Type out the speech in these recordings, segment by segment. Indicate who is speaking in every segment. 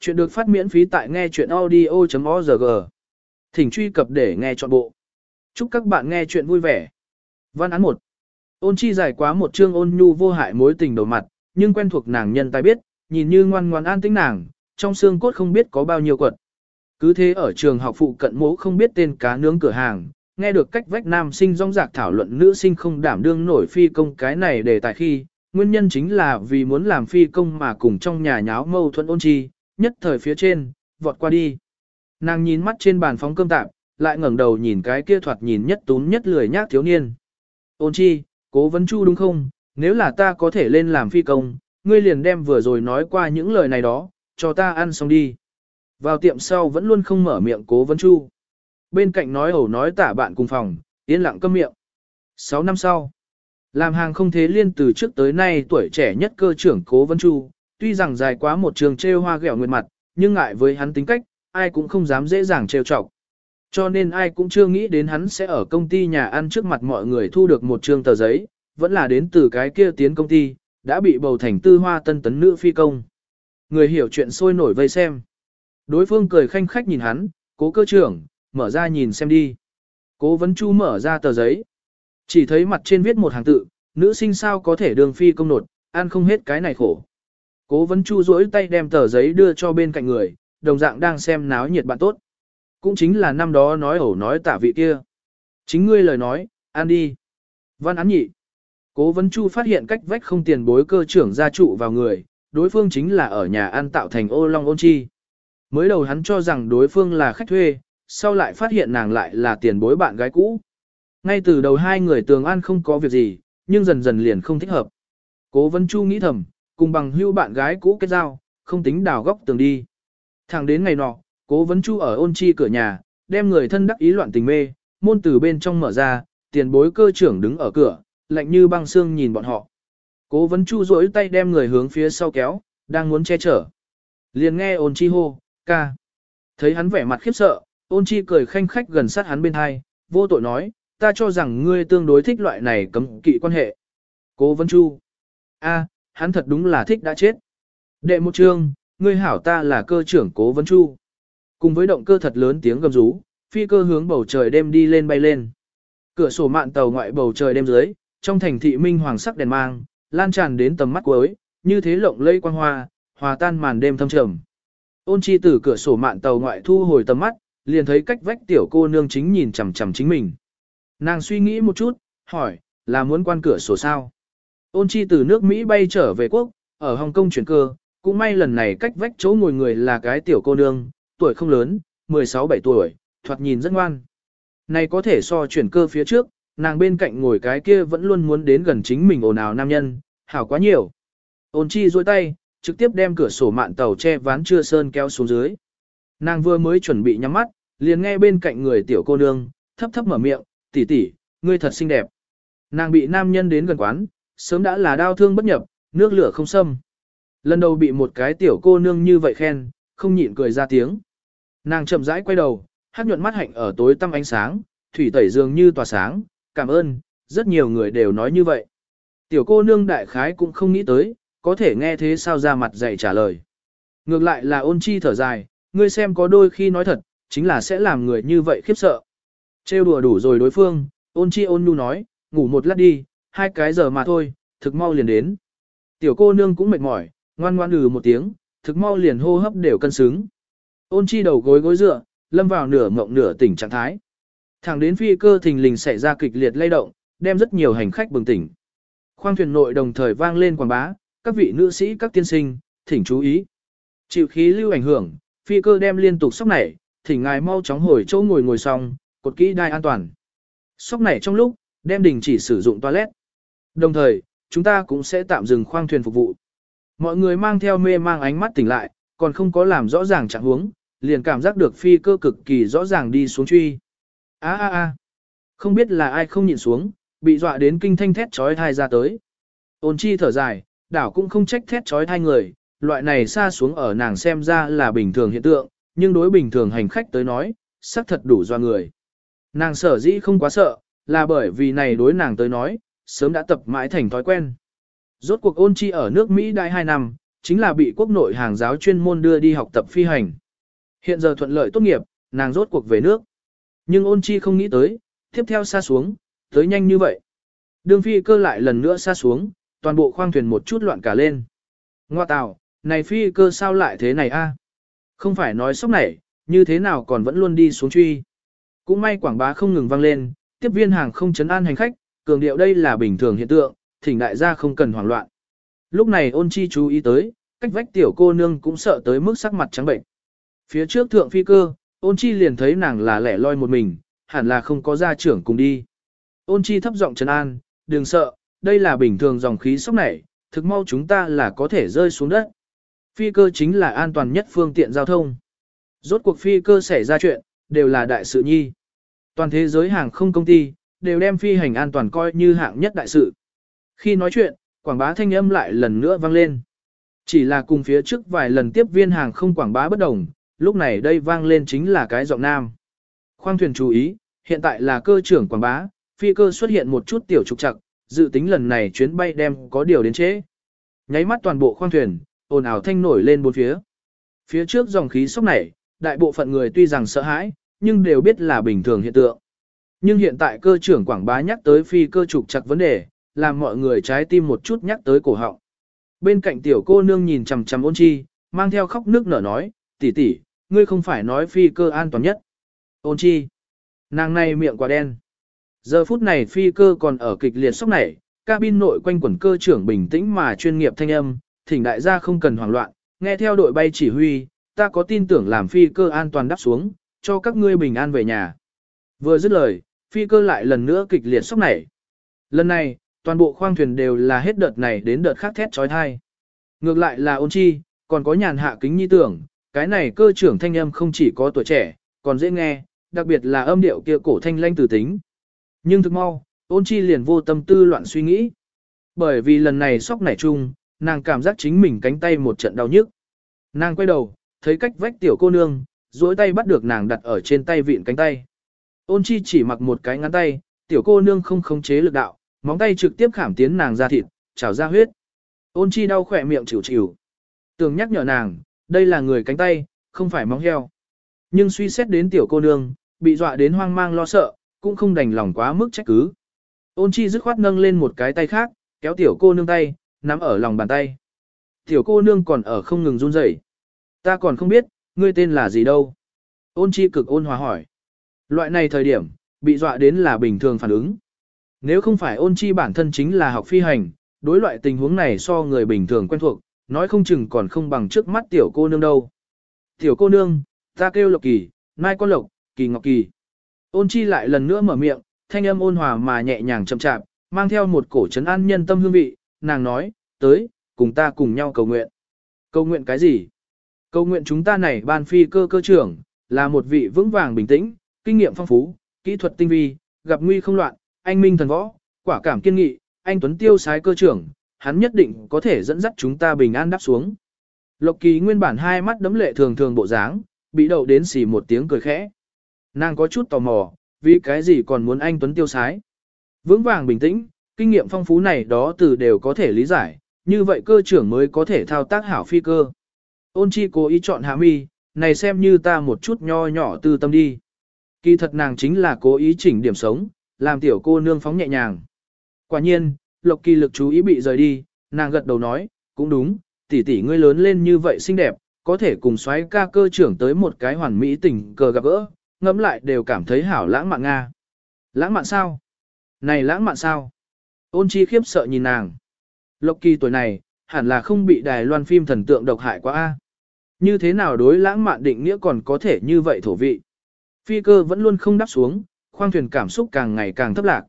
Speaker 1: Chuyện được phát miễn phí tại nghe chuyện audio.org. Thỉnh truy cập để nghe trọn bộ. Chúc các bạn nghe chuyện vui vẻ. Văn án 1. Ôn chi dài quá một chương ôn nhu vô hại mối tình đầu mặt, nhưng quen thuộc nàng nhân tai biết, nhìn như ngoan ngoan an tĩnh nàng, trong xương cốt không biết có bao nhiêu quật. Cứ thế ở trường học phụ cận mố không biết tên cá nướng cửa hàng, nghe được cách vách nam sinh rong rạc thảo luận nữ sinh không đảm đương nổi phi công cái này để tại khi, nguyên nhân chính là vì muốn làm phi công mà cùng trong nhà nháo mâu thuẫn ôn chi, nhất thời phía trên, vọt qua đi. Nàng nhìn mắt trên bàn phóng cơm tạm, lại ngẩng đầu nhìn cái kia thoạt nhìn nhất tún nhất lười nhác thiếu niên. Ôn chi, cố vấn chu đúng không, nếu là ta có thể lên làm phi công, ngươi liền đem vừa rồi nói qua những lời này đó, cho ta ăn xong đi. Vào tiệm sau vẫn luôn không mở miệng cố vấn chu. Bên cạnh nói ẩu nói tả bạn cùng phòng, yên lặng câm miệng. 6 năm sau, làm hàng không thế liên từ trước tới nay tuổi trẻ nhất cơ trưởng cố vấn chu, tuy rằng dài quá một trường trêu hoa ghẹo nguyệt mặt, nhưng ngại với hắn tính cách, ai cũng không dám dễ dàng trêu chọc. Cho nên ai cũng chưa nghĩ đến hắn sẽ ở công ty nhà ăn trước mặt mọi người thu được một trường tờ giấy, vẫn là đến từ cái kia tiến công ty, đã bị bầu thành tư hoa tân tấn nữ phi công. Người hiểu chuyện sôi nổi vây xem. Đối phương cười khanh khách nhìn hắn, cố cơ trưởng, mở ra nhìn xem đi. Cố vấn chu mở ra tờ giấy. Chỉ thấy mặt trên viết một hàng tự, nữ sinh sao có thể đường phi công nột, ăn không hết cái này khổ. Cố vấn chu rỗi tay đem tờ giấy đưa cho bên cạnh người, đồng dạng đang xem náo nhiệt bạn tốt. Cũng chính là năm đó nói ẩu nói tả vị kia. Chính ngươi lời nói, ăn đi. Văn án nhị. Cố vấn chu phát hiện cách vách không tiền bối cơ trưởng gia trụ vào người, đối phương chính là ở nhà ăn tạo thành ô long ôn chi. Mới đầu hắn cho rằng đối phương là khách thuê, sau lại phát hiện nàng lại là tiền bối bạn gái cũ. Ngay từ đầu hai người tường an không có việc gì, nhưng dần dần liền không thích hợp. Cố vấn chu nghĩ thầm, cùng bằng hưu bạn gái cũ kết giao, không tính đào góc tường đi. Thẳng đến ngày nọ, cố vấn chu ở ôn chi cửa nhà, đem người thân đắc ý loạn tình mê, môn từ bên trong mở ra, tiền bối cơ trưởng đứng ở cửa, lạnh như băng xương nhìn bọn họ. Cố vấn chu rỗi tay đem người hướng phía sau kéo, đang muốn che chở. Liền nghe ôn chi hô, ca. Thấy hắn vẻ mặt khiếp sợ, ôn chi cười khanh khách gần sát hắn bên hai, vô tội nói, ta cho rằng ngươi tương đối thích loại này cấm kỵ quan hệ. Cố vấn chu. a hắn thật đúng là thích đã chết. Đệ một chương, ngươi hảo ta là cơ trưởng cố vấn chu. Cùng với động cơ thật lớn tiếng gầm rú, phi cơ hướng bầu trời đêm đi lên bay lên. Cửa sổ mạn tàu ngoại bầu trời đêm dưới, trong thành thị minh hoàng sắc đèn mang, lan tràn đến tầm mắt cuối, như thế lộng lây quang hoa, hòa tan màn đêm thâm trầm. Ôn chi từ cửa sổ mạn tàu ngoại thu hồi tầm mắt, liền thấy cách vách tiểu cô nương chính nhìn chằm chằm chính mình. Nàng suy nghĩ một chút, hỏi, là muốn quan cửa sổ sao? Ôn chi từ nước Mỹ bay trở về quốc, ở Hồng Kông chuyển cơ, cũng may lần này cách vách chỗ ngồi người là cái tiểu cô nương, tuổi không lớn, 16-17 tuổi, thoạt nhìn rất ngoan. Này có thể so chuyển cơ phía trước, nàng bên cạnh ngồi cái kia vẫn luôn muốn đến gần chính mình ồn ào nam nhân, hảo quá nhiều. Ôn chi dôi tay, trực tiếp đem cửa sổ mạn tàu che ván chưa sơn kéo xuống dưới. Nàng vừa mới chuẩn bị nhắm mắt, liền nghe bên cạnh người tiểu cô nương, thấp thấp mở miệng, tỷ tỷ, ngươi thật xinh đẹp. Nàng bị nam nhân đến gần quán, sớm đã là đau thương bất nhập, nước lửa không xâm. Lần đầu bị một cái tiểu cô nương như vậy khen, không nhịn cười ra tiếng. Nàng chậm rãi quay đầu, hát nhuận mắt hạnh ở tối tăm ánh sáng, thủy tẩy dường như tỏa sáng, cảm ơn, rất nhiều người đều nói như vậy. Tiểu cô nương đại khái cũng không nghĩ tới, có thể nghe thế sao ra mặt dạy trả lời. Ngược lại là ôn chi thở dài, ngươi xem có đôi khi nói thật, chính là sẽ làm người như vậy khiếp sợ. Trêu đùa đủ rồi đối phương, ôn chi ôn nhu nói, ngủ một lát đi, hai cái giờ mà thôi, thực mau liền đến. Tiểu cô nương cũng mệt mỏi, ngoan ngoan lừ một tiếng, thực mau liền hô hấp đều cân xứng. Ôn chi đầu gối gối dựa, lâm vào nửa mộng nửa tỉnh trạng thái. Thẳng đến phi cơ thình lình xảy ra kịch liệt lay động, đem rất nhiều hành khách bừng tỉnh. Khoang thuyền nội đồng thời vang lên quảng bá, các vị nữ sĩ các tiên sinh, thỉnh chú ý. Chịu khí lưu ảnh hưởng, phi cơ đem liên tục sóc nảy, thỉnh ngài mau chóng hồi chỗ ngồi ngồi xong, cột kỹ đai an toàn. Sóc nảy trong lúc, đem đình chỉ sử dụng toilet. Đồng thời, chúng ta cũng sẽ tạm dừng khoang thuyền phục vụ. Mọi người mang theo mê mang ánh mắt tỉnh lại, còn không có làm rõ ràng trạng huống, liền cảm giác được phi cơ cực kỳ rõ ràng đi xuống truy. A a a, không biết là ai không nhìn xuống, bị dọa đến kinh thanh thét chói tai ra tới. Ôn chi thở dài, đảo cũng không trách thét chói tai người, loại này xa xuống ở nàng xem ra là bình thường hiện tượng, nhưng đối bình thường hành khách tới nói, sắc thật đủ do người. Nàng sở dĩ không quá sợ, là bởi vì này đối nàng tới nói, sớm đã tập mãi thành thói quen. Rốt cuộc ôn chi ở nước Mỹ đại 2 năm, chính là bị quốc nội hàng giáo chuyên môn đưa đi học tập phi hành. Hiện giờ thuận lợi tốt nghiệp, nàng rốt cuộc về nước. Nhưng ôn chi không nghĩ tới, tiếp theo xa xuống, tới nhanh như vậy. Đường phi cơ lại lần nữa xa xuống, toàn bộ khoang thuyền một chút loạn cả lên. Ngoa tào, này phi cơ sao lại thế này a? Không phải nói sốc này, như thế nào còn vẫn luôn đi xuống truy. Cũng may quảng bá không ngừng vang lên, tiếp viên hàng không chấn an hành khách, cường điệu đây là bình thường hiện tượng, thỉnh đại gia không cần hoảng loạn. Lúc này ôn chi chú ý tới, cách vách tiểu cô nương cũng sợ tới mức sắc mặt trắng bệnh. Phía trước thượng phi cơ, ôn chi liền thấy nàng là lẻ loi một mình, hẳn là không có gia trưởng cùng đi. Ôn chi thấp giọng trấn an, đừng sợ, đây là bình thường dòng khí sốc này, thực mau chúng ta là có thể rơi xuống đất. Phi cơ chính là an toàn nhất phương tiện giao thông. Rốt cuộc phi cơ xảy ra chuyện, đều là đại sự nhi. Toàn thế giới hàng không công ty, đều đem phi hành an toàn coi như hạng nhất đại sự. Khi nói chuyện, quảng bá thanh âm lại lần nữa vang lên. Chỉ là cùng phía trước vài lần tiếp viên hàng không quảng bá bất đồng, lúc này đây vang lên chính là cái giọng nam. Khoang thuyền chú ý, hiện tại là cơ trưởng quảng bá, phi cơ xuất hiện một chút tiểu trục trặc, dự tính lần này chuyến bay đem có điều đến trễ. Nháy mắt toàn bộ khoang thuyền, ồn ào thanh nổi lên bốn phía. Phía trước dòng khí sốc này, đại bộ phận người tuy rằng sợ hãi, nhưng đều biết là bình thường hiện tượng. Nhưng hiện tại cơ trưởng quảng bá nhắc tới phi cơ trục chặt vấn đề, làm mọi người trái tim một chút nhắc tới cổ họng. Bên cạnh tiểu cô nương nhìn chằm chằm ôn chi, mang theo khóc nước nở nói, tỷ tỷ, ngươi không phải nói phi cơ an toàn nhất. Ôn chi, nàng này miệng quả đen. Giờ phút này phi cơ còn ở kịch liệt sốc này, cabin nội quanh quẩn cơ trưởng bình tĩnh mà chuyên nghiệp thanh âm, thỉnh đại gia không cần hoảng loạn, nghe theo đội bay chỉ huy, ta có tin tưởng làm phi cơ an toàn đáp xuống, cho các ngươi bình an về nhà. Vừa dứt lời, phi cơ lại lần nữa kịch liệt sốc nảy. Lần này, toàn bộ khoang thuyền đều là hết đợt này đến đợt khác thét trói thai. Ngược lại là ôn chi, còn có nhàn hạ kính nhi tưởng, cái này cơ trưởng thanh âm không chỉ có tuổi trẻ, còn dễ nghe, đặc biệt là âm điệu kia cổ thanh lanh từ tính. Nhưng thực mau, ôn chi liền vô tâm tư loạn suy nghĩ. Bởi vì lần này sốc nảy chung, nàng cảm giác chính mình cánh tay một trận đau nhức. Nàng quay đầu, thấy cách vách tiểu cô nương, duỗi tay bắt được nàng đặt ở trên tay vịn cánh tay. Ôn chi chỉ mặc một cái ngắn tay, tiểu cô nương không khống chế lực đạo, móng tay trực tiếp khảm tiến nàng ra thịt, trào ra huyết. Ôn chi đau khỏe miệng chịu chịu. Tường nhắc nhở nàng, đây là người cánh tay, không phải móng heo. Nhưng suy xét đến tiểu cô nương, bị dọa đến hoang mang lo sợ, cũng không đành lòng quá mức trách cứ. Ôn chi dứt khoát nâng lên một cái tay khác, kéo tiểu cô nương tay, nắm ở lòng bàn tay. Tiểu cô nương còn ở không ngừng run rẩy. Ta còn không biết, ngươi tên là gì đâu. Ôn chi cực ôn hòa hỏi. Loại này thời điểm, bị dọa đến là bình thường phản ứng. Nếu không phải ôn chi bản thân chính là học phi hành, đối loại tình huống này so người bình thường quen thuộc, nói không chừng còn không bằng trước mắt tiểu cô nương đâu. Tiểu cô nương, ta kêu lộc kỳ, mai con lộc, kỳ ngọc kỳ. Ôn chi lại lần nữa mở miệng, thanh âm ôn hòa mà nhẹ nhàng chậm chạp, mang theo một cổ trấn an nhân tâm hương vị, nàng nói, tới, cùng ta cùng nhau cầu nguyện. Cầu nguyện cái gì? Cầu nguyện chúng ta này ban phi cơ cơ trưởng, là một vị vững vàng bình tĩnh, kinh nghiệm phong phú, kỹ thuật tinh vi, gặp nguy không loạn, anh minh thần võ, quả cảm kiên nghị, anh Tuấn Tiêu sái cơ trưởng, hắn nhất định có thể dẫn dắt chúng ta bình an đáp xuống. Lộc Kỳ nguyên bản hai mắt đấm lệ thường thường bộ dáng, bị đậu đến xì một tiếng cười khẽ. Nàng có chút tò mò, vì cái gì còn muốn anh Tuấn Tiêu sái. Vững vàng bình tĩnh, kinh nghiệm phong phú này đó từ đều có thể lý giải, như vậy cơ trưởng mới có thể thao tác hảo phi cơ. Ôn chi cố ý chọn hạ mi, này xem như ta một chút nho nhỏ tư tâm đi. Kỳ thật nàng chính là cố ý chỉnh điểm sống, làm tiểu cô nương phóng nhẹ nhàng. Quả nhiên, Lộc Kỳ lực chú ý bị rời đi, nàng gật đầu nói, cũng đúng, tỷ tỷ ngươi lớn lên như vậy xinh đẹp, có thể cùng xoáy ca cơ trưởng tới một cái hoàn mỹ tình cờ gặp gỡ, ngẫm lại đều cảm thấy hảo lãng mạn nga. Lãng mạn sao? Này lãng mạn sao? Ôn chi khiếp sợ nhìn nàng. Lộc Kỳ tuổi này, hẳn là không bị đài loan phim thần tượng độc hại quá a. Như thế nào đối lãng mạn định nghĩa còn có thể như vậy thổ vị. Phi cơ vẫn luôn không đáp xuống, khoang thuyền cảm xúc càng ngày càng thấp lạc.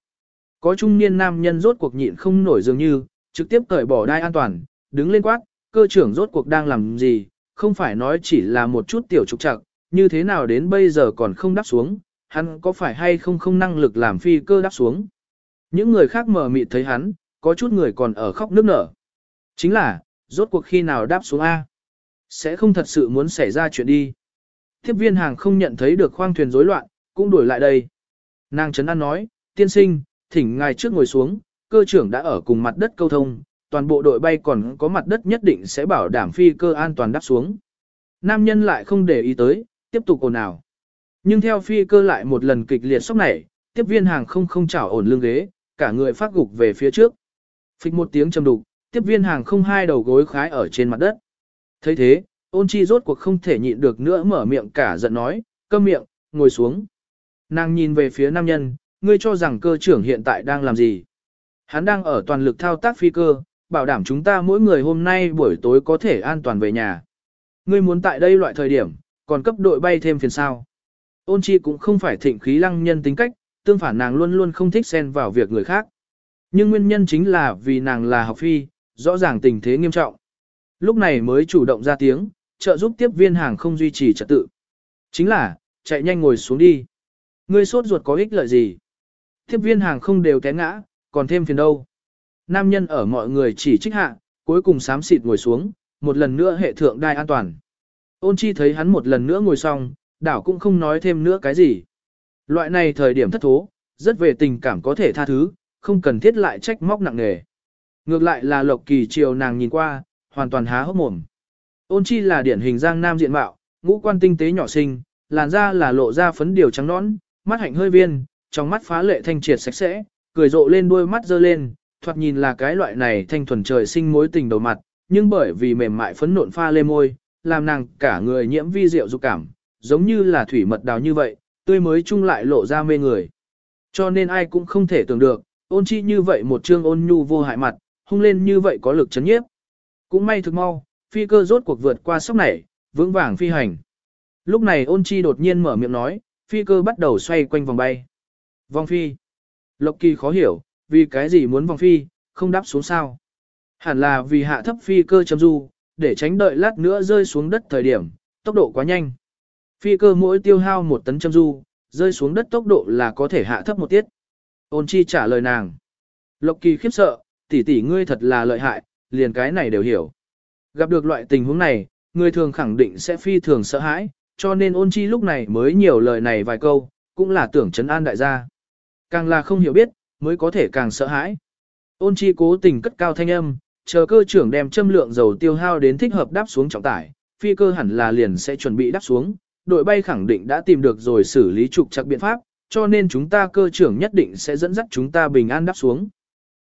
Speaker 1: Có trung niên nam nhân rốt cuộc nhịn không nổi dường như, trực tiếp cởi bỏ đai an toàn, đứng lên quát, cơ trưởng rốt cuộc đang làm gì, không phải nói chỉ là một chút tiểu trục trặc, như thế nào đến bây giờ còn không đáp xuống, hắn có phải hay không không năng lực làm phi cơ đáp xuống. Những người khác mờ mịt thấy hắn, có chút người còn ở khóc nước nở. Chính là, rốt cuộc khi nào đáp xuống A. Sẽ không thật sự muốn xảy ra chuyện đi. Tiếp viên hàng không nhận thấy được khoang thuyền rối loạn, cũng đuổi lại đây. Nàng Trấn An nói, tiên sinh, thỉnh ngài trước ngồi xuống, cơ trưởng đã ở cùng mặt đất câu thông, toàn bộ đội bay còn có mặt đất nhất định sẽ bảo đảm phi cơ an toàn đáp xuống. Nam nhân lại không để ý tới, tiếp tục ồn ào. Nhưng theo phi cơ lại một lần kịch liệt sốc này, tiếp viên hàng không không chảo ổn lưng ghế, cả người phát gục về phía trước. Phịch một tiếng trầm đục, tiếp viên hàng không hai đầu gối khái ở trên mặt đất. thấy thế, ôn chi rốt cuộc không thể nhịn được nữa mở miệng cả giận nói, câm miệng, ngồi xuống. Nàng nhìn về phía nam nhân, ngươi cho rằng cơ trưởng hiện tại đang làm gì? Hắn đang ở toàn lực thao tác phi cơ, bảo đảm chúng ta mỗi người hôm nay buổi tối có thể an toàn về nhà. Ngươi muốn tại đây loại thời điểm, còn cấp đội bay thêm phiền sao. Ôn chi cũng không phải thịnh khí lăng nhân tính cách, tương phản nàng luôn luôn không thích xen vào việc người khác. Nhưng nguyên nhân chính là vì nàng là học phi, rõ ràng tình thế nghiêm trọng. Lúc này mới chủ động ra tiếng, trợ giúp tiếp viên hàng không duy trì trật tự. Chính là, chạy nhanh ngồi xuống đi. Ngươi sốt ruột có ích lợi gì? Tiếp viên hàng không đều té ngã, còn thêm phiền đâu. Nam nhân ở mọi người chỉ trích hạ, cuối cùng sám xịt ngồi xuống, một lần nữa hệ thượng đai an toàn. Ôn chi thấy hắn một lần nữa ngồi xong, đảo cũng không nói thêm nữa cái gì. Loại này thời điểm thất thố, rất về tình cảm có thể tha thứ, không cần thiết lại trách móc nặng nề. Ngược lại là lộc kỳ chiều nàng nhìn qua, hoàn toàn há hốc mồm. Ôn chi là điển hình giang nam diện mạo, ngũ quan tinh tế nhỏ xinh, làn da là lộ ra phấn điều trắng nõn, mắt hạnh hơi viên, trong mắt phá lệ thanh triệt sạch sẽ, cười rộ lên đuôi mắt dơ lên, thoạt nhìn là cái loại này thanh thuần trời sinh mối tình đầu mặt, nhưng bởi vì mềm mại phấn nộn pha lê môi, làm nàng cả người nhiễm vi diệu dục cảm, giống như là thủy mật đào như vậy, tươi mới chung lại lộ ra mê người. Cho nên ai cũng không thể tưởng được, ôn chi như vậy một chương ôn nhu vô hại mặt, hung lên như vậy có lực chấn nhiếp. Cũng may thực mau, phi cơ rốt cuộc vượt qua sốc này, vững vàng phi hành. Lúc này ôn chi đột nhiên mở miệng nói, phi cơ bắt đầu xoay quanh vòng bay. Vòng phi. Lộc kỳ khó hiểu, vì cái gì muốn vòng phi, không đáp xuống sao. Hẳn là vì hạ thấp phi cơ chấm du, để tránh đợi lát nữa rơi xuống đất thời điểm, tốc độ quá nhanh. Phi cơ mỗi tiêu hao một tấn châm du, rơi xuống đất tốc độ là có thể hạ thấp một tiết. Ôn chi trả lời nàng. Lộc kỳ khiếp sợ, tỷ tỷ ngươi thật là lợi hại, liền cái này đều hiểu. Gặp được loại tình huống này, người thường khẳng định sẽ phi thường sợ hãi, cho nên ôn chi lúc này mới nhiều lời này vài câu, cũng là tưởng chấn an đại gia. Càng là không hiểu biết, mới có thể càng sợ hãi. Ôn chi cố tình cất cao thanh âm, chờ cơ trưởng đem châm lượng dầu tiêu hao đến thích hợp đáp xuống trọng tải, phi cơ hẳn là liền sẽ chuẩn bị đáp xuống, đội bay khẳng định đã tìm được rồi xử lý trục chặt biện pháp, cho nên chúng ta cơ trưởng nhất định sẽ dẫn dắt chúng ta bình an đáp xuống.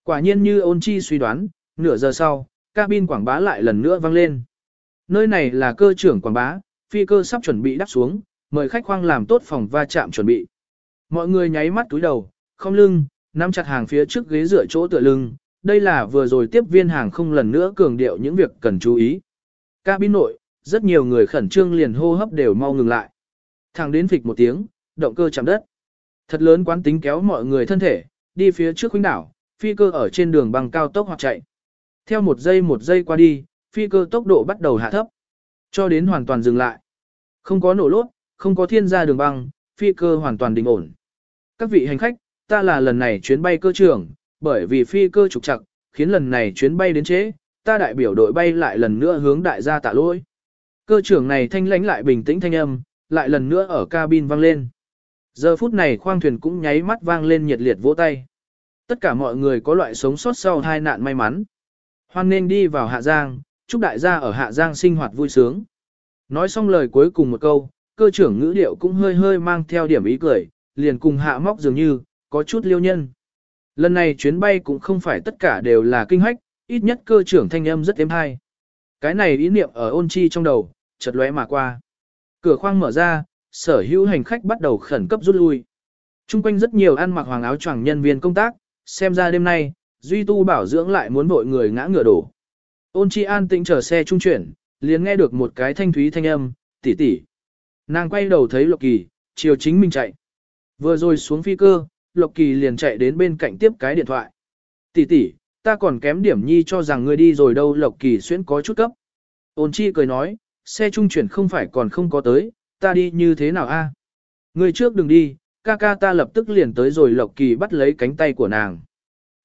Speaker 1: Quả nhiên như ôn chi suy đoán, nửa giờ sau, cabin quảng bá lại lần nữa vang lên. Nơi này là cơ trưởng quảng bá, phi cơ sắp chuẩn bị đáp xuống, mời khách khoang làm tốt phòng va chạm chuẩn bị. Mọi người nháy mắt túi đầu, không lưng, nắm chặt hàng phía trước ghế dựa chỗ tựa lưng, đây là vừa rồi tiếp viên hàng không lần nữa cường điệu những việc cần chú ý. Cabin nội, rất nhiều người khẩn trương liền hô hấp đều mau ngừng lại. Thằng đến phịch một tiếng, động cơ chạm đất. Thật lớn quán tính kéo mọi người thân thể, đi phía trước khuynh đảo, phi cơ ở trên đường bằng cao tốc hoặc chạy. Theo một giây một giây qua đi, phi cơ tốc độ bắt đầu hạ thấp, cho đến hoàn toàn dừng lại. Không có nổ lốt, không có thiên gia đường băng, phi cơ hoàn toàn đình ổn. Các vị hành khách, ta là lần này chuyến bay cơ trưởng, bởi vì phi cơ trục trặc, khiến lần này chuyến bay đến trễ, ta đại biểu đội bay lại lần nữa hướng đại gia tạ lỗi. Cơ trưởng này thanh lãnh lại bình tĩnh thanh âm, lại lần nữa ở cabin vang lên. Giờ phút này khoang thuyền cũng nháy mắt vang lên nhiệt liệt vỗ tay. Tất cả mọi người có loại sống sót sau hai nạn may mắn. Hoan nên đi vào Hạ Giang, chúc đại gia ở Hạ Giang sinh hoạt vui sướng. Nói xong lời cuối cùng một câu, cơ trưởng ngữ điệu cũng hơi hơi mang theo điểm ý cười, liền cùng hạ móc dường như, có chút liêu nhân. Lần này chuyến bay cũng không phải tất cả đều là kinh hách, ít nhất cơ trưởng thanh âm rất êm hay. Cái này ý niệm ở ôn chi trong đầu, chợt lóe mà qua. Cửa khoang mở ra, sở hữu hành khách bắt đầu khẩn cấp rút lui. Trung quanh rất nhiều ăn mặc hoàng áo choàng nhân viên công tác, xem ra đêm nay, Duy Tu bảo dưỡng lại muốn vội người ngã ngựa đổ. Ôn chi an tĩnh chờ xe trung chuyển, liền nghe được một cái thanh thúy thanh âm, tỷ tỷ. Nàng quay đầu thấy Lộc Kỳ, chiều chính mình chạy. Vừa rồi xuống phi cơ, Lộc Kỳ liền chạy đến bên cạnh tiếp cái điện thoại. Tỷ tỷ, ta còn kém điểm nhi cho rằng ngươi đi rồi đâu Lộc Kỳ xuyên có chút cấp. Ôn chi cười nói, xe trung chuyển không phải còn không có tới, ta đi như thế nào a? Ngươi trước đừng đi, ca ca ta lập tức liền tới rồi Lộc Kỳ bắt lấy cánh tay của nàng.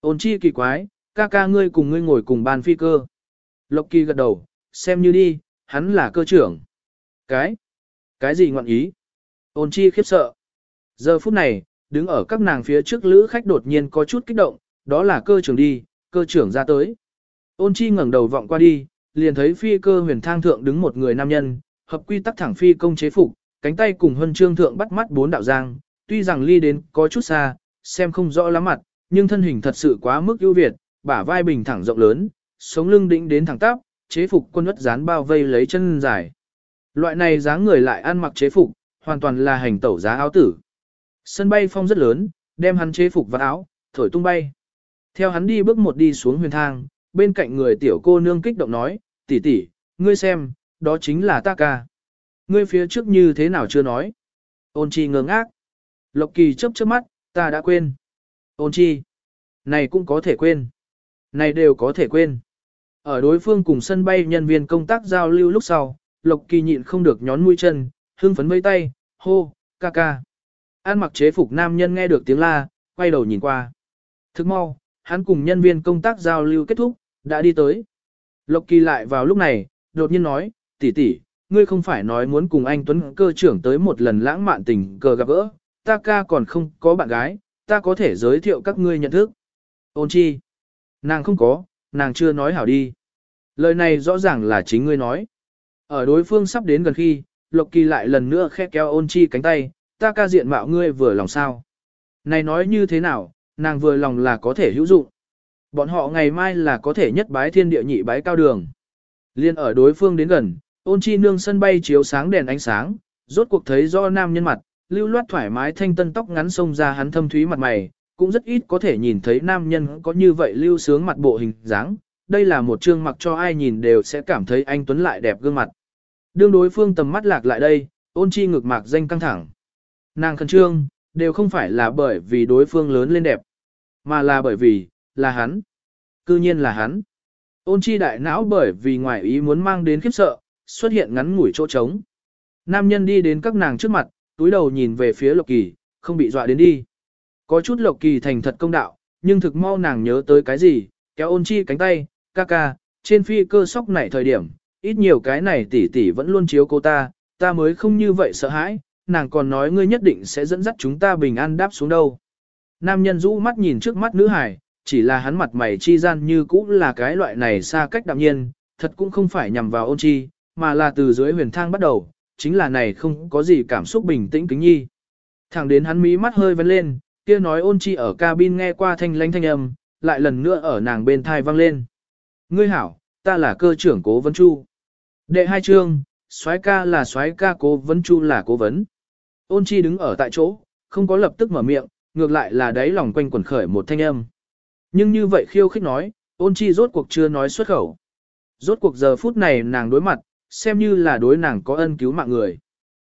Speaker 1: Ôn chi kỳ quái, ca ca ngươi cùng ngươi ngồi cùng bàn phi cơ. Lộc Kỳ gật đầu, xem như đi, hắn là cơ trưởng. Cái? Cái gì ngọn ý? Ôn chi khiếp sợ. Giờ phút này, đứng ở các nàng phía trước lữ khách đột nhiên có chút kích động, đó là cơ trưởng đi, cơ trưởng ra tới. Ôn chi ngẩng đầu vọng qua đi, liền thấy phi cơ huyền thang thượng đứng một người nam nhân, hợp quy tắc thẳng phi công chế phục, cánh tay cùng huân chương thượng bắt mắt bốn đạo giang, tuy rằng ly đến có chút xa, xem không rõ lắm mặt, nhưng thân hình thật sự quá mức ưu việt, bả vai bình thẳng rộng lớn, sống lưng đĩnh đến thẳng tắp, chế phục quân ất dán bao vây lấy chân dài. Loại này dáng người lại ăn mặc chế phục, hoàn toàn là hành tẩu giá áo tử. Sân bay phong rất lớn, đem hắn chế phục vào áo, thổi tung bay. Theo hắn đi bước một đi xuống huyền thang, bên cạnh người tiểu cô nương kích động nói, tỷ tỷ, ngươi xem, đó chính là ta ca. Ngươi phía trước như thế nào chưa nói. Ôn chi ngơ ngác. Lộc kỳ chớp chớp mắt, ta đã quên. Ôn chi. Này cũng có thể quên. Này đều có thể quên. Ở đối phương cùng sân bay nhân viên công tác giao lưu lúc sau, Lộc kỳ nhịn không được nhón mũi chân, hưng phấn vây tay, hô, ca ca. An mặc chế phục nam nhân nghe được tiếng la, quay đầu nhìn qua. Thức mau, hắn cùng nhân viên công tác giao lưu kết thúc, đã đi tới. Lộc kỳ lại vào lúc này, đột nhiên nói, tỷ tỷ, ngươi không phải nói muốn cùng anh Tuấn cơ trưởng tới một lần lãng mạn tình cờ gặp gỡ, ta ca còn không có bạn gái, ta có thể giới thiệu các ngươi nhận thức. Ôn chi? Nàng không có, nàng chưa nói hảo đi. Lời này rõ ràng là chính ngươi nói. Ở đối phương sắp đến gần khi, Lộc Kỳ lại lần nữa khẽ kéo ôn chi cánh tay, ta ca diện mạo ngươi vừa lòng sao. Này nói như thế nào, nàng vừa lòng là có thể hữu dụng. Bọn họ ngày mai là có thể nhất bái thiên địa nhị bái cao đường. Liên ở đối phương đến gần, ôn chi nương sân bay chiếu sáng đèn ánh sáng, rốt cuộc thấy do nam nhân mặt, lưu loát thoải mái thanh tân tóc ngắn xông ra hắn thâm thúy mặt mày, cũng rất ít có thể nhìn thấy nam nhân có như vậy lưu sướng mặt bộ hình dáng. Đây là một chương mặc cho ai nhìn đều sẽ cảm thấy anh Tuấn lại đẹp gương mặt. Đương đối phương tầm mắt lạc lại đây, ôn chi ngực mạc danh căng thẳng. Nàng khẩn trương, đều không phải là bởi vì đối phương lớn lên đẹp, mà là bởi vì, là hắn. Cư nhiên là hắn. Ôn chi đại não bởi vì ngoài ý muốn mang đến khiếp sợ, xuất hiện ngắn ngủi chỗ trống. Nam nhân đi đến các nàng trước mặt, túi đầu nhìn về phía Lộc Kỳ, không bị dọa đến đi. Có chút Lộc Kỳ thành thật công đạo, nhưng thực mau nàng nhớ tới cái gì, kéo ôn chi cánh tay, ca ca, trên phi cơ sóc này thời điểm, ít nhiều cái này tỷ tỷ vẫn luôn chiếu cô ta, ta mới không như vậy sợ hãi, nàng còn nói ngươi nhất định sẽ dẫn dắt chúng ta bình an đáp xuống đâu. Nam nhân rũ mắt nhìn trước mắt nữ hải, chỉ là hắn mặt mày chi gian như cũ là cái loại này xa cách đạm nhiên, thật cũng không phải nhằm vào ôn chi, mà là từ dưới huyền thang bắt đầu, chính là này không có gì cảm xúc bình tĩnh kính nhi. Thẳng đến hắn mí mắt hơi vấn lên, kia nói ôn chi ở cabin nghe qua thanh lanh thanh âm, lại lần nữa ở nàng bên thai vang lên. Ngươi hảo, ta là cơ trưởng cố vấn chu. Đệ hai chương, soái ca là soái ca cố vấn chu là cố vấn. Ôn chi đứng ở tại chỗ, không có lập tức mở miệng, ngược lại là đáy lòng quanh quẩn khởi một thanh âm. Nhưng như vậy khiêu khích nói, ôn chi rốt cuộc chưa nói xuất khẩu. Rốt cuộc giờ phút này nàng đối mặt, xem như là đối nàng có ân cứu mạng người.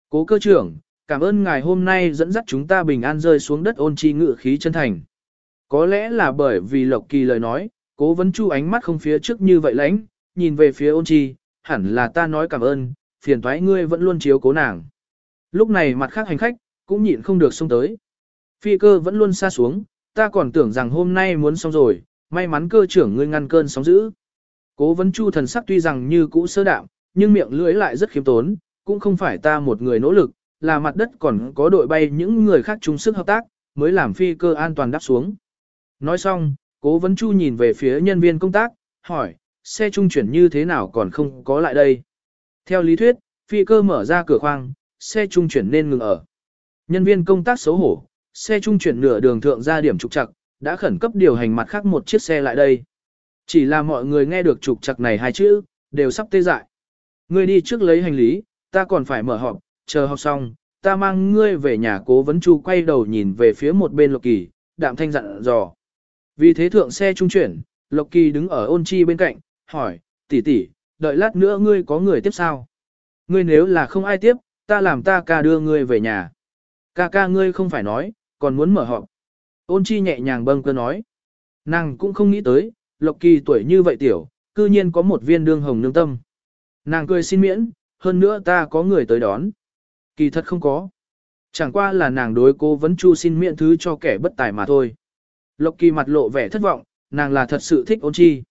Speaker 1: Cố cơ trưởng, cảm ơn ngài hôm nay dẫn dắt chúng ta bình an rơi xuống đất ôn chi ngự khí chân thành. Có lẽ là bởi vì Lộc Kỳ lời nói, cố vấn chu ánh mắt không phía trước như vậy lãnh, nhìn về phía ôn chi, hẳn là ta nói cảm ơn, phiền thoái ngươi vẫn luôn chiếu cố nàng. Lúc này mặt khác hành khách, cũng nhịn không được xông tới. Phi cơ vẫn luôn xa xuống, ta còn tưởng rằng hôm nay muốn xong rồi, may mắn cơ trưởng ngươi ngăn cơn sóng dữ. Cố vấn chu thần sắc tuy rằng như cũ sơ đạm, nhưng miệng lưỡi lại rất khiêm tốn, cũng không phải ta một người nỗ lực, là mặt đất còn có đội bay những người khác chung sức hợp tác, mới làm phi cơ an toàn đáp xuống. Nói xong, cố vấn chu nhìn về phía nhân viên công tác, hỏi, xe trung chuyển như thế nào còn không có lại đây. Theo lý thuyết, phi cơ mở ra cửa khoang, xe trung chuyển nên ngừng ở. Nhân viên công tác xấu hổ, xe trung chuyển nửa đường thượng ra điểm trục trặc, đã khẩn cấp điều hành mặt khác một chiếc xe lại đây. Chỉ là mọi người nghe được trục trặc này hai chữ, đều sắp tê dại. Ngươi đi trước lấy hành lý, ta còn phải mở họp, chờ học xong, ta mang ngươi về nhà cố vấn chu quay đầu nhìn về phía một bên Lộc Kỳ, đạm thanh dặn dò. Vì thế thượng xe trung chuyển, Lộc Kỳ đứng ở ôn chi bên cạnh, hỏi, tỷ tỷ, đợi lát nữa ngươi có người tiếp sao? Ngươi nếu là không ai tiếp, ta làm ta ca đưa ngươi về nhà. Ca ca ngươi không phải nói, còn muốn mở họp. Ôn chi nhẹ nhàng bâng cơ nói. Nàng cũng không nghĩ tới, Lộc Kỳ tuổi như vậy tiểu, cư nhiên có một viên đương hồng nương tâm. Nàng cười xin miễn, hơn nữa ta có người tới đón. Kỳ thật không có. Chẳng qua là nàng đối cô vẫn chu xin miễn thứ cho kẻ bất tài mà thôi. Lộc Kỳ mặt lộ vẻ thất vọng, nàng là thật sự thích ôn chi.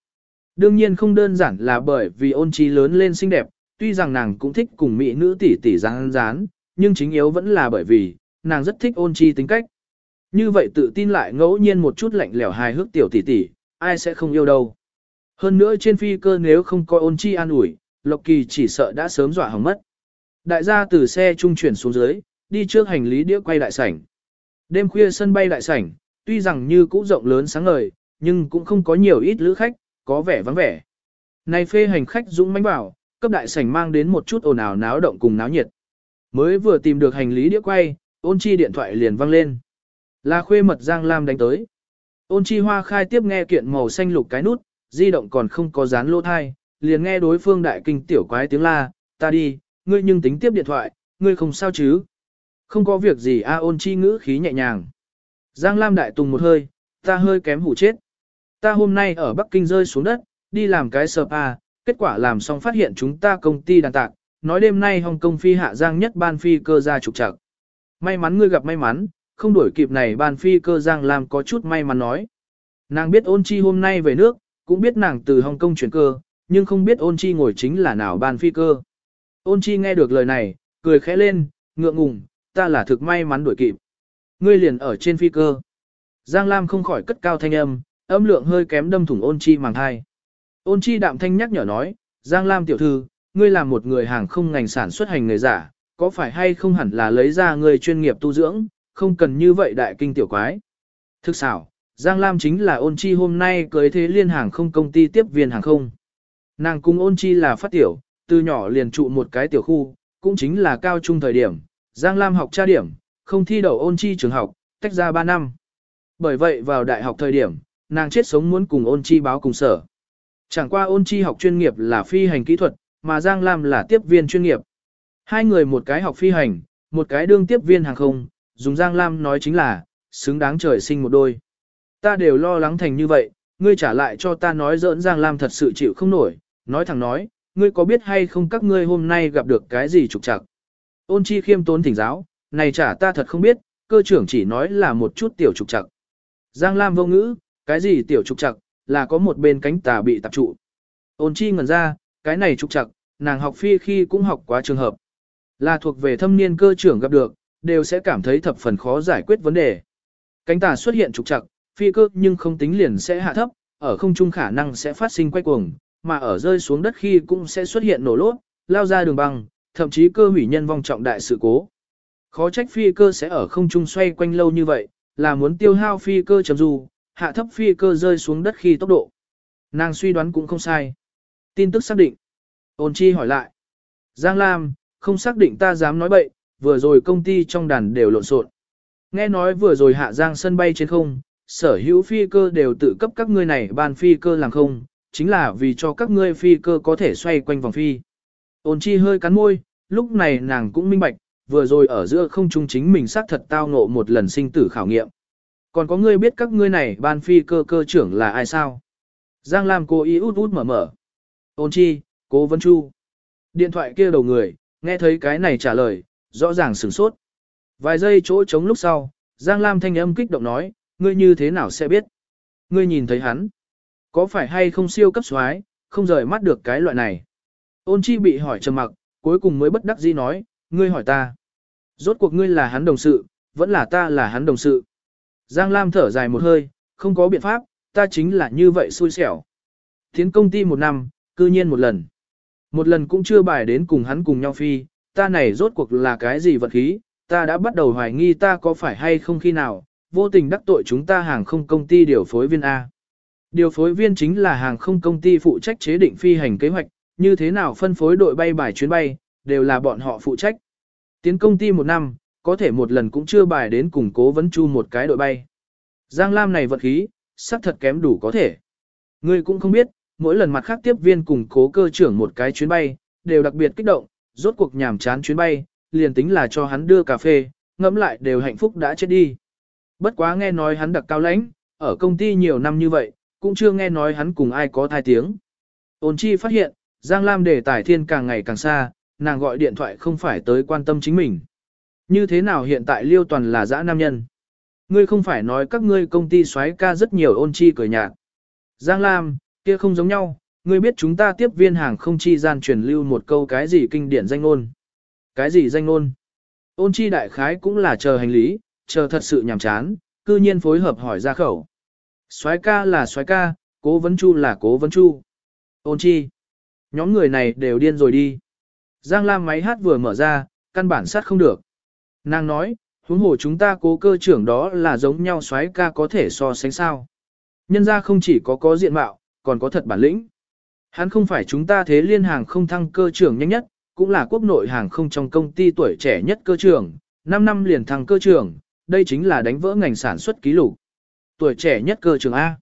Speaker 1: Đương nhiên không đơn giản là bởi vì ôn chi lớn lên xinh đẹp, tuy rằng nàng cũng thích cùng mỹ nữ tỷ tỷ rán rán, nhưng chính yếu vẫn là bởi vì, nàng rất thích ôn chi tính cách. Như vậy tự tin lại ngẫu nhiên một chút lạnh lẽo hài hước tiểu tỷ tỷ, ai sẽ không yêu đâu. Hơn nữa trên phi cơ nếu không có ôn chi an ủi, Lộc Kỳ chỉ sợ đã sớm dọa hỏng mất. Đại gia từ xe trung chuyển xuống dưới, đi trước hành lý đĩa quay đại sảnh. Đêm khuya sân bay đại sảnh, tuy rằng như cũ rộng lớn sáng ngời, nhưng cũng không có nhiều ít lữ khách, có vẻ vắng vẻ. Này phê hành khách dũng mãnh bảo, cấp đại sảnh mang đến một chút ồn ào náo động cùng náo nhiệt. Mới vừa tìm được hành lý đĩa quay, ôn chi điện thoại liền vang lên. Là khuê mật Giang Lam đánh tới. Ôn chi hoa khai tiếp nghe kiện màu xanh lục cái nút, di động còn không có dán lỗ thai, liền nghe đối phương đại kinh tiểu quái tiếng la, ta đi, ngươi nhưng tính tiếp điện thoại, ngươi không sao chứ. Không có việc gì a ôn chi ngữ khí nhẹ nhàng. Giang Lam đại tùng một hơi, ta hơi kém hủ chết. Ta hôm nay ở Bắc Kinh rơi xuống đất, đi làm cái spa, à, kết quả làm xong phát hiện chúng ta công ty đàn tạc, nói đêm nay Hồng Kông phi hạ giang nhất ban phi cơ ra trục trặc. May mắn ngươi gặp may mắn, không đuổi kịp này ban phi cơ giang làm có chút may mắn nói. Nàng biết ôn chi hôm nay về nước, cũng biết nàng từ Hồng Kông chuyển cơ, nhưng không biết ôn chi ngồi chính là nào ban phi cơ. Ôn chi nghe được lời này, cười khẽ lên, ngượng ngùng, ta là thực may mắn đuổi kịp. Ngươi liền ở trên phi cơ. Giang Lam không khỏi cất cao thanh âm, âm lượng hơi kém đâm thủng ôn chi màng hai. Ôn chi đạm thanh nhắc nhở nói, Giang Lam tiểu thư, ngươi là một người hàng không ngành sản xuất hành nghề giả, có phải hay không hẳn là lấy ra người chuyên nghiệp tu dưỡng, không cần như vậy đại kinh tiểu quái. Thực xảo, Giang Lam chính là ôn chi hôm nay cưới thế liên hàng không công ty tiếp viên hàng không. Nàng cùng ôn chi là phát tiểu, từ nhỏ liền trụ một cái tiểu khu, cũng chính là cao trung thời điểm. Giang Lam học tra điểm, không thi đậu ôn chi trường học, tách ra 3 năm. Bởi vậy vào đại học thời điểm, nàng chết sống muốn cùng ôn chi báo cùng sở. Chẳng qua ôn chi học chuyên nghiệp là phi hành kỹ thuật, mà Giang Lam là tiếp viên chuyên nghiệp. Hai người một cái học phi hành, một cái đương tiếp viên hàng không, dùng Giang Lam nói chính là, xứng đáng trời sinh một đôi. Ta đều lo lắng thành như vậy, ngươi trả lại cho ta nói giỡn Giang Lam thật sự chịu không nổi, nói thẳng nói, ngươi có biết hay không các ngươi hôm nay gặp được cái gì trục trặc. Ôn chi khiêm tốn thỉnh giáo, này trả ta thật không biết, cơ trưởng chỉ nói là một chút tiểu trục trặc. Giang Lam vô ngữ, cái gì tiểu trục trặc, là có một bên cánh tà bị tập trụ. Ôn chi ngẩn ra, cái này trục trặc, nàng học phi khi cũng học quá trường hợp. Là thuộc về thâm niên cơ trưởng gặp được, đều sẽ cảm thấy thập phần khó giải quyết vấn đề. Cánh tà xuất hiện trục trặc, phi cơ nhưng không tính liền sẽ hạ thấp, ở không trung khả năng sẽ phát sinh quay cuồng, mà ở rơi xuống đất khi cũng sẽ xuất hiện nổ lốt, lao ra đường băng, thậm chí cơ hủy nhân vong trọng đại sự cố. Khó trách phi cơ sẽ ở không trung xoay quanh lâu như vậy, là muốn tiêu hao phi cơ chấm du, hạ thấp phi cơ rơi xuống đất khi tốc độ. Nàng suy đoán cũng không sai. Tin tức xác định. Ôn chi hỏi lại. Giang Lam, không xác định ta dám nói bậy, vừa rồi công ty trong đàn đều lộn xộn. Nghe nói vừa rồi hạ giang sân bay trên không, sở hữu phi cơ đều tự cấp các ngươi này ban phi cơ làm không, chính là vì cho các ngươi phi cơ có thể xoay quanh vòng phi. Ôn chi hơi cắn môi, lúc này nàng cũng minh bạch, vừa rồi ở giữa không trung chính mình xác thật tao ngộ một lần sinh tử khảo nghiệm. Còn có ngươi biết các ngươi này ban phi cơ cơ trưởng là ai sao? Giang Lam cố ý út út mở mở. Ôn chi, cố Vân Chu. Điện thoại kia đầu người, nghe thấy cái này trả lời, rõ ràng sửng sốt. Vài giây chỗ trống lúc sau, Giang Lam thanh âm kích động nói, ngươi như thế nào sẽ biết? Ngươi nhìn thấy hắn. Có phải hay không siêu cấp xoái, không rời mắt được cái loại này? Ôn chi bị hỏi trầm mặc, cuối cùng mới bất đắc dĩ nói, ngươi hỏi ta. Rốt cuộc ngươi là hắn đồng sự, vẫn là ta là hắn đồng sự. Giang Lam thở dài một hơi, không có biện pháp, ta chính là như vậy xui xẻo. Tiến công ty một năm, cư nhiên một lần. Một lần cũng chưa bài đến cùng hắn cùng nhau phi, ta này rốt cuộc là cái gì vật khí, ta đã bắt đầu hoài nghi ta có phải hay không khi nào, vô tình đắc tội chúng ta hàng không công ty điều phối viên A. Điều phối viên chính là hàng không công ty phụ trách chế định phi hành kế hoạch, như thế nào phân phối đội bay bài chuyến bay, đều là bọn họ phụ trách. Tiến công ty một năm, có thể một lần cũng chưa bài đến củng cố vấn chu một cái đội bay. Giang Lam này vật khí, sắc thật kém đủ có thể. Ngươi cũng không biết, mỗi lần mặt khác tiếp viên củng cố cơ trưởng một cái chuyến bay, đều đặc biệt kích động, rốt cuộc nhàm chán chuyến bay, liền tính là cho hắn đưa cà phê, ngẫm lại đều hạnh phúc đã chết đi. Bất quá nghe nói hắn đặc cao lãnh, ở công ty nhiều năm như vậy, cũng chưa nghe nói hắn cùng ai có thai tiếng. Ôn chi phát hiện, Giang Lam đề tài thiên càng ngày càng xa, nàng gọi điện thoại không phải tới quan tâm chính mình. Như thế nào hiện tại liêu toàn là dã nam nhân? Ngươi không phải nói các ngươi công ty xoáy ca rất nhiều ôn chi cười nhạt. Giang Lam, kia không giống nhau, ngươi biết chúng ta tiếp viên hàng không chi gian truyền lưu một câu cái gì kinh điển danh ngôn. Cái gì danh ngôn? Ôn chi đại khái cũng là chờ hành lý, chờ thật sự nhàm chán, cư nhiên phối hợp hỏi ra khẩu. Soái ca là soái ca, cố vấn chu là cố vấn chu. Ôn chi. Nhóm người này đều điên rồi đi. Giang Lam máy hát vừa mở ra, căn bản sát không được. Nàng nói, huống hồ chúng ta cố cơ trưởng đó là giống nhau xoáy ca có thể so sánh sao. Nhân ra không chỉ có có diện mạo, còn có thật bản lĩnh. Hắn không phải chúng ta thế liên hàng không thăng cơ trưởng nhanh nhất, cũng là quốc nội hàng không trong công ty tuổi trẻ nhất cơ trưởng, 5 năm liền thăng cơ trưởng, đây chính là đánh vỡ ngành sản xuất ký lục. Tuổi trẻ nhất cơ trưởng A.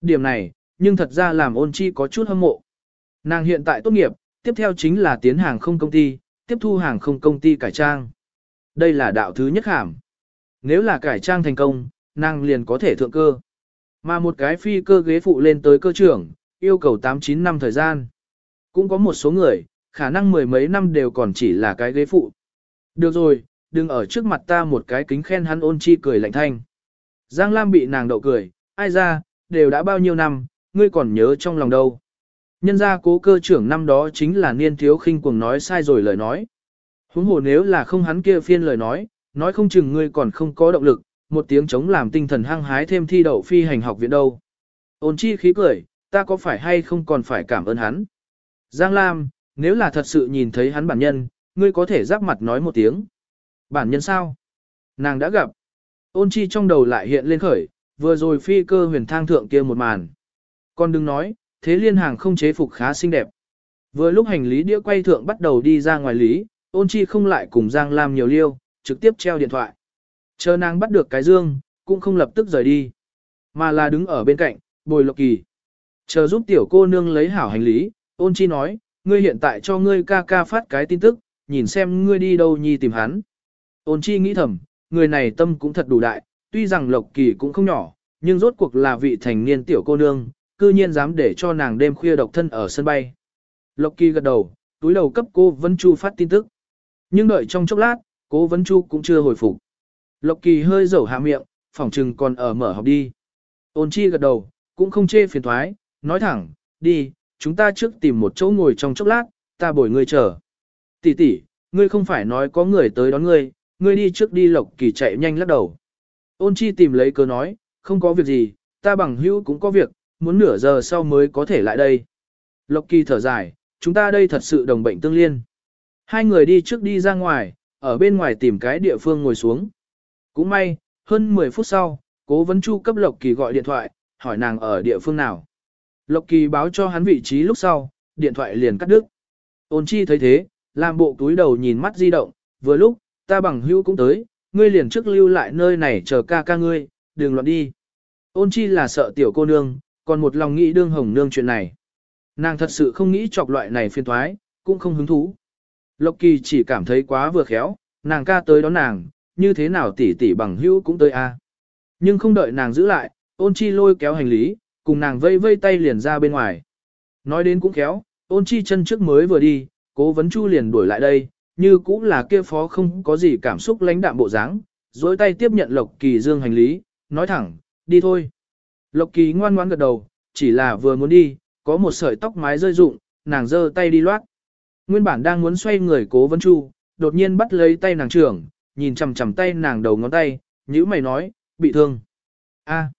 Speaker 1: Điểm này, nhưng thật ra làm ôn chi có chút hâm mộ. Nàng hiện tại tốt nghiệp, tiếp theo chính là tiến hàng không công ty, tiếp thu hàng không công ty cải trang. Đây là đạo thứ nhất hàm. Nếu là cải trang thành công, nàng liền có thể thượng cơ. Mà một cái phi cơ ghế phụ lên tới cơ trưởng, yêu cầu 8-9 năm thời gian. Cũng có một số người, khả năng mười mấy năm đều còn chỉ là cái ghế phụ. Được rồi, đừng ở trước mặt ta một cái kính khen hắn ôn chi cười lạnh thanh. Giang Lam bị nàng đậu cười, ai ra, đều đã bao nhiêu năm, ngươi còn nhớ trong lòng đâu. Nhân gia cố cơ trưởng năm đó chính là niên thiếu khinh cuồng nói sai rồi lời nói. Huống hồ nếu là không hắn kia phiên lời nói, nói không chừng ngươi còn không có động lực, một tiếng chống làm tinh thần hăng hái thêm thi đậu phi hành học viện đâu. Ôn chi khí cười, ta có phải hay không còn phải cảm ơn hắn. Giang Lam, nếu là thật sự nhìn thấy hắn bản nhân, ngươi có thể giáp mặt nói một tiếng. Bản nhân sao? Nàng đã gặp. Ôn chi trong đầu lại hiện lên khởi, vừa rồi phi cơ huyền thang thượng kia một màn. Con đừng nói, thế liên hàng không chế phục khá xinh đẹp. Vừa lúc hành lý đĩa quay thượng bắt đầu đi ra ngoài lý, ôn chi không lại cùng Giang Lam nhiều liêu, trực tiếp treo điện thoại. Chờ nàng bắt được cái dương, cũng không lập tức rời đi, mà là đứng ở bên cạnh, bồi lộc kỳ. Chờ giúp tiểu cô nương lấy hảo hành lý, ôn chi nói, ngươi hiện tại cho ngươi ca ca phát cái tin tức, nhìn xem ngươi đi đâu nhi tìm hắn. Ôn chi nghĩ thầm, người này tâm cũng thật đủ đại, tuy rằng lộc kỳ cũng không nhỏ, nhưng rốt cuộc là vị thành niên tiểu cô nương, cư nhiên dám để cho nàng đêm khuya độc thân ở sân bay. Lộc kỳ gật đầu, túi đầu cấp cô Vân Chu phát tin tức. Nhưng đợi trong chốc lát, cô Vân Chu cũng chưa hồi phục. Lộc kỳ hơi dầu hạ miệng, phỏng trừng còn ở mở học đi. Ôn chi gật đầu, cũng không chê phiền thoái, nói thẳng, đi, chúng ta trước tìm một chỗ ngồi trong chốc lát, ta bồi ngươi chờ. Tỷ tỷ, ngươi không phải nói có người tới đón ngươi, ngươi đi trước đi lộc kỳ chạy nhanh lắc đầu. Ôn chi tìm lấy cớ nói, không có việc gì, ta bằng hữu cũng có việc, muốn nửa giờ sau mới có thể lại đây. Lộc kỳ thở dài, chúng ta đây thật sự đồng bệnh tương liên. Hai người đi trước đi ra ngoài, ở bên ngoài tìm cái địa phương ngồi xuống. Cũng may, hơn 10 phút sau, cố vấn chu cấp Lộc kỳ gọi điện thoại, hỏi nàng ở địa phương nào. Lộc kỳ báo cho hắn vị trí lúc sau, điện thoại liền cắt đứt. Ôn chi thấy thế, làm bộ túi đầu nhìn mắt di động, vừa lúc, ta bằng hữu cũng tới, ngươi liền trước lưu lại nơi này chờ ca ca ngươi, đừng loạn đi. Ôn chi là sợ tiểu cô nương, còn một lòng nghĩ đương hồng nương chuyện này. Nàng thật sự không nghĩ chọc loại này phiên thoái, cũng không hứng thú. Lộc kỳ chỉ cảm thấy quá vừa khéo, nàng ca tới đón nàng, như thế nào tỷ tỷ bằng hữu cũng tới a. Nhưng không đợi nàng giữ lại, ôn chi lôi kéo hành lý, cùng nàng vây vây tay liền ra bên ngoài. Nói đến cũng khéo, ôn chi chân trước mới vừa đi, cố vấn chu liền đuổi lại đây, như cũng là kia phó không có gì cảm xúc lãnh đạm bộ dáng, dối tay tiếp nhận Lộc Kỳ dương hành lý, nói thẳng, đi thôi. Lộc Kỳ ngoan ngoãn gật đầu, chỉ là vừa muốn đi, có một sợi tóc mái rơi rụng, nàng giơ tay đi loát. Nguyên bản đang muốn xoay người cố vấn chu, đột nhiên bắt lấy tay nàng trưởng, nhìn chằm chằm tay nàng đầu ngón tay, nhữ mày nói, bị thương. A.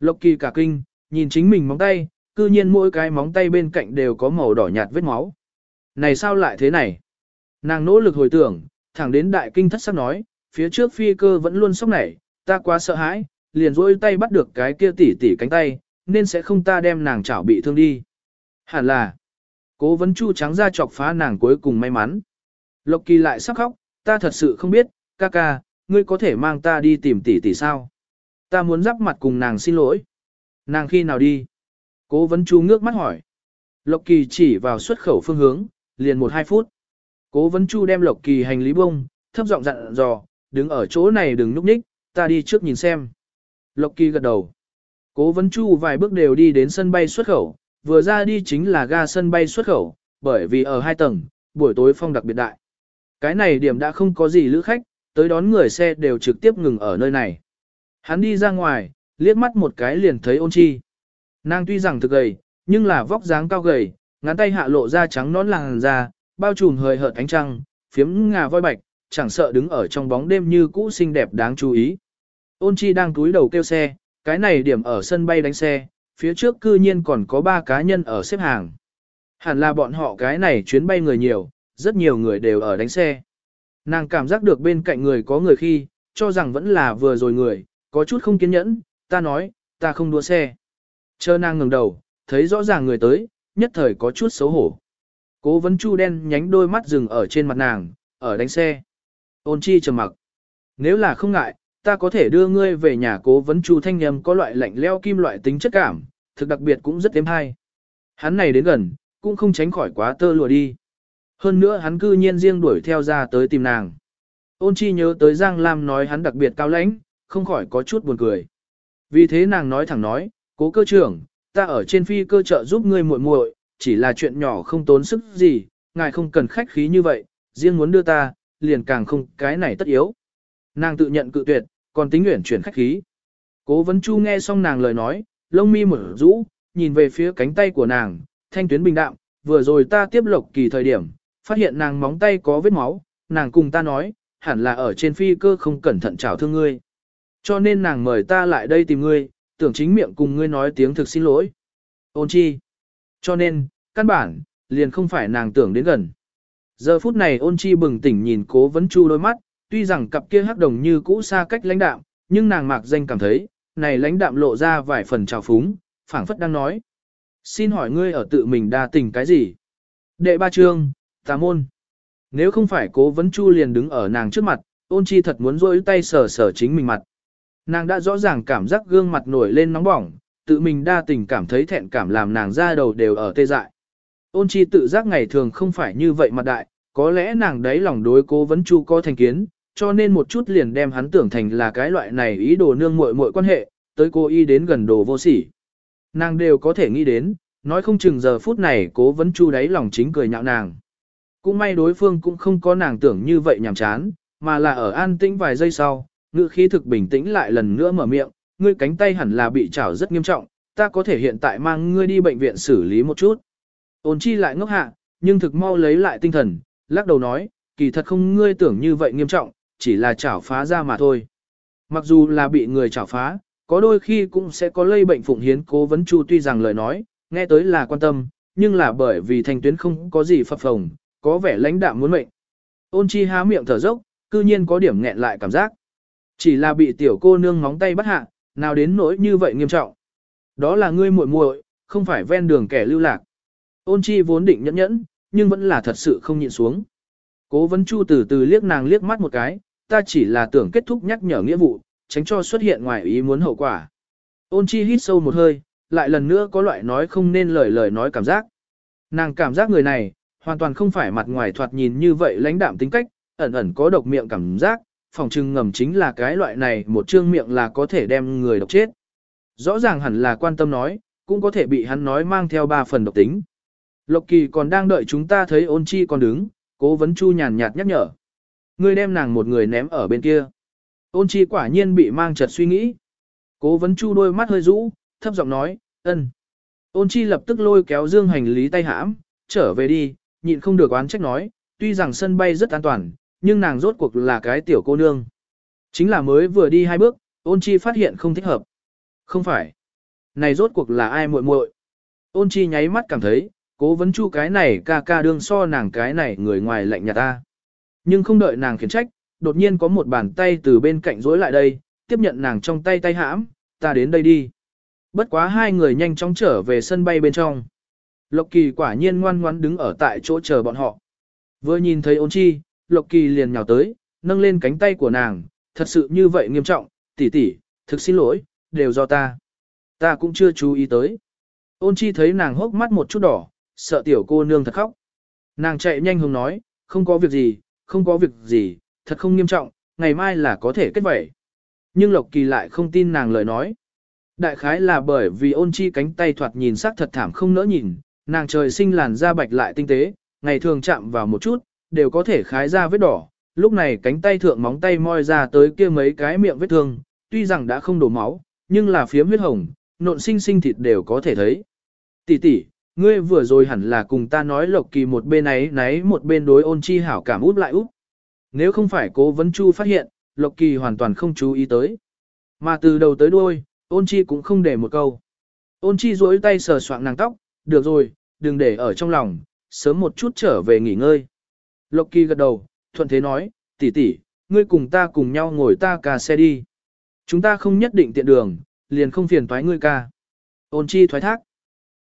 Speaker 1: Lộc Kỳ cả kinh, nhìn chính mình móng tay, cư nhiên mỗi cái móng tay bên cạnh đều có màu đỏ nhạt vết máu. Này sao lại thế này? Nàng nỗ lực hồi tưởng, thẳng đến đại kinh thất sắc nói, phía trước phi cơ vẫn luôn sốc nảy, ta quá sợ hãi, liền rôi tay bắt được cái kia tỉ tỉ cánh tay, nên sẽ không ta đem nàng chảo bị thương đi. Hẳn là, cố vấn chu trắng ra chọc phá nàng cuối cùng may mắn. Lộc kỳ lại sắc khóc, ta thật sự không biết, ca ca, ngươi có thể mang ta đi tìm tỷ tỷ sao? Ta muốn giáp mặt cùng nàng xin lỗi. Nàng khi nào đi? Cố vấn chu ngước mắt hỏi. Lộc kỳ chỉ vào xuất khẩu phương hướng, liền một hai phút. Cố vấn chu đem lộc kỳ hành lý bông, thấp giọng dặn dò, đứng ở chỗ này đừng núp ních, ta đi trước nhìn xem. Lộc kỳ gật đầu. Cố vấn chu vài bước đều đi đến sân bay xuất khẩu, vừa ra đi chính là ga sân bay xuất khẩu, bởi vì ở hai tầng, buổi tối phong đặc biệt đại. Cái này điểm đã không có gì lữ khách, tới đón người xe đều trực tiếp ngừng ở nơi này. Hắn đi ra ngoài, liếc mắt một cái liền thấy ôn chi. Nàng tuy rằng thực gầy, nhưng là vóc dáng cao gầy, ngắn tay hạ lộ ra trắng nón làng da, bao trùm hơi hợt ánh trăng, phiếm ngà voi bạch, chẳng sợ đứng ở trong bóng đêm như cũ xinh đẹp đáng chú ý. Ôn chi đang túi đầu kêu xe, cái này điểm ở sân bay đánh xe, phía trước cư nhiên còn có ba cá nhân ở xếp hàng. Hẳn là bọn họ cái này chuyến bay người nhiều, rất nhiều người đều ở đánh xe. Nàng cảm giác được bên cạnh người có người khi, cho rằng vẫn là vừa rồi người, có chút không kiên nhẫn, ta nói, ta không đua xe. Chờ nàng ngừng đầu, thấy rõ ràng người tới, nhất thời có chút xấu hổ. Cố vấn chu đen nhánh đôi mắt dừng ở trên mặt nàng, ở đánh xe. Ôn chi trầm mặc. Nếu là không ngại, ta có thể đưa ngươi về nhà cố vấn chu thanh nhầm có loại lạnh leo kim loại tính chất cảm, thực đặc biệt cũng rất êm hay. Hắn này đến gần, cũng không tránh khỏi quá tơ lùa đi. Hơn nữa hắn cư nhiên riêng đuổi theo ra tới tìm nàng. Ôn chi nhớ tới Giang Lam nói hắn đặc biệt cao lãnh, không khỏi có chút buồn cười. Vì thế nàng nói thẳng nói, cố cơ trưởng, ta ở trên phi cơ trợ giúp ngươi muội muội, chỉ là chuyện nhỏ không tốn sức gì, ngài không cần khách khí như vậy, riêng muốn đưa ta, liền càng không cái này tất yếu. Nàng tự nhận cự tuyệt, còn tính nguyện chuyển khách khí. Cố vấn chu nghe xong nàng lời nói, lông mi mở rũ, nhìn về phía cánh tay của nàng, thanh tuyến bình đạm, vừa rồi ta tiếp lộc kỳ thời điểm, phát hiện nàng móng tay có vết máu, nàng cùng ta nói, hẳn là ở trên phi cơ không cẩn thận chào thương ngươi. Cho nên nàng mời ta lại đây tìm ngươi, tưởng chính miệng cùng ngươi nói tiếng thực xin lỗi. Ôn chi. Cho nên, căn bản, liền không phải nàng tưởng đến gần. Giờ phút này ôn chi bừng tỉnh nhìn cố vấn chu đôi mắt, tuy rằng cặp kia hắc đồng như cũ xa cách lãnh đạm, nhưng nàng mạc danh cảm thấy, này lãnh đạm lộ ra vài phần trào phúng, phảng phất đang nói. Xin hỏi ngươi ở tự mình đa tình cái gì? Đệ ba trương, tà môn. Nếu không phải cố vấn chu liền đứng ở nàng trước mặt, ôn chi thật muốn rôi tay sờ sờ chính mình mặt. Nàng đã rõ ràng cảm giác gương mặt nổi lên nóng bỏng, tự mình đa tình cảm thấy thẹn cảm làm nàng ra đầu đều ở tê dại. Ôn chi tự giác ngày thường không phải như vậy mặt đại, có lẽ nàng đấy lòng đối cố vấn chu có thành kiến, cho nên một chút liền đem hắn tưởng thành là cái loại này ý đồ nương muội muội quan hệ, tới cô y đến gần đồ vô sỉ. Nàng đều có thể nghĩ đến, nói không chừng giờ phút này cố vấn chu đáy lòng chính cười nhạo nàng. Cũng may đối phương cũng không có nàng tưởng như vậy nhàm chán, mà là ở an tĩnh vài giây sau, ngữ khí thực bình tĩnh lại lần nữa mở miệng, ngươi cánh tay hẳn là bị chảo rất nghiêm trọng, ta có thể hiện tại mang ngươi đi bệnh viện xử lý một chút. Ôn chi lại ngốc hạ, nhưng thực mau lấy lại tinh thần, lắc đầu nói, kỳ thật không ngươi tưởng như vậy nghiêm trọng, chỉ là chảo phá ra mà thôi. Mặc dù là bị người chảo phá, có đôi khi cũng sẽ có lây bệnh phụng hiến cố vấn chu tuy rằng lời nói, nghe tới là quan tâm, nhưng là bởi vì thành tuyến không có gì phập phồng, có vẻ lãnh đạm muốn mệnh. Ôn chi há miệng thở dốc, cư nhiên có điểm nghẹn lại cảm giác. Chỉ là bị tiểu cô nương móng tay bắt hạ, nào đến nỗi như vậy nghiêm trọng. Đó là ngươi muội muội, không phải ven đường kẻ lưu lạc. Ôn chi vốn định nhẫn nhẫn, nhưng vẫn là thật sự không nhịn xuống. Cố vấn chu từ từ liếc nàng liếc mắt một cái, ta chỉ là tưởng kết thúc nhắc nhở nghĩa vụ, tránh cho xuất hiện ngoài ý muốn hậu quả. Ôn chi hít sâu một hơi, lại lần nữa có loại nói không nên lời lời nói cảm giác. Nàng cảm giác người này, hoàn toàn không phải mặt ngoài thoạt nhìn như vậy lãnh đạm tính cách, ẩn ẩn có độc miệng cảm giác, phòng trưng ngầm chính là cái loại này một trương miệng là có thể đem người độc chết. Rõ ràng hẳn là quan tâm nói, cũng có thể bị hắn nói mang theo ba phần độc tính. Lộc kỳ còn đang đợi chúng ta thấy ôn chi còn đứng, cố vấn chu nhàn nhạt nhắc nhở. Ngươi đem nàng một người ném ở bên kia. Ôn chi quả nhiên bị mang chật suy nghĩ. Cố vấn chu đôi mắt hơi rũ, thấp giọng nói, ân. Ôn chi lập tức lôi kéo dương hành lý tay hãm, trở về đi, nhịn không được oán trách nói, tuy rằng sân bay rất an toàn, nhưng nàng rốt cuộc là cái tiểu cô nương. Chính là mới vừa đi hai bước, ôn chi phát hiện không thích hợp. Không phải. Này rốt cuộc là ai muội muội? Ôn chi nháy mắt cảm thấy, cố vấn chu cái này ca ca đương so nàng cái này người ngoài lạnh nhà ta. Nhưng không đợi nàng khiển trách, đột nhiên có một bàn tay từ bên cạnh rối lại đây, tiếp nhận nàng trong tay tay hãm, ta đến đây đi. Bất quá hai người nhanh chóng trở về sân bay bên trong. Lộc Kỳ quả nhiên ngoan ngoãn đứng ở tại chỗ chờ bọn họ. Vừa nhìn thấy ôn chi, Lộc Kỳ liền nhào tới, nâng lên cánh tay của nàng, thật sự như vậy nghiêm trọng, tỷ tỷ, thực xin lỗi, đều do ta. Ta cũng chưa chú ý tới. Ôn chi thấy nàng hốc mắt một chút đỏ, sợ tiểu cô nương thật khóc. Nàng chạy nhanh hướng nói, không có việc gì, không có việc gì, thật không nghiêm trọng, ngày mai là có thể kết vẩy. Nhưng Lộc Kỳ lại không tin nàng lời nói. Đại khái là bởi vì ôn chi cánh tay thoạt nhìn sắc thật thảm không nỡ nhìn, nàng trời sinh làn da bạch lại tinh tế, ngày thường chạm vào một chút, đều có thể khái ra vết đỏ. Lúc này cánh tay thượng móng tay moi ra tới kia mấy cái miệng vết thương, tuy rằng đã không đổ máu, nhưng là phiếm huyết hồng, nộn sinh sinh thịt đều có thể thấy. Tỷ tỷ, ngươi vừa rồi hẳn là cùng ta nói lộc kỳ một bên ấy náy một bên đối ôn chi hảo cảm út lại út. Nếu không phải cố vấn chu phát hiện, lộc kỳ hoàn toàn không chú ý tới. Mà từ đầu tới đuôi, ôn chi cũng không để một câu. Ôn chi duỗi tay sờ soạng nàng tóc, được rồi, đừng để ở trong lòng, sớm một chút trở về nghỉ ngơi. Lộc Kỳ gật đầu, thuận thế nói, tỷ tỷ, ngươi cùng ta cùng nhau ngồi ta ca xe đi. Chúng ta không nhất định tiện đường, liền không phiền toái ngươi ca. Ôn chi thoái thác.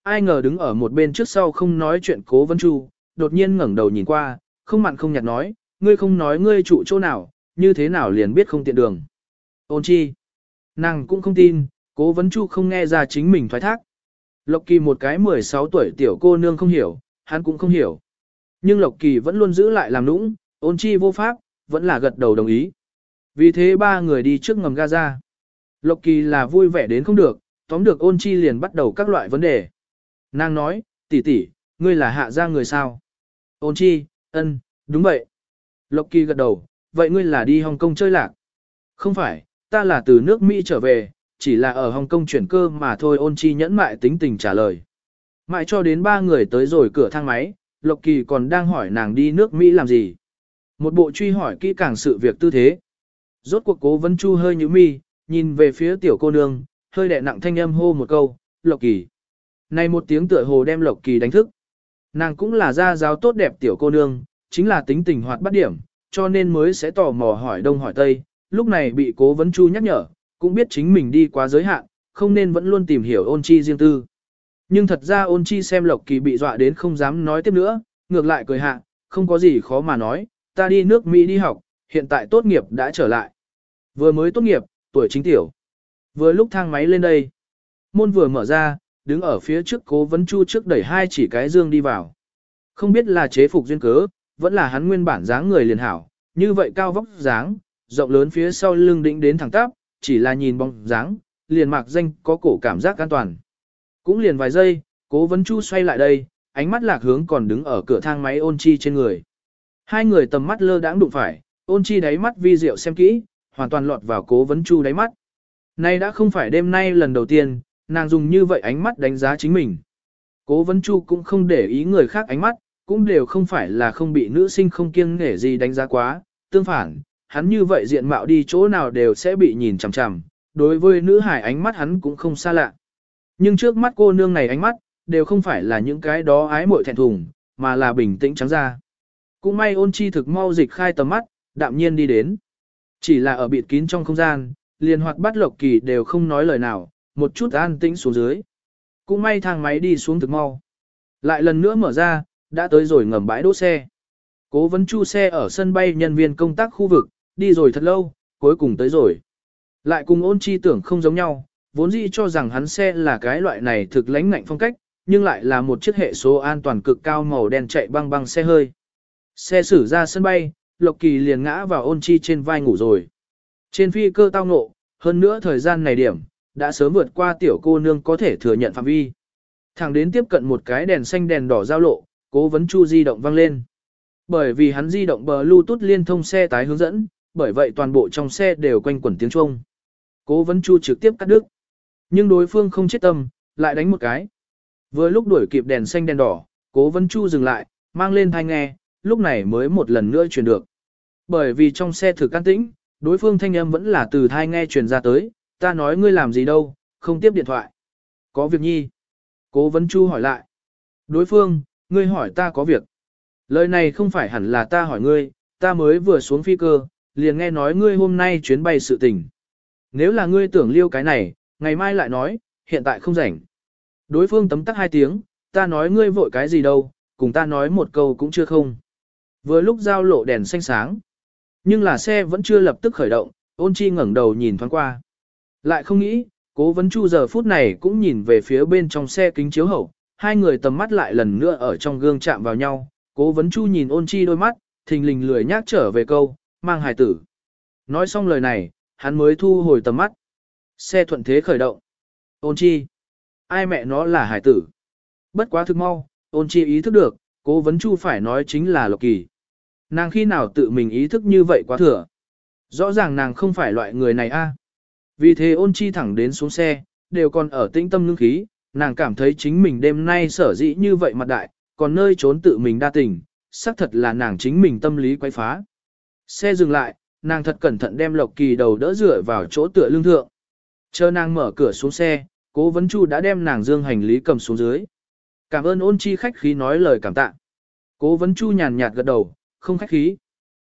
Speaker 1: Ai ngờ đứng ở một bên trước sau không nói chuyện cố vấn chu, đột nhiên ngẩng đầu nhìn qua, không mặn không nhạt nói, ngươi không nói ngươi trụ chỗ nào, như thế nào liền biết không tiện đường. Ôn chi. Nàng cũng không tin, cố vấn chu không nghe ra chính mình thoái thác. Lộc Kỳ một cái 16 tuổi tiểu cô nương không hiểu, hắn cũng không hiểu. Nhưng Lộc Kỳ vẫn luôn giữ lại làm nũng, ôn chi vô pháp, vẫn là gật đầu đồng ý. Vì thế ba người đi trước ngầm Gaza. Lộc Kỳ là vui vẻ đến không được, tóm được ôn chi liền bắt đầu các loại vấn đề. Nàng nói, tỷ tỷ, ngươi là hạ gia người sao? Ôn chi, ân, đúng vậy. Lộc Kỳ gật đầu, vậy ngươi là đi Hồng Kông chơi lạc? Không phải, ta là từ nước Mỹ trở về, chỉ là ở Hồng Kông chuyển cơ mà thôi ôn chi nhẫn mại tính tình trả lời. Mãi cho đến ba người tới rồi cửa thang máy, Lộc Kỳ còn đang hỏi nàng đi nước Mỹ làm gì. Một bộ truy hỏi kỹ càng sự việc tư thế. Rốt cuộc cố vấn chu hơi như mi, nhìn về phía tiểu cô nương, hơi đẹ nặng thanh âm hô một câu, Lộc Kỳ. Này một tiếng tựa hồ đem Lộc Kỳ đánh thức. Nàng cũng là gia giáo tốt đẹp tiểu cô nương, chính là tính tình hoạt bắt điểm, cho nên mới sẽ tò mò hỏi đông hỏi tây, lúc này bị cố vấn chu nhắc nhở, cũng biết chính mình đi quá giới hạn, không nên vẫn luôn tìm hiểu ôn chi riêng tư. Nhưng thật ra ôn chi xem Lộc Kỳ bị dọa đến không dám nói tiếp nữa, ngược lại cười hạ, không có gì khó mà nói, ta đi nước Mỹ đi học, hiện tại tốt nghiệp đã trở lại. Vừa mới tốt nghiệp, tuổi chính tiểu. Vừa lúc thang máy lên đây, môn vừa mở ra, đứng ở phía trước cố vấn chu trước đẩy hai chỉ cái dương đi vào. Không biết là chế phục duyên cớ, vẫn là hắn nguyên bản dáng người liền hảo, như vậy cao vóc dáng, rộng lớn phía sau lưng đỉnh đến thẳng tắp, chỉ là nhìn bóng dáng, liền mạc danh có cổ cảm giác an toàn. Cũng liền vài giây, cố vấn chu xoay lại đây, ánh mắt lạc hướng còn đứng ở cửa thang máy ôn chi trên người. Hai người tầm mắt lơ đãng đụng phải, ôn chi đáy mắt vi diệu xem kỹ, hoàn toàn lọt vào cố vấn chu đáy mắt. Nay đã không phải đêm nay lần đầu tiên, nàng dùng như vậy ánh mắt đánh giá chính mình. Cố vấn chu cũng không để ý người khác ánh mắt, cũng đều không phải là không bị nữ sinh không kiêng nể gì đánh giá quá, tương phản, hắn như vậy diện mạo đi chỗ nào đều sẽ bị nhìn chằm chằm, đối với nữ hải ánh mắt hắn cũng không xa lạ. Nhưng trước mắt cô nương này ánh mắt, đều không phải là những cái đó ái muội thẹn thùng, mà là bình tĩnh trắng ra. Cũng may ôn chi thực mau dịch khai tầm mắt, đạm nhiên đi đến. Chỉ là ở bịt kín trong không gian, liền hoạt bắt lộc kỳ đều không nói lời nào, một chút an tĩnh xuống dưới. Cũng may thang máy đi xuống thực mau. Lại lần nữa mở ra, đã tới rồi ngầm bãi đỗ xe. Cố vấn chu xe ở sân bay nhân viên công tác khu vực, đi rồi thật lâu, cuối cùng tới rồi. Lại cùng ôn chi tưởng không giống nhau, vốn dĩ cho rằng hắn xe là cái loại này thực lãnh ngạnh phong cách, nhưng lại là một chiếc hệ số an toàn cực cao màu đen chạy băng băng xe hơi. Xe xử ra sân bay, Lộc Kỳ liền ngã vào ôn chi trên vai ngủ rồi. Trên phi cơ tao ngộ, hơn nữa thời gian này điểm, đã sớm vượt qua tiểu cô nương có thể thừa nhận phạm vi. Thẳng đến tiếp cận một cái đèn xanh đèn đỏ giao lộ, cố vấn chu di động vang lên. Bởi vì hắn di động bờ Bluetooth liên thông xe tái hướng dẫn, bởi vậy toàn bộ trong xe đều quanh quẩn tiếng chuông. Cố vấn chu trực tiếp cắt đứt. Nhưng đối phương không chết tâm, lại đánh một cái. Vừa lúc đuổi kịp đèn xanh đèn đỏ, cố vấn chu dừng lại, mang lên thanh nghe, lúc này mới một lần nữa truyền được. Bởi vì trong xe thử can tĩnh, đối phương thanh âm vẫn là từ thai nghe truyền ra tới, ta nói ngươi làm gì đâu, không tiếp điện thoại. Có việc nhi. Cố vấn chu hỏi lại. Đối phương, ngươi hỏi ta có việc. Lời này không phải hẳn là ta hỏi ngươi, ta mới vừa xuống phi cơ, liền nghe nói ngươi hôm nay chuyến bay sự tình. Nếu là ngươi tưởng liêu cái này, ngày mai lại nói, hiện tại không rảnh. Đối phương tấm tắc hai tiếng, ta nói ngươi vội cái gì đâu, cùng ta nói một câu cũng chưa không. Vừa lúc giao lộ đèn xanh sáng, nhưng là xe vẫn chưa lập tức khởi động, ôn chi ngẩng đầu nhìn thoáng qua. Lại không nghĩ, cố vấn chu giờ phút này cũng nhìn về phía bên trong xe kính chiếu hậu, hai người tầm mắt lại lần nữa ở trong gương chạm vào nhau, cố vấn chu nhìn ôn chi đôi mắt, thình lình lười nhác trở về câu, mang hài tử. Nói xong lời này, hắn mới thu hồi tầm mắt. Xe thuận thế khởi động. Ôn chi. Ai mẹ nó là hải tử. Bất quá thực mau, ôn chi ý thức được, cố vấn chu phải nói chính là Lộc Kỳ. Nàng khi nào tự mình ý thức như vậy quá thừa. Rõ ràng nàng không phải loại người này a. Vì thế ôn chi thẳng đến xuống xe, đều còn ở tĩnh tâm ngưng khí, nàng cảm thấy chính mình đêm nay sở dĩ như vậy mặt đại, còn nơi trốn tự mình đa tình, xác thật là nàng chính mình tâm lý quay phá. Xe dừng lại, nàng thật cẩn thận đem Lộc Kỳ đầu đỡ dựa vào chỗ tựa lưng thượng. Chờ nàng mở cửa xuống xe, cố vấn chu đã đem nàng dương hành lý cầm xuống dưới. Cảm ơn ôn chi khách khí nói lời cảm tạ. Cố vấn chu nhàn nhạt gật đầu, không khách khí.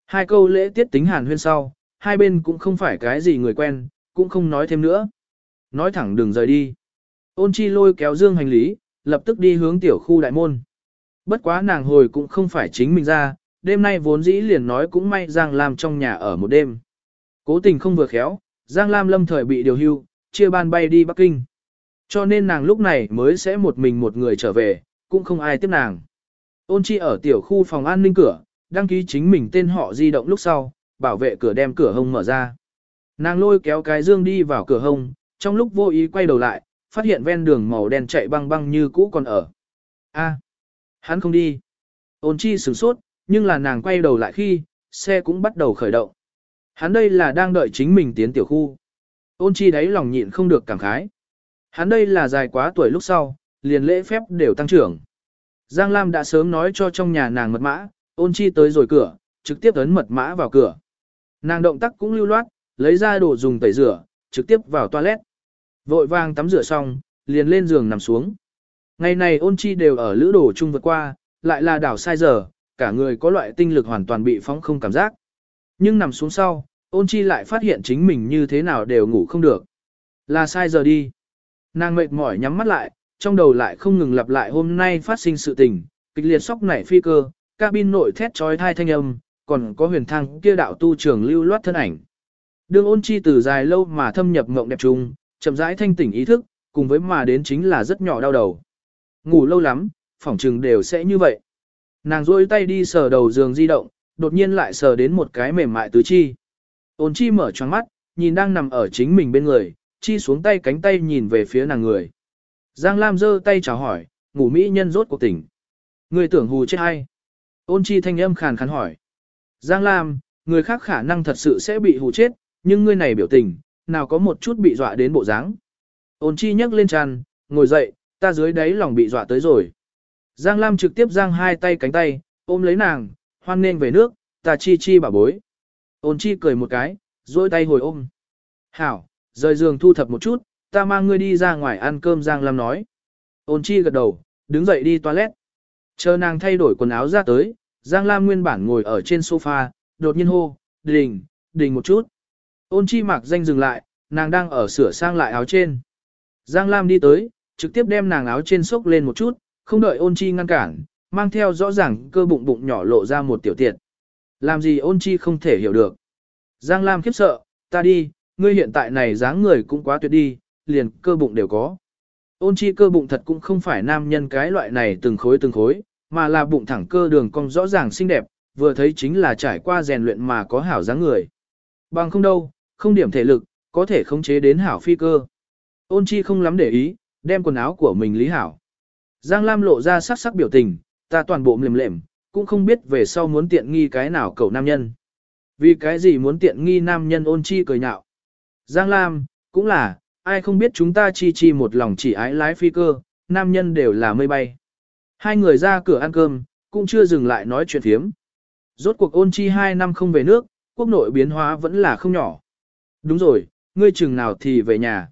Speaker 1: Hai câu lễ tiết tính hàn huyên sau, hai bên cũng không phải cái gì người quen, cũng không nói thêm nữa. Nói thẳng đừng rời đi. Ôn chi lôi kéo dương hành lý, lập tức đi hướng tiểu khu đại môn. Bất quá nàng hồi cũng không phải chính mình ra, đêm nay vốn dĩ liền nói cũng may Giang Lam trong nhà ở một đêm. Cố tình không vừa khéo, Giang Lam lâm thời bị điều hưu, chia ban bay đi Bắc Kinh. Cho nên nàng lúc này mới sẽ một mình một người trở về, cũng không ai tiếp nàng. Ôn chi ở tiểu khu phòng an ninh cửa, đăng ký chính mình tên họ di động lúc sau, bảo vệ cửa đem cửa hông mở ra. Nàng lôi kéo cái dương đi vào cửa hông, trong lúc vô ý quay đầu lại, phát hiện ven đường màu đen chạy băng băng như cũ còn ở. A, hắn không đi. Ôn chi sửng sốt, nhưng là nàng quay đầu lại khi, xe cũng bắt đầu khởi động. Hắn đây là đang đợi chính mình tiến tiểu khu. Ôn chi đáy lòng nhịn không được cảm khái. Hắn đây là dài quá tuổi lúc sau, liền lễ phép đều tăng trưởng. Giang Lam đã sớm nói cho trong nhà nàng mật mã, ôn chi tới rồi cửa, trực tiếp ấn mật mã vào cửa. Nàng động tác cũng lưu loát, lấy ra đồ dùng tẩy rửa, trực tiếp vào toilet. Vội vàng tắm rửa xong, liền lên giường nằm xuống. Ngày này ôn chi đều ở lữ đồ chung vượt qua, lại là đảo sai giờ, cả người có loại tinh lực hoàn toàn bị phóng không cảm giác. Nhưng nằm xuống sau, ôn chi lại phát hiện chính mình như thế nào đều ngủ không được. Là sai giờ đi. Nàng mệt mỏi nhắm mắt lại, trong đầu lại không ngừng lặp lại hôm nay phát sinh sự tình, kịch liệt sóc nảy phi cơ, cabin nội thét trói thai thanh âm, còn có huyền thang kia đạo tu trường lưu loát thân ảnh. Đường ôn chi từ dài lâu mà thâm nhập ngộng đẹp trung, chậm rãi thanh tỉnh ý thức, cùng với mà đến chính là rất nhỏ đau đầu. Ngủ lâu lắm, phỏng trừng đều sẽ như vậy. Nàng rôi tay đi sờ đầu giường di động, đột nhiên lại sờ đến một cái mềm mại tứ chi. Ôn chi mở choáng mắt, nhìn đang nằm ở chính mình bên người, chi xuống tay cánh tay nhìn về phía nàng người. Giang Lam giơ tay chào hỏi, ngủ mỹ nhân rốt cuộc tỉnh. Người tưởng hù chết hay? Ôn chi thanh âm khàn khàn hỏi. Giang Lam, người khác khả năng thật sự sẽ bị hù chết, nhưng ngươi này biểu tình, nào có một chút bị dọa đến bộ dáng. Ôn chi nhấc lên tràn, ngồi dậy, ta dưới đáy lòng bị dọa tới rồi. Giang Lam trực tiếp giang hai tay cánh tay, ôm lấy nàng, hoan nên về nước, ta chi chi bảo bối. Ôn chi cười một cái, duỗi tay hồi ôm. Hảo, rời giường thu thập một chút, ta mang ngươi đi ra ngoài ăn cơm Giang Lam nói. Ôn chi gật đầu, đứng dậy đi toilet. Chờ nàng thay đổi quần áo ra tới, Giang Lam nguyên bản ngồi ở trên sofa, đột nhiên hô, đình, đình một chút. Ôn chi mặc danh dừng lại, nàng đang ở sửa sang lại áo trên. Giang Lam đi tới, trực tiếp đem nàng áo trên sốc lên một chút, không đợi ôn chi ngăn cản, mang theo rõ ràng cơ bụng bụng nhỏ lộ ra một tiểu tiệt. Làm gì ôn chi không thể hiểu được. Giang Lam khiếp sợ, ta đi, ngươi hiện tại này dáng người cũng quá tuyệt đi, liền cơ bụng đều có. Ôn chi cơ bụng thật cũng không phải nam nhân cái loại này từng khối từng khối, mà là bụng thẳng cơ đường cong rõ ràng xinh đẹp, vừa thấy chính là trải qua rèn luyện mà có hảo dáng người. Bằng không đâu, không điểm thể lực, có thể khống chế đến hảo phi cơ. Ôn chi không lắm để ý, đem quần áo của mình lý hảo. Giang Lam lộ ra sắc sắc biểu tình, ta toàn bộ mềm lệm, cũng không biết về sau muốn tiện nghi cái nào cậu nam nhân. Vì cái gì muốn tiện nghi nam nhân ôn chi cười nhạo. Giang Lam, cũng là, ai không biết chúng ta chi chi một lòng chỉ ái lái phi cơ, nam nhân đều là mây bay. Hai người ra cửa ăn cơm, cũng chưa dừng lại nói chuyện thiếm. Rốt cuộc ôn chi hai năm không về nước, quốc nội biến hóa vẫn là không nhỏ. Đúng rồi, ngươi chừng nào thì về nhà.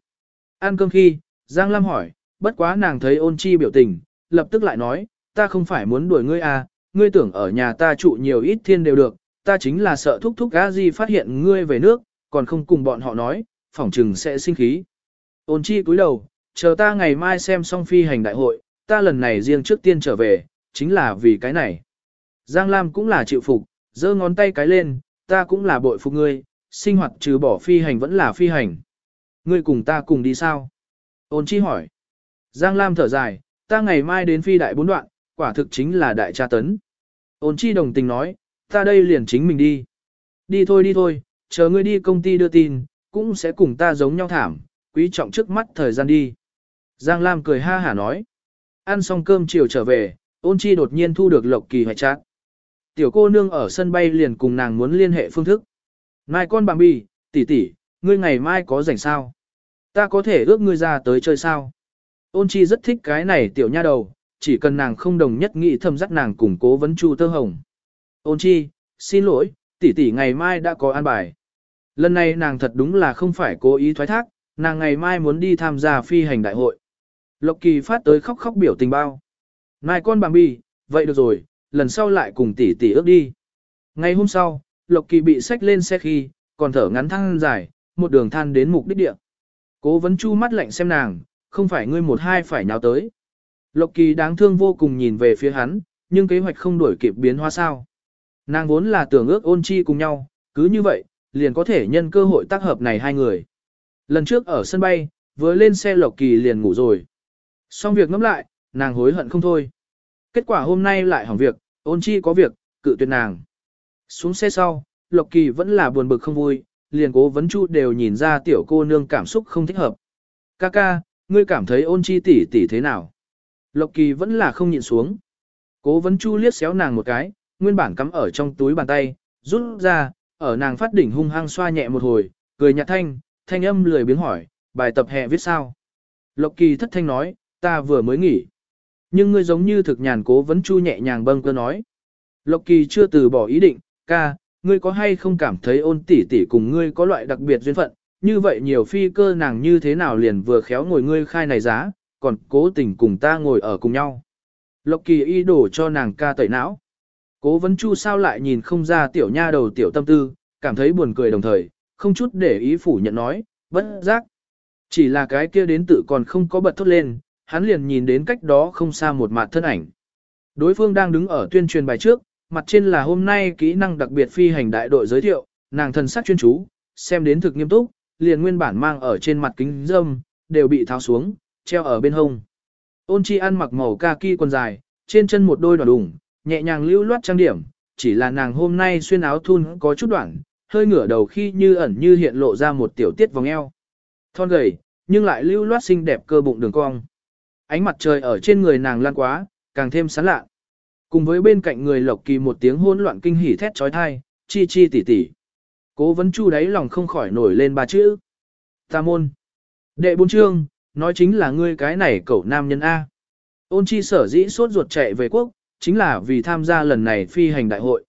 Speaker 1: Ăn cơm khi, Giang Lam hỏi, bất quá nàng thấy ôn chi biểu tình, lập tức lại nói, ta không phải muốn đuổi ngươi à, ngươi tưởng ở nhà ta trụ nhiều ít thiên đều được, ta chính là sợ thúc thúc gã gì phát hiện ngươi về nước, còn không cùng bọn họ nói, phỏng chừng sẽ sinh khí. Ôn chi cúi đầu, chờ ta ngày mai xem xong phi hành đại hội, ta lần này riêng trước tiên trở về, chính là vì cái này. Giang Lam cũng là chịu phục, giơ ngón tay cái lên, ta cũng là bội phục ngươi, sinh hoạt trừ bỏ phi hành vẫn là phi hành. Ngươi cùng ta cùng đi sao? Ôn chi hỏi. Giang Lam thở dài, ta ngày mai đến phi đại bốn đoạn, quả thực chính là đại tra tấn. Ôn chi đồng tình nói, ta đây liền chính mình đi. Đi thôi đi thôi, chờ ngươi đi công ty đưa tin, cũng sẽ cùng ta giống nhau thảm, quý trọng trước mắt thời gian đi. Giang Lam cười ha hả nói. Ăn xong cơm chiều trở về, ôn chi đột nhiên thu được lộc kỳ hoại chát. Tiểu cô nương ở sân bay liền cùng nàng muốn liên hệ phương thức. Mai con bằng bì, tỷ tỷ, ngươi ngày mai có rảnh sao? Ta có thể ước ngươi ra tới chơi sao? Ôn chi rất thích cái này tiểu nha đầu, chỉ cần nàng không đồng nhất nghị thâm dắt nàng cùng cố vấn chu tơ hồng. Ôn chi, xin lỗi, tỷ tỷ ngày mai đã có an bài. Lần này nàng thật đúng là không phải cố ý thoái thác, nàng ngày mai muốn đi tham gia phi hành đại hội. Lộc Kỳ phát tới khóc khóc biểu tình bao. Này con bằng bi, vậy được rồi, lần sau lại cùng tỷ tỷ ước đi. Ngày hôm sau, Lộc Kỳ bị xách lên xe khi, còn thở ngắn thăng dài, một đường than đến mục đích địa. Cố vấn chu mắt lạnh xem nàng, không phải ngươi một hai phải nhào tới. Lộc Kỳ đáng thương vô cùng nhìn về phía hắn, nhưng kế hoạch không đổi kịp biến hóa sao. Nàng vốn là tưởng ước ôn chi cùng nhau, cứ như vậy, liền có thể nhân cơ hội tác hợp này hai người. Lần trước ở sân bay, vừa lên xe Lộc Kỳ liền ngủ rồi. Xong việc ngẫm lại, nàng hối hận không thôi. Kết quả hôm nay lại hỏng việc, ôn chi có việc, cự tuyệt nàng. Xuống xe sau, Lộc Kỳ vẫn là buồn bực không vui, liền cố vấn chu đều nhìn ra tiểu cô nương cảm xúc không thích hợp. Kaka, ngươi cảm thấy ôn chi tỷ tỷ thế nào? Lộc Kỳ vẫn là không nhịn xuống. Cố vấn chu liếc xéo nàng một cái, nguyên bản cắm ở trong túi bàn tay, rút ra, ở nàng phát đỉnh hung hăng xoa nhẹ một hồi, cười nhạt thanh, thanh âm lười biếng hỏi, bài tập hè viết sao? Lộc Kỳ thất thanh nói, ta vừa mới nghỉ. Nhưng ngươi giống như thực nhàn cố vấn chu nhẹ nhàng bâng cơ nói. Lộc Kỳ chưa từ bỏ ý định, ca, ngươi có hay không cảm thấy ôn tỷ tỷ cùng ngươi có loại đặc biệt duyên phận, như vậy nhiều phi cơ nàng như thế nào liền vừa khéo ngồi ngươi khai này giá, còn cố tình cùng ta ngồi ở cùng nhau. Lộc Kỳ y đổ cho nàng ca tẩy não. Cố vấn chu sao lại nhìn không ra tiểu nha đầu tiểu tâm tư, cảm thấy buồn cười đồng thời, không chút để ý phủ nhận nói, bất giác. Chỉ là cái kia đến tự còn không có bật thốt lên, hắn liền nhìn đến cách đó không xa một mặt thân ảnh. Đối phương đang đứng ở tuyên truyền bài trước, mặt trên là hôm nay kỹ năng đặc biệt phi hành đại đội giới thiệu, nàng thần sắc chuyên chú, xem đến thực nghiêm túc, liền nguyên bản mang ở trên mặt kính dâm, đều bị tháo xuống, treo ở bên hông. Ôn chi ăn mặc màu kaki quần dài, trên chân một đôi đỏ đủng, nhẹ nhàng lưu loát trang điểm, chỉ là nàng hôm nay xuyên áo thun có chút đoạn, hơi ngửa đầu khi như ẩn như hiện lộ ra một tiểu tiết vòng eo. Thon gầy, nhưng lại lưu loát xinh đẹp cơ bụng đường cong. Ánh mặt trời ở trên người nàng lan quá, càng thêm sáng lạ. Cùng với bên cạnh người lộc kỳ một tiếng hỗn loạn kinh hỉ thét trói thai, chi chi tỉ tỉ. Cố vấn chu đáy lòng không khỏi nổi lên ba chữ. Ta môn. Đệ bốn chương, nói chính là ngươi cái này cậu nam nhân A. Ôn chi sở dĩ sốt ruột chạy về quốc, chính là vì tham gia lần này phi hành đại hội.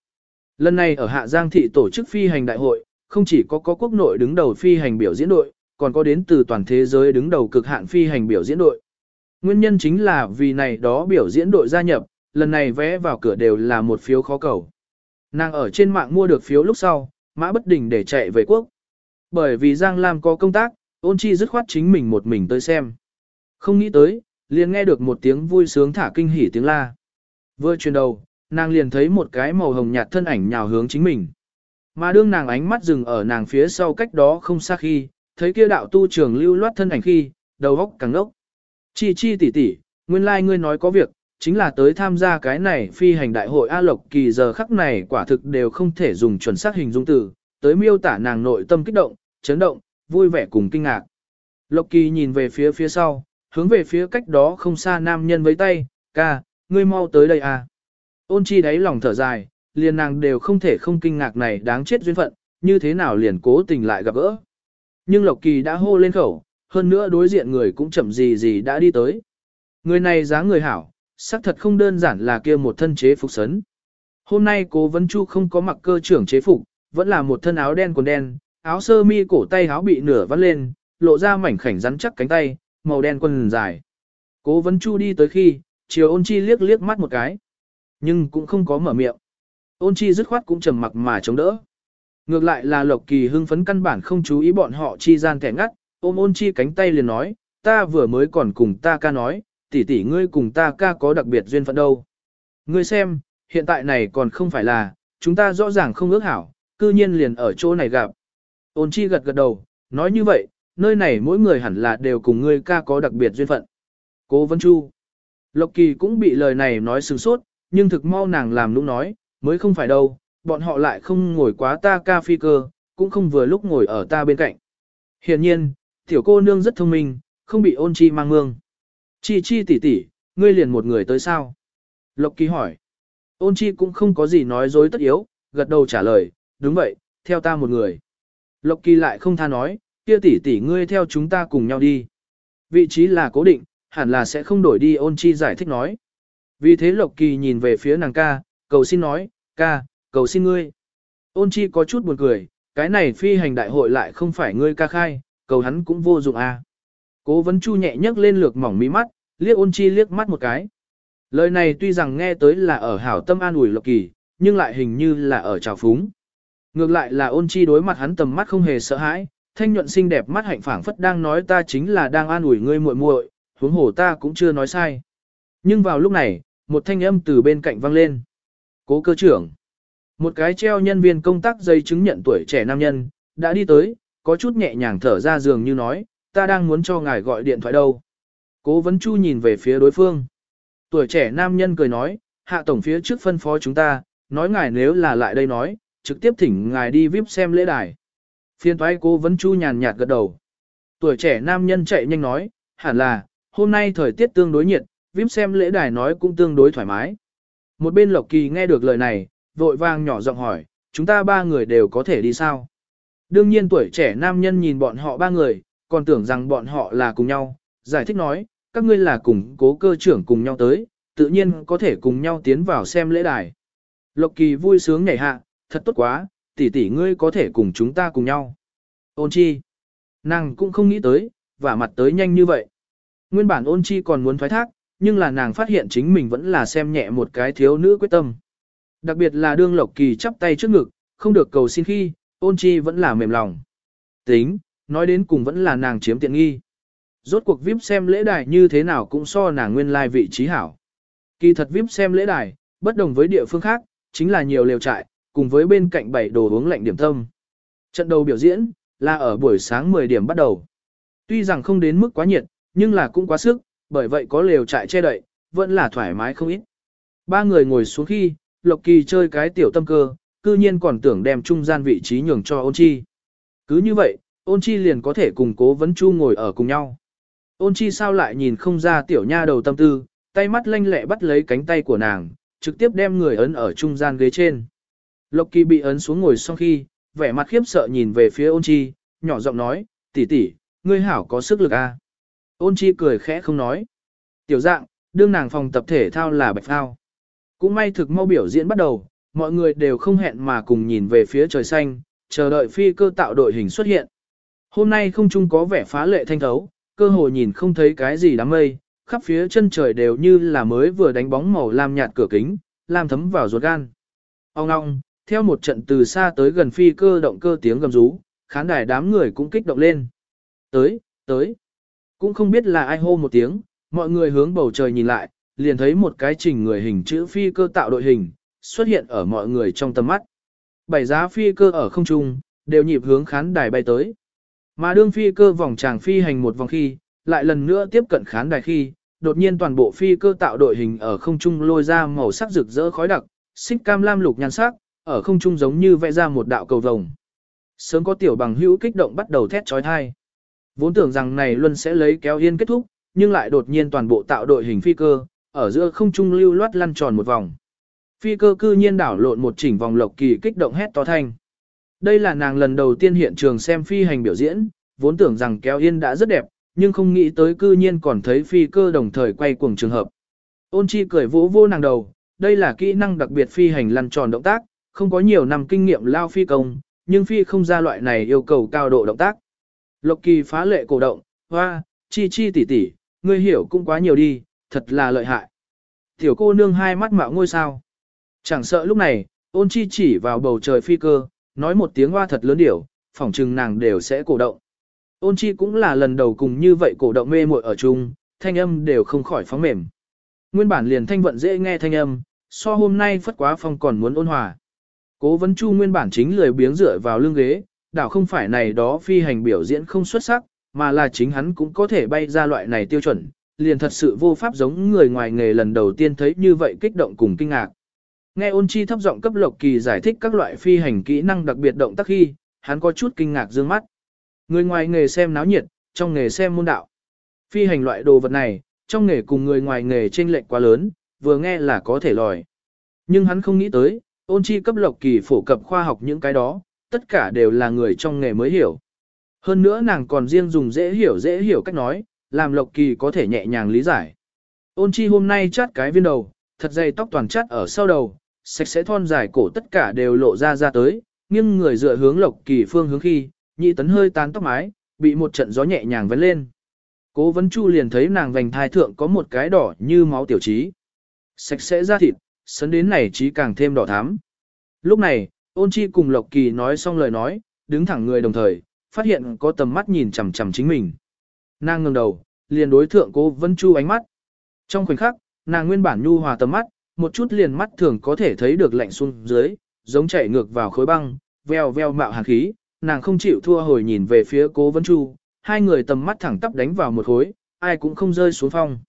Speaker 1: Lần này ở Hạ Giang thị tổ chức phi hành đại hội, không chỉ có có quốc nội đứng đầu phi hành biểu diễn đội, còn có đến từ toàn thế giới đứng đầu cực hạn phi hành biểu diễn đội. Nguyên nhân chính là vì này đó biểu diễn đội gia nhập, lần này vé vào cửa đều là một phiếu khó cầu. Nàng ở trên mạng mua được phiếu lúc sau, mã bất đình để chạy về quốc. Bởi vì Giang Lam có công tác, ôn chi dứt khoát chính mình một mình tới xem. Không nghĩ tới, liền nghe được một tiếng vui sướng thả kinh hỉ tiếng la. Vừa chuyển đầu, nàng liền thấy một cái màu hồng nhạt thân ảnh nhào hướng chính mình. Mà đương nàng ánh mắt dừng ở nàng phía sau cách đó không xa khi, thấy kia đạo tu trường lưu loát thân ảnh khi, đầu góc càng ngốc. Chi chi tỷ tỷ, nguyên lai like ngươi nói có việc, chính là tới tham gia cái này phi hành đại hội A Lộc kỳ giờ khắc này quả thực đều không thể dùng chuẩn xác hình dung từ, tới miêu tả nàng nội tâm kích động, chấn động, vui vẻ cùng kinh ngạc. Lộc kỳ nhìn về phía phía sau, hướng về phía cách đó không xa nam nhân với tay, ca, ngươi mau tới đây à. Ôn chi đáy lòng thở dài, liền nàng đều không thể không kinh ngạc này đáng chết duyên phận, như thế nào liền cố tình lại gặp gỡ. Nhưng Lộc Kỳ đã hô lên khẩu, hơn nữa đối diện người cũng chậm gì gì đã đi tới. Người này dáng người hảo, xác thật không đơn giản là kia một thân chế phục sấn. Hôm nay cố vấn chu không có mặc cơ trưởng chế phục, vẫn là một thân áo đen quần đen, áo sơ mi cổ tay áo bị nửa vắt lên, lộ ra mảnh khảnh rắn chắc cánh tay, màu đen quần dài. Cố vấn chu đi tới khi, chiều ôn chi liếc liếc mắt một cái, nhưng cũng không có mở miệng. Ôn chi dứt khoát cũng trầm mặc mà chống đỡ. Ngược lại là Lộc Kỳ hưng phấn căn bản không chú ý bọn họ chi gian kẻ ngắt, ôm ôn chi cánh tay liền nói, ta vừa mới còn cùng ta ca nói, tỷ tỷ ngươi cùng ta ca có đặc biệt duyên phận đâu. Ngươi xem, hiện tại này còn không phải là, chúng ta rõ ràng không ước hảo, cư nhiên liền ở chỗ này gặp. Ôn chi gật gật đầu, nói như vậy, nơi này mỗi người hẳn là đều cùng ngươi ca có đặc biệt duyên phận. Cố Vân Chu. Lộc Kỳ cũng bị lời này nói sừng sốt, nhưng thực mau nàng làm lúc nói, mới không phải đâu, bọn họ lại không ngồi quá ta ca phi cơ, cũng không vừa lúc ngồi ở ta bên cạnh. Hiển nhiên, tiểu cô nương rất thông minh, không bị ôn chi mang mương. Chi chi tỷ tỷ, ngươi liền một người tới sao? Lộc Kỳ hỏi. Ôn chi cũng không có gì nói dối tất yếu, gật đầu trả lời, đúng vậy, theo ta một người. Lộc Kỳ lại không tha nói, kia tỷ tỷ ngươi theo chúng ta cùng nhau đi. Vị trí là cố định, hẳn là sẽ không đổi đi ôn chi giải thích nói. Vì thế Lộc Kỳ nhìn về phía nàng ca, cầu xin nói, ca, cầu xin ngươi. Ôn chi có chút buồn cười, cái này phi hành đại hội lại không phải ngươi ca khai, cầu hắn cũng vô dụng à. Cố vấn chu nhẹ nhấc lên lược mỏng mí mắt, liếc ôn chi liếc mắt một cái. Lời này tuy rằng nghe tới là ở hảo tâm an ủi Lộc Kỳ, nhưng lại hình như là ở trào phúng. Ngược lại là ôn chi đối mặt hắn tầm mắt không hề sợ hãi, thanh nhuận xinh đẹp mắt hạnh phảng phất đang nói ta chính là đang an ủi ngươi muội muội, huống hồ ta cũng chưa nói sai. Nhưng vào lúc này, một thanh âm từ bên cạnh vang lên. Cố cơ trưởng. Một cái treo nhân viên công tác dây chứng nhận tuổi trẻ nam nhân, đã đi tới, có chút nhẹ nhàng thở ra giường như nói, ta đang muốn cho ngài gọi điện thoại đâu. Cố vấn chu nhìn về phía đối phương. Tuổi trẻ nam nhân cười nói, hạ tổng phía trước phân phó chúng ta, nói ngài nếu là lại đây nói, trực tiếp thỉnh ngài đi VIP xem lễ đài. Phiên toái cố vấn chu nhàn nhạt gật đầu. Tuổi trẻ nam nhân chạy nhanh nói, hẳn là, hôm nay thời tiết tương đối nhiệt, VIP xem lễ đài nói cũng tương đối thoải mái. Một bên Lộc Kỳ nghe được lời này, vội vàng nhỏ giọng hỏi, chúng ta ba người đều có thể đi sao? Đương nhiên tuổi trẻ nam nhân nhìn bọn họ ba người, còn tưởng rằng bọn họ là cùng nhau, giải thích nói, các ngươi là cùng cố cơ trưởng cùng nhau tới, tự nhiên có thể cùng nhau tiến vào xem lễ đài. Lộc Kỳ vui sướng nhảy hạ, thật tốt quá, tỷ tỷ ngươi có thể cùng chúng ta cùng nhau. Ôn chi. Nàng cũng không nghĩ tới, và mặt tới nhanh như vậy. Nguyên bản ôn chi còn muốn thoái thác, nhưng là nàng phát hiện chính mình vẫn là xem nhẹ một cái thiếu nữ quyết tâm. Đặc biệt là đương Lộc Kỳ chắp tay trước ngực, không được cầu xin khi, ôn chi vẫn là mềm lòng. Tính, nói đến cùng vẫn là nàng chiếm tiện nghi. Rốt cuộc VIP xem lễ đài như thế nào cũng so nàng nguyên lai like vị trí hảo. Kỳ thật VIP xem lễ đài, bất đồng với địa phương khác, chính là nhiều lều trại, cùng với bên cạnh bảy đồ uống lạnh điểm tâm. Trận đầu biểu diễn, là ở buổi sáng 10 điểm bắt đầu. Tuy rằng không đến mức quá nhiệt, nhưng là cũng quá sức, bởi vậy có lều trại che đậy, vẫn là thoải mái không ít. Ba người ngồi xuống khi, Lộc Kỳ chơi cái tiểu tâm cơ, cư nhiên còn tưởng đem trung gian vị trí nhường cho ôn chi. Cứ như vậy, ôn chi liền có thể cùng cố vấn chu ngồi ở cùng nhau. Ôn chi sao lại nhìn không ra tiểu nha đầu tâm tư, tay mắt lanh lẹ bắt lấy cánh tay của nàng, trực tiếp đem người ấn ở trung gian ghế trên. Lộc kỳ bị ấn xuống ngồi xong khi, vẻ mặt khiếp sợ nhìn về phía ôn chi, nhỏ giọng nói, tỷ tỷ, ngươi hảo có sức lực a. À? Ôn chi cười khẽ không nói. Tiểu dạng, đương nàng phòng tập thể thao là bạch thao. Cũng may thực mau biểu diễn bắt đầu, mọi người đều không hẹn mà cùng nhìn về phía trời xanh, chờ đợi phi cơ tạo đội hình xuất hiện. Hôm nay không chung có vẻ phá lệ thanh thấu, cơ hồ nhìn không thấy cái gì đám mây, khắp phía chân trời đều như là mới vừa đánh bóng màu lam nhạt cửa kính, làm thấm vào ruột gan. Ông ngong, theo một trận từ xa tới gần phi cơ động cơ tiếng gầm rú, khán đài đám người cũng kích động lên. Tới, tới. Cũng không biết là ai hô một tiếng, mọi người hướng bầu trời nhìn lại, liền thấy một cái trình người hình chữ phi cơ tạo đội hình, xuất hiện ở mọi người trong tầm mắt. Bảy giá phi cơ ở không trung, đều nhịp hướng khán đài bay tới. Mà đương phi cơ vòng tràng phi hành một vòng khi, lại lần nữa tiếp cận khán đài khi, đột nhiên toàn bộ phi cơ tạo đội hình ở không trung lôi ra màu sắc rực rỡ khói đặc, xích cam lam lục nhan sắc, ở không trung giống như vẽ ra một đạo cầu vồng. Sớm có tiểu bằng hữu kích động bắt đầu thét trói thai. Vốn tưởng rằng này luân sẽ lấy kéo yên kết thúc, nhưng lại đột nhiên toàn bộ tạo đội hình phi cơ, ở giữa không trung lưu loát lăn tròn một vòng. Phi cơ cư nhiên đảo lộn một chỉnh vòng lộc kỳ kích động hét to thanh. Đây là nàng lần đầu tiên hiện trường xem phi hành biểu diễn, vốn tưởng rằng kéo yên đã rất đẹp, nhưng không nghĩ tới cư nhiên còn thấy phi cơ đồng thời quay cuồng trường hợp. Ôn chi cười vỗ vô nàng đầu, đây là kỹ năng đặc biệt phi hành lăn tròn động tác, không có nhiều năm kinh nghiệm lao phi công, nhưng phi không ra loại này yêu cầu cao độ động tác. Lộc kỳ phá lệ cổ động, hoa, chi chi tỷ tỷ, ngươi hiểu cũng quá nhiều đi, thật là lợi hại. Tiểu cô nương hai mắt mạo ngôi sao. Chẳng sợ lúc này, ôn chi chỉ vào bầu trời phi cơ, nói một tiếng hoa thật lớn điểu, phỏng chừng nàng đều sẽ cổ động. Ôn chi cũng là lần đầu cùng như vậy cổ động mê muội ở chung, thanh âm đều không khỏi phóng mềm. Nguyên bản liền thanh vận dễ nghe thanh âm, so hôm nay phất quá phong còn muốn ôn hòa. Cố vấn chu nguyên bản chính lười biếng dựa vào lưng ghế, đảo không phải này đó phi hành biểu diễn không xuất sắc, mà là chính hắn cũng có thể bay ra loại này tiêu chuẩn, liền thật sự vô pháp giống người ngoài nghề lần đầu tiên thấy như vậy kích động cùng kinh ngạc. Nghe ôn chi thấp giọng cấp lộc kỳ giải thích các loại phi hành kỹ năng đặc biệt động tác khi, hắn có chút kinh ngạc dương mắt. Người ngoài nghề xem náo nhiệt, trong nghề xem môn đạo. Phi hành loại đồ vật này, trong nghề cùng người ngoài nghề chênh lệch quá lớn, vừa nghe là có thể lòi. Nhưng hắn không nghĩ tới, ôn chi cấp lộc kỳ phổ cập khoa học những cái đó, tất cả đều là người trong nghề mới hiểu. Hơn nữa nàng còn riêng dùng dễ hiểu dễ hiểu cách nói, làm lộc kỳ có thể nhẹ nhàng lý giải. Ôn chi hôm nay chát cái viên đầu, thật dày tóc toàn chát ở sau đầu, sạch sẽ thon dài cổ tất cả đều lộ ra ra tới, nhưng người dựa hướng lộc kỳ phương hướng khi, nhị tấn hơi tán tóc mái, bị một trận gió nhẹ nhàng vấn lên. Cố vấn chu liền thấy nàng vành thai thượng có một cái đỏ như máu tiểu trí. Sạch sẽ ra thịt, sấn đến này trí càng thêm đỏ thắm. Lúc này, ôn chi cùng Lộc Kỳ nói xong lời nói, đứng thẳng người đồng thời, phát hiện có tầm mắt nhìn chằm chằm chính mình. Nàng ngẩng đầu, liền đối thượng cố Vân Chu ánh mắt. Trong khoảnh khắc, nàng nguyên bản nhu hòa tầm mắt, một chút liền mắt thường có thể thấy được lạnh xuống dưới, giống chảy ngược vào khối băng, veo veo mạo hàn khí, nàng không chịu thua hồi nhìn về phía cố Vân Chu, hai người tầm mắt thẳng tắp đánh vào một khối, ai cũng không rơi xuống phong.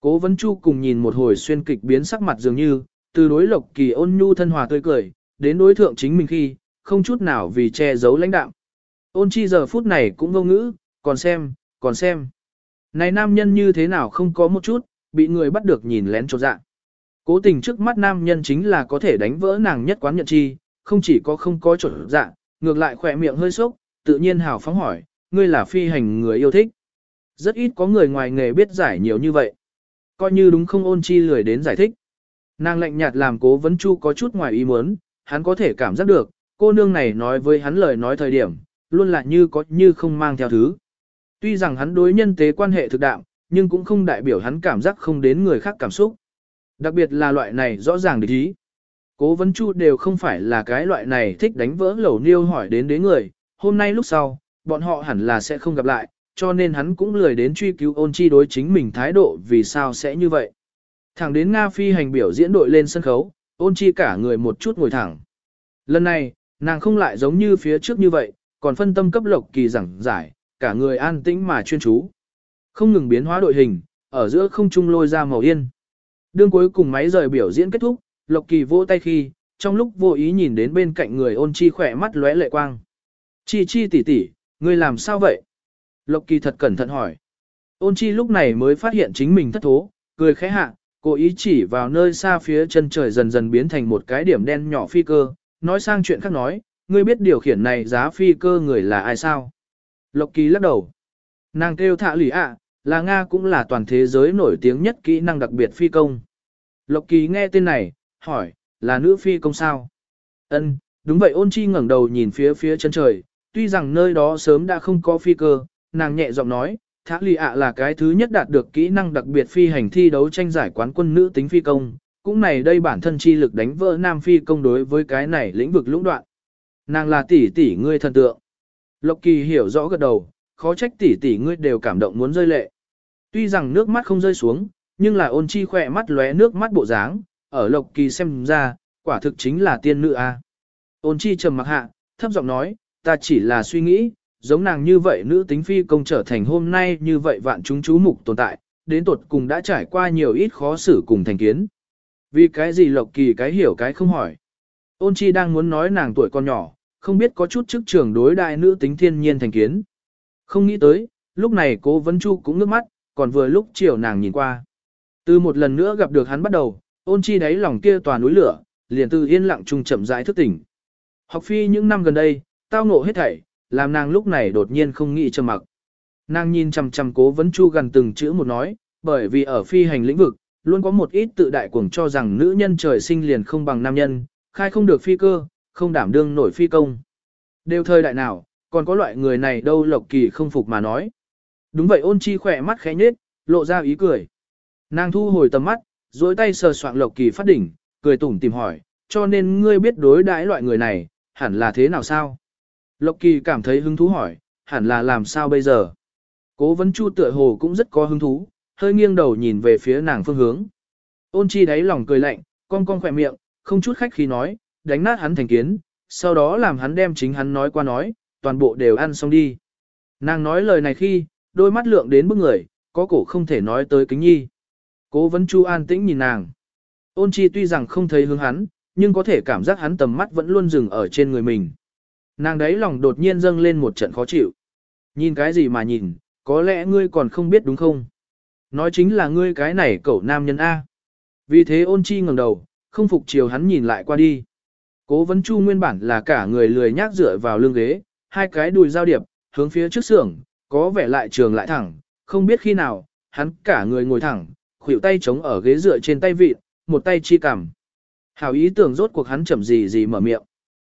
Speaker 1: Cố Vân Chu cùng nhìn một hồi xuyên kịch biến sắc mặt dường như, từ đối lộc kỳ ôn nhu thân hòa tươi cười, đến đối thượng chính mình khi, không chút nào vì che giấu lãnh đạo. Ôn chi giờ phút này cũng vô ngữ, còn xem, còn xem. Này nam nhân như thế nào không có một chút, bị người bắt được nhìn lén trột dạ. Cố tình trước mắt nam nhân chính là có thể đánh vỡ nàng nhất quán nhận chi, không chỉ có không có trột dạ, ngược lại khỏe miệng hơi sốc, tự nhiên hào phóng hỏi, ngươi là phi hành người yêu thích. Rất ít có người ngoài nghề biết giải nhiều như vậy. Coi như đúng không ôn chi lười đến giải thích. Nàng lạnh nhạt làm cố vấn chu có chút ngoài ý muốn, hắn có thể cảm giác được, cô nương này nói với hắn lời nói thời điểm, luôn là như có như không mang theo thứ. Tuy rằng hắn đối nhân tế quan hệ thực đạm nhưng cũng không đại biểu hắn cảm giác không đến người khác cảm xúc. Đặc biệt là loại này rõ ràng địch ý. Cố vấn chu đều không phải là cái loại này thích đánh vỡ lẩu niêu hỏi đến đế người, hôm nay lúc sau, bọn họ hẳn là sẽ không gặp lại, cho nên hắn cũng lười đến truy cứu ôn chi đối chính mình thái độ vì sao sẽ như vậy. Thẳng đến Nga phi hành biểu diễn đội lên sân khấu, ôn chi cả người một chút ngồi thẳng. Lần này, nàng không lại giống như phía trước như vậy, còn phân tâm cấp lộc kỳ giảng giải, cả người an tĩnh mà chuyên chú. Không ngừng biến hóa đội hình, ở giữa không trung lôi ra màu yên. Đương cuối cùng máy rời biểu diễn kết thúc, lộc kỳ vỗ tay khi, trong lúc vô ý nhìn đến bên cạnh người ôn chi khỏe mắt lóe lệ quang. Chi chi tỷ tỷ, ngươi làm sao vậy? Lộc kỳ thật cẩn thận hỏi. Ôn chi lúc này mới phát hiện chính mình thất thố, cười khẽ hạ, cố ý chỉ vào nơi xa phía chân trời dần dần biến thành một cái điểm đen nhỏ phi cơ, nói sang chuyện khác nói, ngươi biết điều khiển này giá phi cơ người là ai sao? Lộc kỳ lắc đầu. Nàng kêu thạ lỷ ạ, là Nga cũng là toàn thế giới nổi tiếng nhất kỹ năng đặc biệt phi công. Lộc kỳ nghe tên này, hỏi, là nữ phi công sao? Ân, đúng vậy ôn chi ngẩng đầu nhìn phía phía chân trời, tuy rằng nơi đó sớm đã không có phi cơ, nàng nhẹ giọng nói, Thả lì ạ là cái thứ nhất đạt được kỹ năng đặc biệt phi hành thi đấu tranh giải quán quân nữ tính phi công, cũng này đây bản thân chi lực đánh vỡ nam phi công đối với cái này lĩnh vực lũng đoạn. Nàng là tỷ tỷ ngươi thần tượng. Lộc kỳ hiểu rõ gật đầu, khó trách tỷ tỷ ngươi đều cảm động muốn rơi lệ. Tuy rằng nước mắt không rơi xuống, nhưng là ôn chi khỏe mắt lóe nước mắt bộ dáng, ở lộc kỳ xem ra, quả thực chính là tiên nữ a. Ôn chi trầm mặc hạ, thấp giọng nói, ta chỉ là suy nghĩ, giống nàng như vậy nữ tính phi công trở thành hôm nay như vậy vạn chúng chú mục tồn tại, đến tột cùng đã trải qua nhiều ít khó xử cùng thành kiến. Vì cái gì lộc kỳ cái hiểu cái không hỏi. Ôn chi đang muốn nói nàng tuổi còn nhỏ, không biết có chút chức trường đối đại nữ tính thiên nhiên thành kiến. Không nghĩ tới, lúc này cố vấn chu cũng nước mắt, còn vừa lúc chiều nàng nhìn qua. Từ một lần nữa gặp được hắn bắt đầu, ôn chi đáy lòng kia tòa núi lửa, liền từ yên lặng trung chậm rãi thức tỉnh. Học phi những năm gần đây, tao ngộ hết thảy, làm nàng lúc này đột nhiên không nghĩ trầm mặc. Nàng nhìn chằm chằm cố vấn chu gần từng chữ một nói, bởi vì ở phi hành lĩnh vực, luôn có một ít tự đại cuồng cho rằng nữ nhân trời sinh liền không bằng nam nhân, khai không được phi cơ, không đảm đương nổi phi công. Đều thời đại nào, còn có loại người này đâu lộc kỳ không phục mà nói. Đúng vậy ôn chi khỏe mắt khẽ nhết, lộ ra ý cười. Nàng thu hồi tầm mắt, duỗi tay sờ soạn lộc kỳ phát đỉnh, cười tủm tìm hỏi, cho nên ngươi biết đối đãi loại người này, hẳn là thế nào sao? Lộc kỳ cảm thấy hứng thú hỏi, hẳn là làm sao bây giờ? Cố vấn chu tựa hồ cũng rất có hứng thú, hơi nghiêng đầu nhìn về phía nàng phương hướng. Ôn chi đáy lòng cười lạnh, cong cong khỏe miệng, không chút khách khí nói, đánh nát hắn thành kiến, sau đó làm hắn đem chính hắn nói qua nói, toàn bộ đều ăn xong đi. Nàng nói lời này khi, đôi mắt lượng đến bức người, có cổ không thể nói tới kính nhi. Cố vấn chu an tĩnh nhìn nàng. Ôn chi tuy rằng không thấy hướng hắn, nhưng có thể cảm giác hắn tầm mắt vẫn luôn dừng ở trên người mình. Nàng đấy lòng đột nhiên dâng lên một trận khó chịu. Nhìn cái gì mà nhìn, có lẽ ngươi còn không biết đúng không? Nói chính là ngươi cái này cậu nam nhân A. Vì thế ôn chi ngẩng đầu, không phục chiều hắn nhìn lại qua đi. Cố vấn chu nguyên bản là cả người lười nhác dựa vào lưng ghế, hai cái đùi giao điệp, hướng phía trước xưởng, có vẻ lại trường lại thẳng, không biết khi nào, hắn cả người ngồi thẳng, khuỷu tay chống ở ghế dựa trên tay vịt, một tay chi cằm. Hảo ý tưởng rốt cuộc hắn chậm gì gì mở miệng.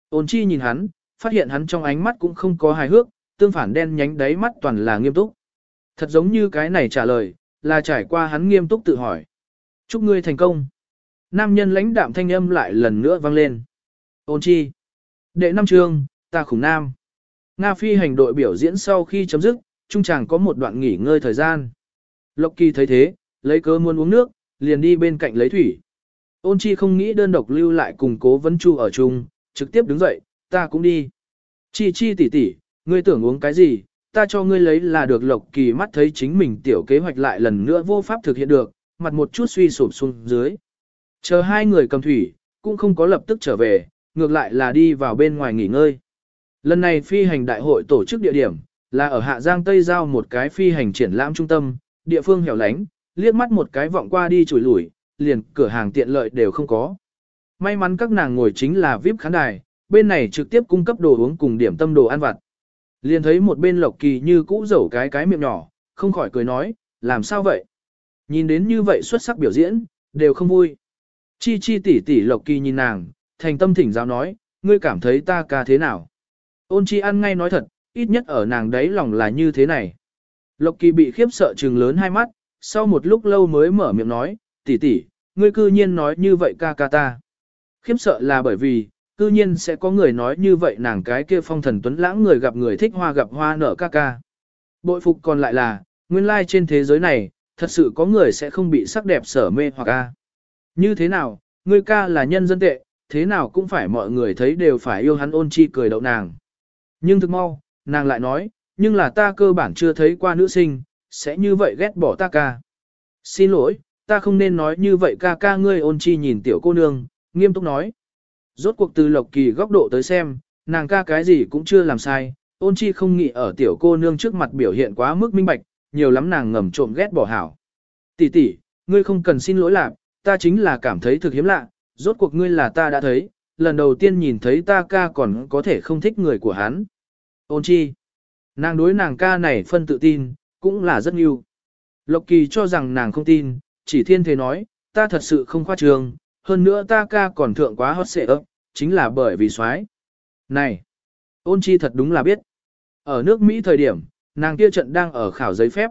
Speaker 1: Ôn chi nhìn hắn, phát hiện hắn trong ánh mắt cũng không có hài hước, tương phản đen nhánh đáy mắt toàn là nghiêm túc. Thật giống như cái này trả lời, là trải qua hắn nghiêm túc tự hỏi. Chúc ngươi thành công. Nam nhân lãnh đạm thanh âm lại lần nữa vang lên. Ôn chi. Đệ năm chương, ta khủng nam. Nga phi hành đội biểu diễn sau khi chấm dứt, trung chàng có một đoạn nghỉ ngơi thời gian. Lộc kỳ thấy thế, lấy cớ muốn uống nước, liền đi bên cạnh lấy thủy. Ôn chi không nghĩ đơn độc lưu lại cùng cố vấn chu ở chung, trực tiếp đứng dậy, ta cũng đi. Chi chi tỷ tỷ, ngươi tưởng uống cái gì, ta cho ngươi lấy là được lộc kỳ mắt thấy chính mình tiểu kế hoạch lại lần nữa vô pháp thực hiện được, mặt một chút suy sụp xuống dưới. Chờ hai người cầm thủy, cũng không có lập tức trở về, ngược lại là đi vào bên ngoài nghỉ ngơi. Lần này phi hành đại hội tổ chức địa điểm, là ở Hạ Giang Tây Giao một cái phi hành triển lãm trung tâm, địa phương hẻo lánh, liếc mắt một cái vọng qua đi chùi lủi, liền cửa hàng tiện lợi đều không có. May mắn các nàng ngồi chính là VIP khán đài, bên này trực tiếp cung cấp đồ uống cùng điểm tâm đồ ăn vặt. Liền thấy một bên Lộc Kỳ như cũ rầu cái cái miệng nhỏ, không khỏi cười nói, làm sao vậy? Nhìn đến như vậy xuất sắc biểu diễn, đều không vui. Chi chi tỷ tỷ Lộc Kỳ nhìn nàng, thành tâm thỉnh giáo nói, ngươi cảm thấy ta ca thế nào? Ôn chi ăn ngay nói thật, ít nhất ở nàng đấy lòng là như thế này. Lộc Kỳ bị khiếp sợ trừng lớn hai mắt, sau một lúc lâu mới mở miệng nói, tỷ tỷ, ngươi cư nhiên nói như vậy ca ca ta. Khiếp sợ là bởi vì, cư nhiên sẽ có người nói như vậy nàng cái kia phong thần tuấn lãng người gặp người thích hoa gặp hoa nở ca ca. Bội phục còn lại là, nguyên lai trên thế giới này, thật sự có người sẽ không bị sắc đẹp sở mê hoặc ca. Như thế nào, ngươi ca là nhân dân tệ, thế nào cũng phải mọi người thấy đều phải yêu hắn ôn chi cười đậu nàng. Nhưng thực mau, nàng lại nói, nhưng là ta cơ bản chưa thấy qua nữ sinh, sẽ như vậy ghét bỏ ta ca. Xin lỗi, ta không nên nói như vậy ca ca ngươi ôn chi nhìn tiểu cô nương, nghiêm túc nói. Rốt cuộc từ lộc kỳ góc độ tới xem, nàng ca cái gì cũng chưa làm sai, ôn chi không nghĩ ở tiểu cô nương trước mặt biểu hiện quá mức minh bạch, nhiều lắm nàng ngầm trộm ghét bỏ hảo. Tỷ tỷ, ngươi không cần xin lỗi lạc, ta chính là cảm thấy thực hiếm lạ, rốt cuộc ngươi là ta đã thấy, lần đầu tiên nhìn thấy ta ca còn có thể không thích người của hắn. Ôn chi, nàng đối nàng ca này phân tự tin, cũng là rất nhiều. Lộc kỳ cho rằng nàng không tin, chỉ thiên thế nói, ta thật sự không khoa trường, hơn nữa ta ca còn thượng quá hot xệ ấp, chính là bởi vì soái. Này, ôn chi thật đúng là biết. Ở nước Mỹ thời điểm, nàng kia trận đang ở khảo giấy phép.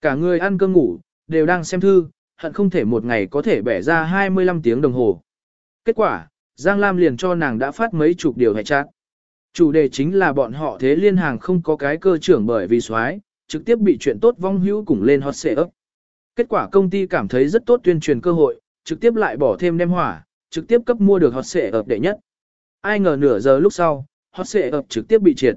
Speaker 1: Cả người ăn cơm ngủ, đều đang xem thư, hận không thể một ngày có thể bẻ ra 25 tiếng đồng hồ. Kết quả, Giang Lam liền cho nàng đã phát mấy chục điều hệ chát Chủ đề chính là bọn họ thế liên hàng không có cái cơ trưởng bởi vì soái trực tiếp bị chuyện tốt vong hữu cùng lên hot xệ ấp. Kết quả công ty cảm thấy rất tốt tuyên truyền cơ hội, trực tiếp lại bỏ thêm đem hỏa, trực tiếp cấp mua được hot xệ ập đệ nhất. Ai ngờ nửa giờ lúc sau, hot xệ ập trực tiếp bị triệt.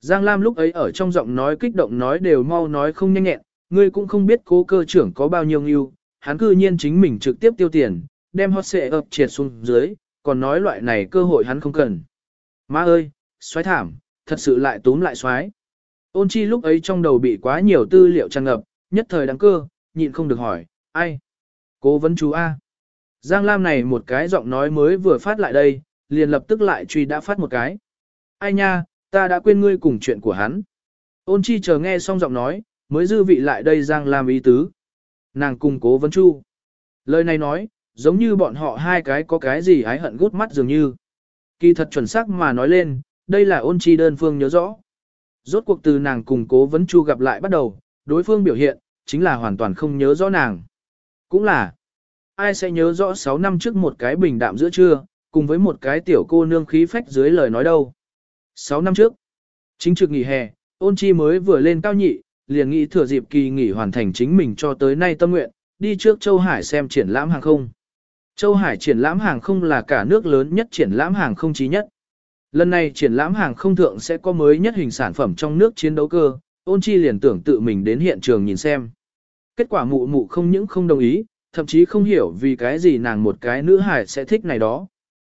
Speaker 1: Giang Lam lúc ấy ở trong giọng nói kích động nói đều mau nói không nhanh nhẹn, ngươi cũng không biết cố cơ trưởng có bao nhiêu ưu, hắn cư nhiên chính mình trực tiếp tiêu tiền, đem hot xệ ập triệt xuống dưới, còn nói loại này cơ hội hắn không cần. Má ơi, xoáy thảm, thật sự lại túm lại xoáy. Ôn chi lúc ấy trong đầu bị quá nhiều tư liệu tràn ngập, nhất thời đáng cơ, nhịn không được hỏi, ai? Cố vấn chú A. Giang Lam này một cái giọng nói mới vừa phát lại đây, liền lập tức lại truy đã phát một cái. Ai nha, ta đã quên ngươi cùng chuyện của hắn. Ôn chi chờ nghe xong giọng nói, mới dư vị lại đây Giang Lam ý tứ. Nàng cùng cố vấn chu. Lời này nói, giống như bọn họ hai cái có cái gì ái hận gút mắt dường như. Kỳ thật chuẩn xác mà nói lên, đây là ôn chi đơn phương nhớ rõ. Rốt cuộc từ nàng cùng cố vấn chu gặp lại bắt đầu, đối phương biểu hiện, chính là hoàn toàn không nhớ rõ nàng. Cũng là, ai sẽ nhớ rõ 6 năm trước một cái bình đạm giữa trưa, cùng với một cái tiểu cô nương khí phách dưới lời nói đâu. 6 năm trước, chính trực nghỉ hè, ôn chi mới vừa lên cao nhị, liền nghĩ thừa dịp kỳ nghỉ hoàn thành chính mình cho tới nay tâm nguyện, đi trước Châu Hải xem triển lãm hàng không. Châu Hải triển lãm hàng không là cả nước lớn nhất triển lãm hàng không chí nhất. Lần này triển lãm hàng không thượng sẽ có mới nhất hình sản phẩm trong nước chiến đấu cơ, ôn chi liền tưởng tự mình đến hiện trường nhìn xem. Kết quả mụ mụ không những không đồng ý, thậm chí không hiểu vì cái gì nàng một cái nữ hải sẽ thích này đó.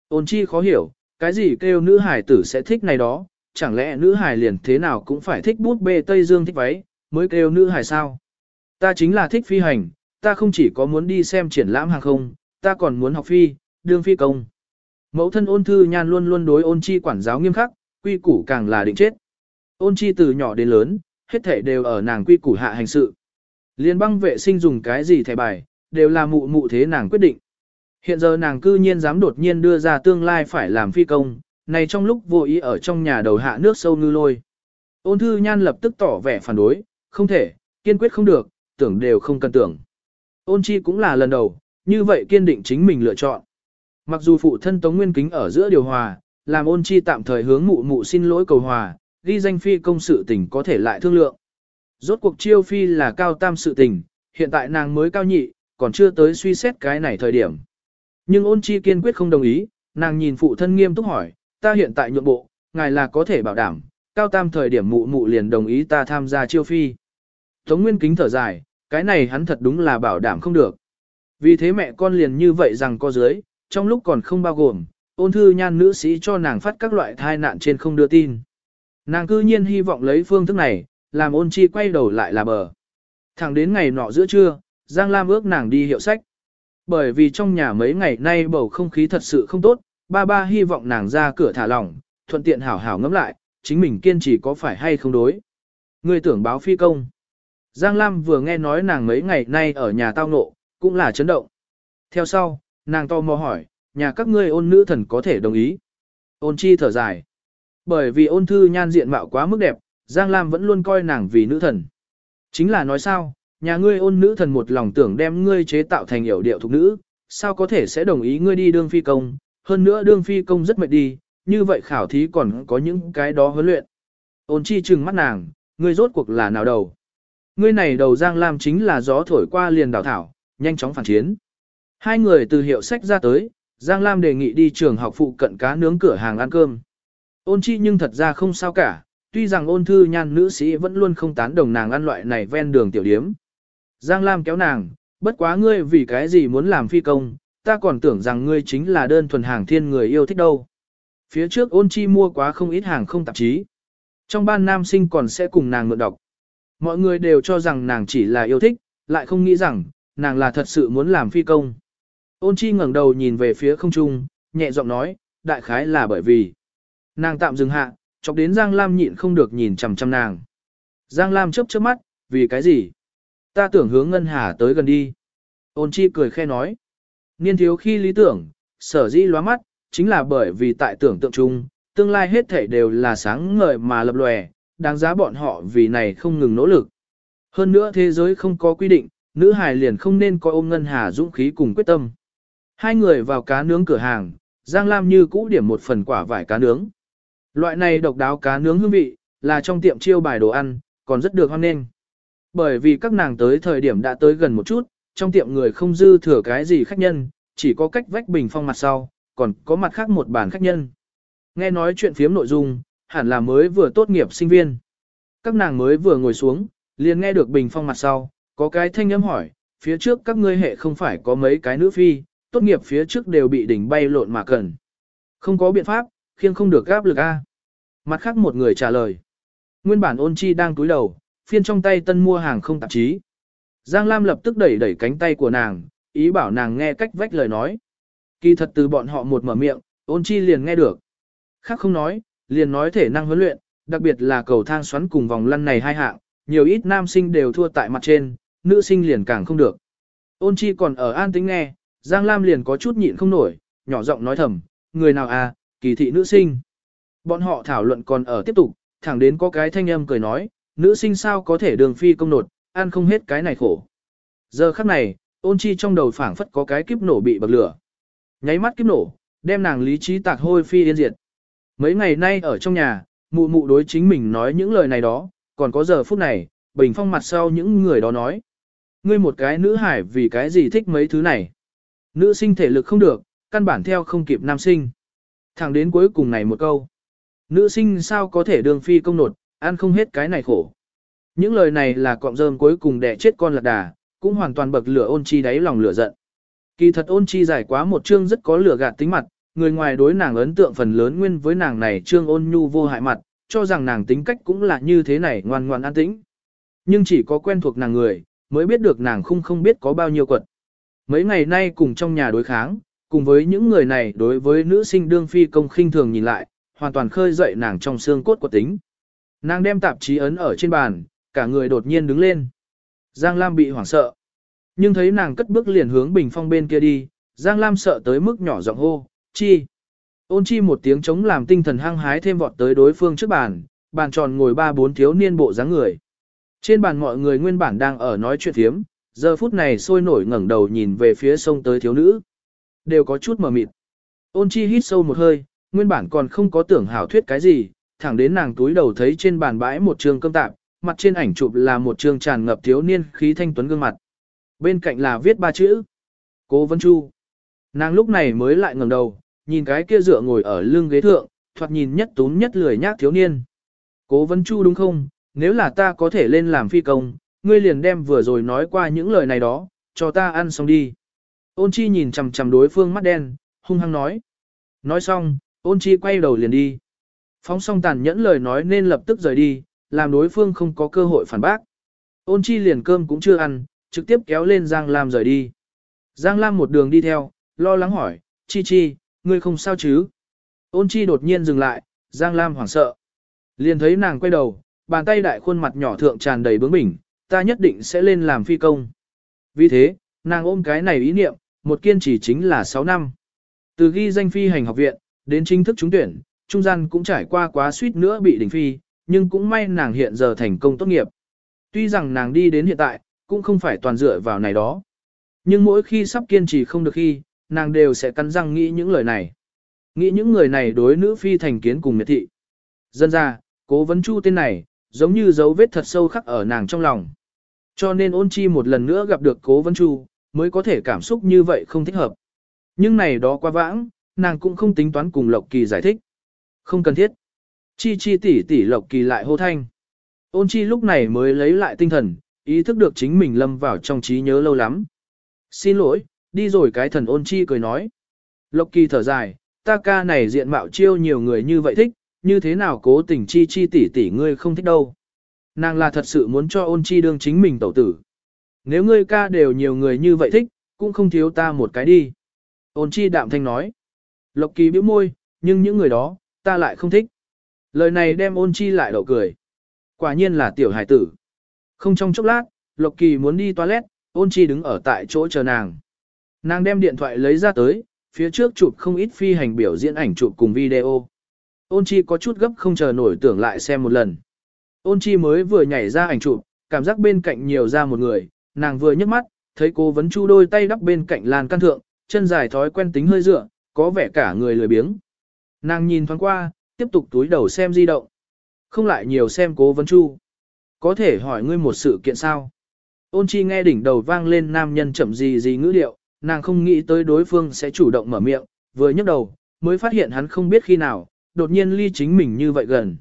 Speaker 1: Ôn chi khó hiểu, cái gì kêu nữ hải tử sẽ thích này đó, chẳng lẽ nữ hải liền thế nào cũng phải thích bút bê Tây Dương thích váy, mới kêu nữ hải sao? Ta chính là thích phi hành, ta không chỉ có muốn đi xem triển lãm hàng không, ta còn muốn học phi, đương phi công. Mẫu thân ôn thư nhan luôn luôn đối ôn chi quản giáo nghiêm khắc, quy củ càng là định chết. Ôn chi từ nhỏ đến lớn, hết thể đều ở nàng quy củ hạ hành sự. Liên băng vệ sinh dùng cái gì thẻ bài, đều là mụ mụ thế nàng quyết định. Hiện giờ nàng cư nhiên dám đột nhiên đưa ra tương lai phải làm phi công, này trong lúc vô ý ở trong nhà đầu hạ nước sâu ngư lôi. Ôn thư nhan lập tức tỏ vẻ phản đối, không thể, kiên quyết không được, tưởng đều không cần tưởng. Ôn chi cũng là lần đầu, như vậy kiên định chính mình lựa chọn. Mặc dù phụ thân Tống Nguyên Kính ở giữa điều hòa, làm ôn chi tạm thời hướng mụ mụ xin lỗi cầu hòa, ghi danh phi công sự tình có thể lại thương lượng. Rốt cuộc chiêu phi là cao tam sự tình, hiện tại nàng mới cao nhị, còn chưa tới suy xét cái này thời điểm. Nhưng ôn chi kiên quyết không đồng ý, nàng nhìn phụ thân nghiêm túc hỏi, ta hiện tại nhượng bộ, ngài là có thể bảo đảm, cao tam thời điểm mụ mụ liền đồng ý ta tham gia chiêu phi. Tống Nguyên kính thở dài, cái này hắn thật đúng là bảo đảm không được. Vì thế mẹ con liền như vậy rằng có dưới, trong lúc còn không bao gồm, ôn thư nhan nữ sĩ cho nàng phát các loại thai nạn trên không đưa tin. Nàng cư nhiên hy vọng lấy phương thức này, làm ôn chi quay đầu lại là bờ. Thẳng đến ngày nọ giữa trưa, Giang Lam ước nàng đi hiệu sách. Bởi vì trong nhà mấy ngày nay bầu không khí thật sự không tốt, ba ba hy vọng nàng ra cửa thả lỏng, thuận tiện hảo hảo ngẫm lại, chính mình kiên trì có phải hay không đối. Người tưởng báo phi công. Giang Lam vừa nghe nói nàng mấy ngày nay ở nhà tao nộ, cũng là chấn động. Theo sau, nàng to mò hỏi, nhà các ngươi ôn nữ thần có thể đồng ý. Ôn chi thở dài. Bởi vì ôn thư nhan diện mạo quá mức đẹp, Giang Lam vẫn luôn coi nàng vì nữ thần. Chính là nói sao, nhà ngươi ôn nữ thần một lòng tưởng đem ngươi chế tạo thành hiểu điệu thục nữ, sao có thể sẽ đồng ý ngươi đi đương phi công, hơn nữa đương phi công rất mệt đi, như vậy khảo thí còn có những cái đó huấn luyện. Ôn chi trừng mắt nàng, ngươi rốt cuộc là nào đầu. Ngươi này đầu Giang Lam chính là gió thổi qua liền đào thảo, nhanh chóng phản chiến. Hai người từ hiệu sách ra tới, Giang Lam đề nghị đi trường học phụ cận cá nướng cửa hàng ăn cơm. Ôn chi nhưng thật ra không sao cả, tuy rằng ôn thư nhan nữ sĩ vẫn luôn không tán đồng nàng ăn loại này ven đường tiểu điếm. Giang Lam kéo nàng, bất quá ngươi vì cái gì muốn làm phi công, ta còn tưởng rằng ngươi chính là đơn thuần hàng thiên người yêu thích đâu. Phía trước ôn chi mua quá không ít hàng không tạp chí. Trong ban nam sinh còn sẽ cùng nàng mượn đọc. Mọi người đều cho rằng nàng chỉ là yêu thích, lại không nghĩ rằng, nàng là thật sự muốn làm phi công. Ôn chi ngẩng đầu nhìn về phía không trung, nhẹ giọng nói, đại khái là bởi vì. Nàng tạm dừng hạ, chọc đến Giang Lam nhịn không được nhìn chằm chằm nàng. Giang Lam chớp chớp mắt, vì cái gì? Ta tưởng hướng Ngân Hà tới gần đi. Ôn chi cười khe nói. Niên thiếu khi lý tưởng, sở dĩ lóa mắt, chính là bởi vì tại tưởng tượng chung, tương lai hết thể đều là sáng ngời mà lập lòe, đáng giá bọn họ vì này không ngừng nỗ lực. Hơn nữa thế giới không có quy định, nữ hài liền không nên coi ôm ngân hà dũng khí cùng quyết tâm. Hai người vào cá nướng cửa hàng, Giang Lam như cũ điểm một phần quả vải cá nướng. Loại này độc đáo cá nướng hương vị, là trong tiệm chiêu bài đồ ăn, còn rất được hoan nghênh. Bởi vì các nàng tới thời điểm đã tới gần một chút, trong tiệm người không dư thừa cái gì khách nhân, chỉ có cách vách bình phong mặt sau, còn có mặt khác một bàn khách nhân. Nghe nói chuyện phiếm nội dung, hẳn là mới vừa tốt nghiệp sinh viên. Các nàng mới vừa ngồi xuống, liền nghe được bình phong mặt sau, có cái thanh âm hỏi, phía trước các ngươi hệ không phải có mấy cái nữ phi, tốt nghiệp phía trước đều bị đỉnh bay lộn mà cần. Không có biện pháp, khiêng không được gáp lực A. Mặt khác một người trả lời. Nguyên bản ôn chi đang túi đầu, phiên trong tay tân mua hàng không tạp chí. Giang Lam lập tức đẩy đẩy cánh tay của nàng, ý bảo nàng nghe cách vách lời nói. Kỳ thật từ bọn họ một mở miệng, ôn chi liền nghe được. Khác không nói, liền nói thể năng huấn luyện, đặc biệt là cầu thang xoắn cùng vòng lăn này hai hạng, nhiều ít nam sinh đều thua tại mặt trên, nữ sinh liền càng không được. Ôn chi còn ở an tính nghe, Giang Lam liền có chút nhịn không nổi, nhỏ giọng nói thầm, người nào à, kỳ thị nữ sinh. Bọn họ thảo luận còn ở tiếp tục, thẳng đến có cái thanh âm cười nói, nữ sinh sao có thể đường phi công nột, ăn không hết cái này khổ. Giờ khắc này, ôn chi trong đầu phảng phất có cái kiếp nổ bị bật lửa. Nháy mắt kiếp nổ, đem nàng lý trí tạc hôi phi yên diệt. Mấy ngày nay ở trong nhà, mụ mụ đối chính mình nói những lời này đó, còn có giờ phút này, bình phong mặt sau những người đó nói. Ngươi một cái nữ hải vì cái gì thích mấy thứ này. Nữ sinh thể lực không được, căn bản theo không kịp nam sinh. Thẳng đến cuối cùng này một câu. Nữ sinh sao có thể đường phi công nột, ăn không hết cái này khổ. Những lời này là cọng rơm cuối cùng đẻ chết con lạc đà, cũng hoàn toàn bậc lửa ôn chi đáy lòng lửa giận. Kỳ thật ôn chi giải quá một chương rất có lửa gạt tính mặt, người ngoài đối nàng ấn tượng phần lớn nguyên với nàng này trương ôn nhu vô hại mặt, cho rằng nàng tính cách cũng là như thế này ngoan ngoan an tĩnh. Nhưng chỉ có quen thuộc nàng người, mới biết được nàng không không biết có bao nhiêu quật. Mấy ngày nay cùng trong nhà đối kháng, cùng với những người này đối với nữ sinh đương phi công khinh thường nhìn lại, hoàn toàn khơi dậy nàng trong xương cốt của tính. Nàng đem tạp chí ấn ở trên bàn, cả người đột nhiên đứng lên. Giang Lam bị hoảng sợ. Nhưng thấy nàng cất bước liền hướng bình phong bên kia đi, Giang Lam sợ tới mức nhỏ giọng hô, chi. Ôn chi một tiếng chống làm tinh thần hăng hái thêm vọt tới đối phương trước bàn, bàn tròn ngồi ba bốn thiếu niên bộ dáng người. Trên bàn mọi người nguyên bản đang ở nói chuyện thiếm, giờ phút này sôi nổi ngẩng đầu nhìn về phía sông tới thiếu nữ. Đều có chút mờ mịt. Ôn chi hít sâu một hơi, nguyên bản còn không có tưởng hảo thuyết cái gì, thẳng đến nàng túi đầu thấy trên bàn bãi một trường cơm tạm, mặt trên ảnh chụp là một trường tràn ngập thiếu niên khí thanh tuấn gương mặt. Bên cạnh là viết ba chữ. Cố Vân Chu. Nàng lúc này mới lại ngẩng đầu, nhìn cái kia dựa ngồi ở lưng ghế thượng, thoạt nhìn nhất tún nhất lười nhác thiếu niên. Cố Vân Chu đúng không? Nếu là ta có thể lên làm phi công, ngươi liền đem vừa rồi nói qua những lời này đó, cho ta ăn xong đi. Ôn chi nhìn chằm chằm đối phương mắt đen, hung hăng nói. Nói xong, ôn chi quay đầu liền đi. Phóng xong tàn nhẫn lời nói nên lập tức rời đi, làm đối phương không có cơ hội phản bác. Ôn chi liền cơm cũng chưa ăn, trực tiếp kéo lên Giang Lam rời đi. Giang Lam một đường đi theo, lo lắng hỏi, chi chi, ngươi không sao chứ? Ôn chi đột nhiên dừng lại, Giang Lam hoảng sợ. Liền thấy nàng quay đầu, bàn tay đại khuôn mặt nhỏ thượng tràn đầy bướng bỉnh, ta nhất định sẽ lên làm phi công. Vì thế, nàng ôm cái này ý niệm, một kiên trì chính là 6 năm. Từ ghi danh phi hành học viện, đến chính thức trúng tuyển, trung gian cũng trải qua quá suýt nữa bị đình phi, nhưng cũng may nàng hiện giờ thành công tốt nghiệp. Tuy rằng nàng đi đến hiện tại, cũng không phải toàn dựa vào này đó. Nhưng mỗi khi sắp kiên trì không được khi, nàng đều sẽ cắn răng nghĩ những lời này. Nghĩ những người này đối nữ phi thành kiến cùng miệt thị. Dân ra, cố vấn chu tên này, giống như dấu vết thật sâu khắc ở nàng trong lòng. Cho nên ôn chi một lần nữa gặp được cố vấn chu, mới có thể cảm xúc như vậy không thích hợp. Nhưng này đó quá vãng, nàng cũng không tính toán cùng Lộc Kỳ giải thích. Không cần thiết. Chi chi tỷ tỷ Lộc Kỳ lại hô thanh. Ôn chi lúc này mới lấy lại tinh thần, ý thức được chính mình lâm vào trong trí nhớ lâu lắm. Xin lỗi, đi rồi cái thần ôn chi cười nói. Lộc Kỳ thở dài, ta ca này diện mạo chiêu nhiều người như vậy thích, như thế nào cố tình chi chi tỷ tỷ ngươi không thích đâu. Nàng là thật sự muốn cho ôn chi đương chính mình tẩu tử. Nếu ngươi ca đều nhiều người như vậy thích, cũng không thiếu ta một cái đi. Ôn chi đạm thanh nói. Lộc kỳ bĩu môi, nhưng những người đó, ta lại không thích. Lời này đem ôn chi lại đậu cười. Quả nhiên là tiểu hải tử. Không trong chốc lát, Lộc kỳ muốn đi toilet, ôn chi đứng ở tại chỗ chờ nàng. Nàng đem điện thoại lấy ra tới, phía trước chụp không ít phi hành biểu diễn ảnh chụp cùng video. Ôn chi có chút gấp không chờ nổi tưởng lại xem một lần. Ôn chi mới vừa nhảy ra ảnh chụp, cảm giác bên cạnh nhiều ra một người, nàng vừa nhấc mắt, thấy cô vấn chu đôi tay đắp bên cạnh lan căn thượng, chân dài thói quen tính hơi dựa, có vẻ cả người lười biếng. Nàng nhìn thoáng qua, tiếp tục túi đầu xem di động. Không lại nhiều xem cố vấn chu. Có thể hỏi ngươi một sự kiện sao? Ôn chi nghe đỉnh đầu vang lên nam nhân chậm gì gì ngữ điệu, nàng không nghĩ tới đối phương sẽ chủ động mở miệng, vừa nhấc đầu, mới phát hiện hắn không biết khi nào, đột nhiên ly chính mình như vậy gần.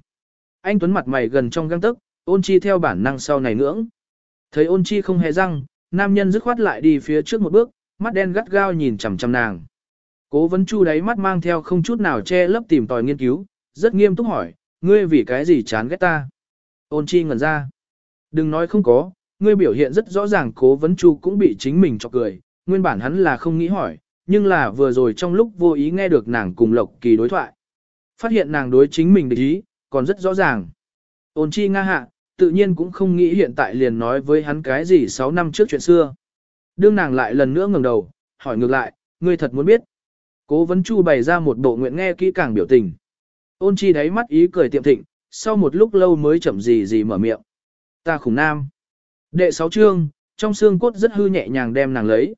Speaker 1: Anh Tuấn mặt mày gần trong găng tức, ôn chi theo bản năng sau này ngưỡng. Thấy ôn chi không hề răng, nam nhân dứt khoát lại đi phía trước một bước, mắt đen gắt gao nhìn chằm chằm nàng. Cố vấn chu đáy mắt mang theo không chút nào che lấp tìm tòi nghiên cứu, rất nghiêm túc hỏi, ngươi vì cái gì chán ghét ta? Ôn chi ngẩn ra. Đừng nói không có, ngươi biểu hiện rất rõ ràng cố vấn chu cũng bị chính mình chọc cười, nguyên bản hắn là không nghĩ hỏi, nhưng là vừa rồi trong lúc vô ý nghe được nàng cùng Lộc Kỳ đối thoại. Phát hiện nàng đối chính mình địch ý, còn rất rõ ràng. Ôn chi nga hạ, tự nhiên cũng không nghĩ hiện tại liền nói với hắn cái gì 6 năm trước chuyện xưa. Đương nàng lại lần nữa ngẩng đầu, hỏi ngược lại, ngươi thật muốn biết. Cố vấn chu bày ra một bộ nguyện nghe kỹ càng biểu tình. Ôn chi đáy mắt ý cười tiệm thịnh, sau một lúc lâu mới chậm gì gì mở miệng. Ta khủng nam. Đệ sáu chương, trong xương cốt rất hư nhẹ nhàng đem nàng lấy.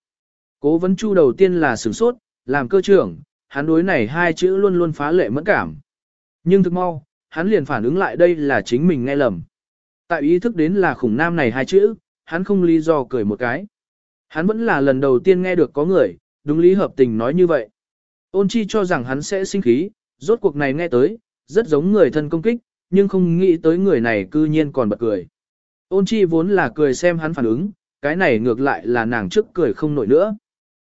Speaker 1: Cố vấn chu đầu tiên là sửng sốt, làm cơ trưởng, hắn đối này hai chữ luôn luôn phá lệ mẫn cảm. Nhưng thực mau, hắn liền phản ứng lại đây là chính mình nghe lầm. Tại ý thức đến là khủng nam này hai chữ, hắn không lý do cười một cái. Hắn vẫn là lần đầu tiên nghe được có người, đúng lý hợp tình nói như vậy. Ôn chi cho rằng hắn sẽ sinh khí, rốt cuộc này nghe tới, rất giống người thân công kích, nhưng không nghĩ tới người này cư nhiên còn bật cười. Ôn chi vốn là cười xem hắn phản ứng, cái này ngược lại là nàng trước cười không nổi nữa.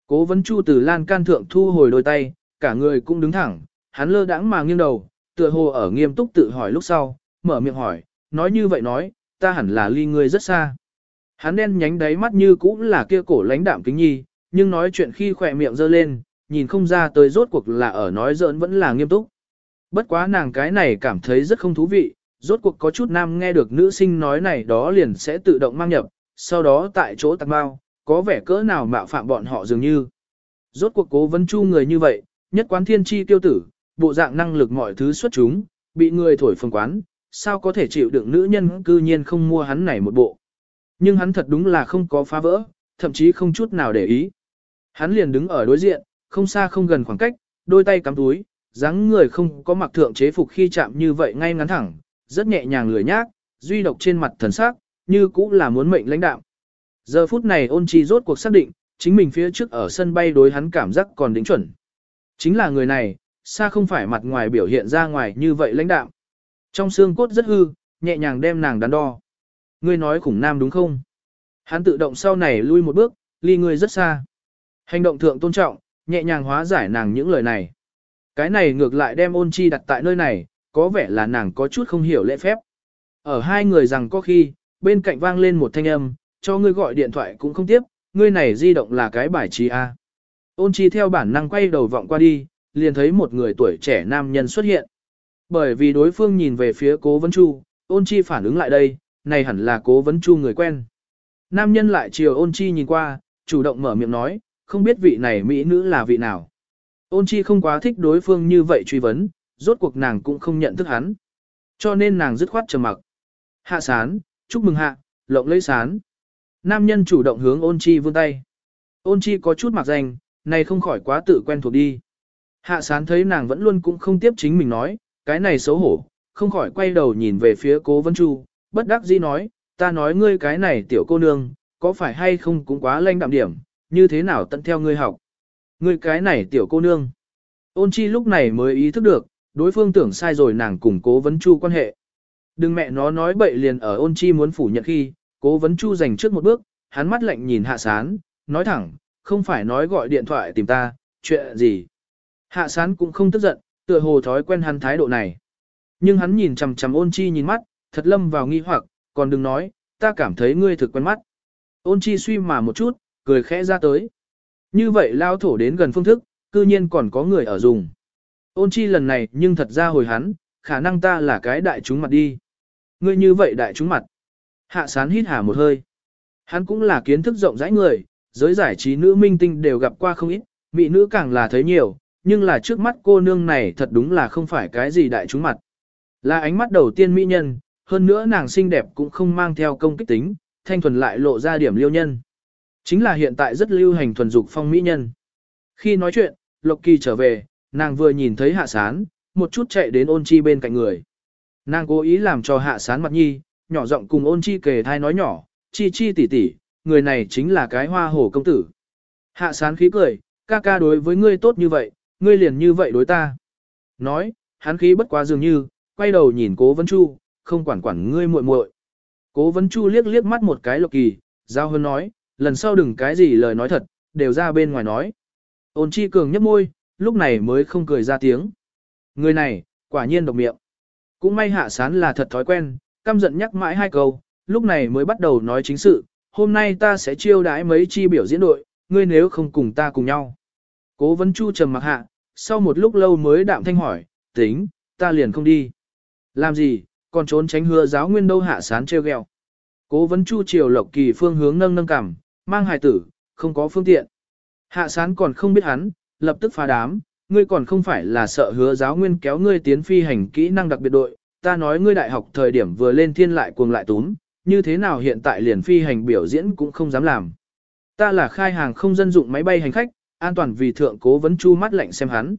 Speaker 1: Cố vấn chu từ lan can thượng thu hồi đôi tay, cả người cũng đứng thẳng, hắn lơ đãng mà nghiêng đầu, tựa hồ ở nghiêm túc tự hỏi lúc sau, mở miệng hỏi, nói như vậy nói, ta hẳn là ly ngươi rất xa. Hắn đen nhánh đáy mắt như cũng là kia cổ lãnh đạm kính nhi, nhưng nói chuyện khi khỏe miệng giơ lên, nhìn không ra tới rốt cuộc là ở nói giỡn vẫn là nghiêm túc. Bất quá nàng cái này cảm thấy rất không thú vị, rốt cuộc có chút nam nghe được nữ sinh nói này đó liền sẽ tự động mang nhập, sau đó tại chỗ tạc bao, có vẻ cỡ nào mạo phạm bọn họ dường như. Rốt cuộc cố vấn chu người như vậy, nhất quán thiên chi tiêu tử, bộ dạng năng lực mọi thứ xuất chúng, bị người thổi phồng quán, sao có thể chịu đựng nữ nhân cư nhiên không mua hắn này một bộ. Nhưng hắn thật đúng là không có phá vỡ, thậm chí không chút nào để ý. Hắn liền đứng ở đối diện, không xa không gần khoảng cách, đôi tay cắm túi, dáng người không có mặc thượng chế phục khi chạm như vậy ngay ngắn thẳng, rất nhẹ nhàng lười nhác, duy độc trên mặt thần sắc, như cũng là muốn mệnh lãnh đạo. Giờ phút này ôn chi rốt cuộc xác định, chính mình phía trước ở sân bay đối hắn cảm giác còn đính chuẩn. Chính là người này, xa không phải mặt ngoài biểu hiện ra ngoài như vậy lãnh đạo. Trong xương cốt rất hư, nhẹ nhàng đem nàng đắn đo. Ngươi nói khủng nam đúng không? Hắn tự động sau này lui một bước, ly ngươi rất xa. Hành động thượng tôn trọng, nhẹ nhàng hóa giải nàng những lời này. Cái này ngược lại đem ôn chi đặt tại nơi này, có vẻ là nàng có chút không hiểu lễ phép. Ở hai người rằng có khi, bên cạnh vang lên một thanh âm, cho ngươi gọi điện thoại cũng không tiếp, ngươi này di động là cái bài trí A. Ôn chi theo bản năng quay đầu vọng qua đi, liền thấy một người tuổi trẻ nam nhân xuất hiện. Bởi vì đối phương nhìn về phía cố vấn chu, ôn chi phản ứng lại đây, này hẳn là cố vấn chu người quen. Nam nhân lại chiều ôn chi nhìn qua, chủ động mở miệng nói, không biết vị này mỹ nữ là vị nào. Ôn chi không quá thích đối phương như vậy truy vấn, rốt cuộc nàng cũng không nhận thức hắn. Cho nên nàng dứt khoát trầm mặc. Hạ sán, chúc mừng hạ, lộng lấy sán. Nam nhân chủ động hướng ôn chi vươn tay. Ôn chi có chút mặc danh, này không khỏi quá tự quen thuộc đi. Hạ sán thấy nàng vẫn luôn cũng không tiếp chính mình nói, cái này xấu hổ, không khỏi quay đầu nhìn về phía cố vấn chu, bất đắc dĩ nói, ta nói ngươi cái này tiểu cô nương, có phải hay không cũng quá lanh đạm điểm, như thế nào tận theo ngươi học. Ngươi cái này tiểu cô nương. Ôn chi lúc này mới ý thức được, đối phương tưởng sai rồi nàng cùng cố vấn chu quan hệ. Đừng mẹ nó nói bậy liền ở ôn chi muốn phủ nhận khi, cố vấn chu dành trước một bước, hắn mắt lạnh nhìn hạ sán, nói thẳng, không phải nói gọi điện thoại tìm ta, chuyện gì. Hạ sán cũng không tức giận, tựa hồ thói quen hắn thái độ này. Nhưng hắn nhìn chằm chằm ôn chi nhìn mắt, thật lâm vào nghi hoặc, còn đừng nói, ta cảm thấy ngươi thực quen mắt. Ôn chi suy mà một chút, cười khẽ ra tới. Như vậy lao thổ đến gần phương thức, cư nhiên còn có người ở dùng. Ôn chi lần này nhưng thật ra hồi hắn, khả năng ta là cái đại chúng mặt đi. Ngươi như vậy đại chúng mặt. Hạ sán hít hà một hơi. Hắn cũng là kiến thức rộng rãi người, giới giải trí nữ minh tinh đều gặp qua không ít, mỹ nữ càng là thấy nhiều, nhưng là trước mắt cô nương này thật đúng là không phải cái gì đại chúng mặt. Là ánh mắt đầu tiên mỹ nhân, hơn nữa nàng xinh đẹp cũng không mang theo công kích tính, thanh thuần lại lộ ra điểm liêu nhân. Chính là hiện tại rất lưu hành thuần dục phong mỹ nhân. Khi nói chuyện, Lộc Kỳ trở về, nàng vừa nhìn thấy hạ sán, một chút chạy đến ôn chi bên cạnh người. Nàng cố ý làm cho hạ sán mặt nhi, nhỏ giọng cùng ôn chi kề thai nói nhỏ, chi chi tỷ tỷ, người này chính là cái hoa hổ công tử. Hạ sán khí cười, ca ca đối với ngươi tốt như vậy, ngươi liền như vậy đối ta. Nói, hắn khí bất quá dường như, quay đầu nhìn cố vấn chu, không quản quản ngươi muội muội. Cố vấn chu liếc liếc mắt một cái lộc kỳ, giao hơn nói, lần sau đừng cái gì lời nói thật, đều ra bên ngoài nói. Ôn chi cường nhấp môi, lúc này mới không cười ra tiếng. Người này, quả nhiên độc miệng. Cũng may hạ sán là thật thói quen, căm giận nhắc mãi hai câu, lúc này mới bắt đầu nói chính sự, hôm nay ta sẽ chiêu đãi mấy chi biểu diễn đội, ngươi nếu không cùng ta cùng nhau. Cố vấn chu trầm mặc hạ, sau một lúc lâu mới đạm thanh hỏi, tính, ta liền không đi. Làm gì, còn trốn tránh hứa giáo nguyên đâu hạ sán treo gheo. Cố vấn chu triều lộc kỳ phương hướng nâng nâng cảm, mang hài tử, không có phương tiện. Hạ sán còn không biết hắn, lập tức phá đám, ngươi còn không phải là sợ hứa giáo nguyên kéo ngươi tiến phi hành kỹ năng đặc biệt đội, ta nói ngươi đại học thời điểm vừa lên thiên lại cuồng lại túm, như thế nào hiện tại liền phi hành biểu diễn cũng không dám làm. Ta là khai hàng không dân dụng máy bay hành khách, an toàn vì thượng cố vấn chu mắt lạnh xem hắn.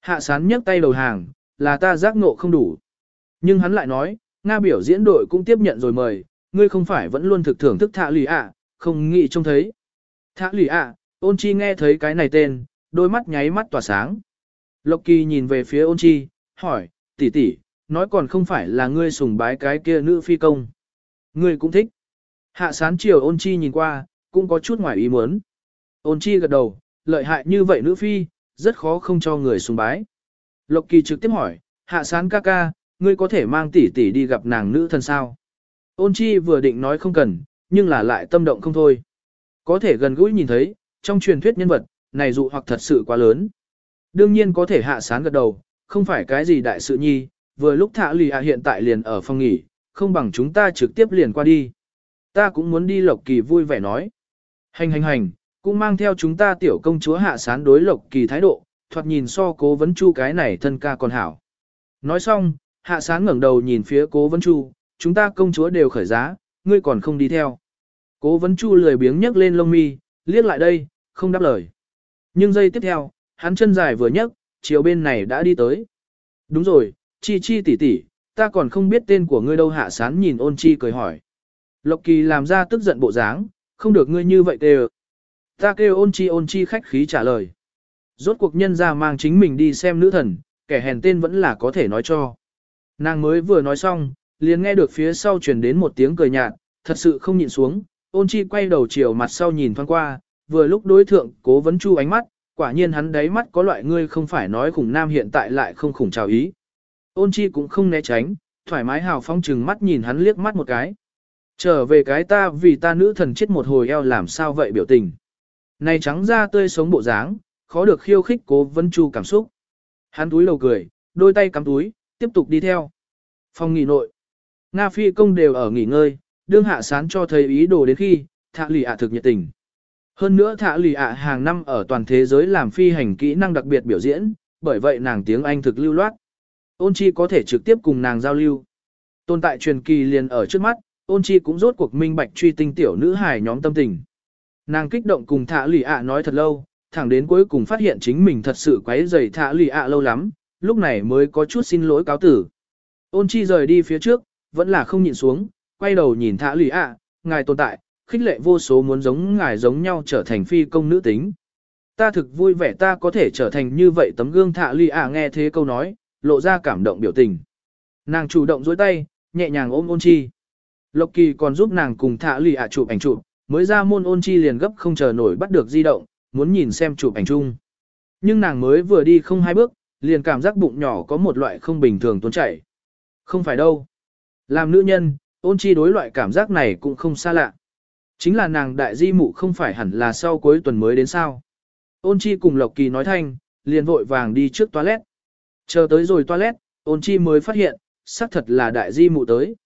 Speaker 1: Hạ sán nhấc tay đầu hàng, là ta giác ngộ không đủ. Nhưng hắn lại nói, Nga biểu diễn đội cũng tiếp nhận rồi mời, ngươi không phải vẫn luôn thực thưởng thức thạ lì ạ, không nghĩ trông thấy. Thạ lì ạ, ôn chi nghe thấy cái này tên, đôi mắt nháy mắt tỏa sáng. Lộc kỳ nhìn về phía ôn chi, hỏi, tỷ tỷ, nói còn không phải là ngươi sùng bái cái kia nữ phi công. Ngươi cũng thích. Hạ sán chiều ôn chi nhìn qua, cũng có chút ngoài ý muốn. Ôn chi gật đầu, lợi hại như vậy nữ phi, rất khó không cho người sùng bái. Lộc kỳ trực tiếp hỏi, hạ sán ca ca, ngươi có thể mang tỷ tỷ đi gặp nàng nữ thần sao? Ôn chi vừa định nói không cần, nhưng là lại tâm động không thôi. Có thể gần gũi nhìn thấy, trong truyền thuyết nhân vật, này dụ hoặc thật sự quá lớn. Đương nhiên có thể hạ sán gật đầu, không phải cái gì đại sự nhi, vừa lúc thạ lì à hiện tại liền ở phòng nghỉ, không bằng chúng ta trực tiếp liền qua đi. Ta cũng muốn đi Lộc Kỳ vui vẻ nói. Hành hành hành, cũng mang theo chúng ta tiểu công chúa hạ sán đối Lộc Kỳ thái độ, thoạt nhìn so cố vấn chu cái này thân ca còn hảo. Nói xong, hạ sán ngẩng đầu nhìn phía cố vấn chu, chúng ta công chúa đều khởi giá, ngươi còn không đi theo. Cố vấn chu lười biếng nhấc lên lông mi, liếc lại đây, không đáp lời. Nhưng giây tiếp theo, hắn chân dài vừa nhấc, chiều bên này đã đi tới. Đúng rồi, chi chi tỷ tỷ, ta còn không biết tên của ngươi đâu hạ sán nhìn ôn chi cười hỏi. Lộc kỳ làm ra tức giận bộ dáng, không được ngươi như vậy đều Ta kêu ôn chi ôn chi khách khí trả lời. Rốt cuộc nhân ra mang chính mình đi xem nữ thần, kẻ hèn tên vẫn là có thể nói cho. Nàng mới vừa nói xong, liền nghe được phía sau truyền đến một tiếng cười nhạt, thật sự không nhịn xuống, ôn chi quay đầu chiều mặt sau nhìn thoáng qua, vừa lúc đối thượng cố vấn chu ánh mắt, quả nhiên hắn đáy mắt có loại ngươi không phải nói khủng nam hiện tại lại không khủng chào ý. Ôn chi cũng không né tránh, thoải mái hào phong chừng mắt nhìn hắn liếc mắt một cái. Trở về cái ta vì ta nữ thần chết một hồi eo làm sao vậy biểu tình. Này trắng da tươi sống bộ dáng, khó được khiêu khích cố vấn chu cảm xúc. Hắn túi lầu cười, đôi tay cắm túi, tiếp tục đi theo. Phòng nghỉ nội. Nga phi công đều ở nghỉ ngơi, đương hạ sán cho thấy ý đồ đến khi, thạ lì ạ thực nhiệt tình. Hơn nữa thạ lì ạ hàng năm ở toàn thế giới làm phi hành kỹ năng đặc biệt biểu diễn, bởi vậy nàng tiếng Anh thực lưu loát. Ôn chi có thể trực tiếp cùng nàng giao lưu. Tồn tại truyền kỳ liền ở trước mắt, ôn chi cũng rốt cuộc minh bạch truy tinh tiểu nữ hài nhóm tâm tình. Nàng kích động cùng Thả lì ạ nói thật lâu, thẳng đến cuối cùng phát hiện chính mình thật sự quấy rầy Thả lì ạ lâu lắm, lúc này mới có chút xin lỗi cáo tử. Ôn chi rời đi phía trước, vẫn là không nhịn xuống, quay đầu nhìn Thả lì ạ, ngài tồn tại, khích lệ vô số muốn giống ngài giống nhau trở thành phi công nữ tính. Ta thực vui vẻ ta có thể trở thành như vậy tấm gương Thả lì ạ nghe thế câu nói, lộ ra cảm động biểu tình. Nàng chủ động dối tay, nhẹ nhàng ôm ôn chi. Lộc kỳ còn giúp nàng cùng Thả lì ạ chụp ảnh chụp, mới ra môn ôn chi liền gấp không chờ nổi bắt được di động, muốn nhìn xem chụp ảnh chung. Nhưng nàng mới vừa đi không hai bước, liền cảm giác bụng nhỏ có một loại không bình thường tuôn chảy. Không phải đâu. Làm nữ nhân, ôn chi đối loại cảm giác này cũng không xa lạ. Chính là nàng đại di mụ không phải hẳn là sau cuối tuần mới đến sao. Ôn chi cùng Lộc Kỳ nói thanh, liền vội vàng đi trước toilet. Chờ tới rồi toilet, ôn chi mới phát hiện, xác thật là đại di mụ tới.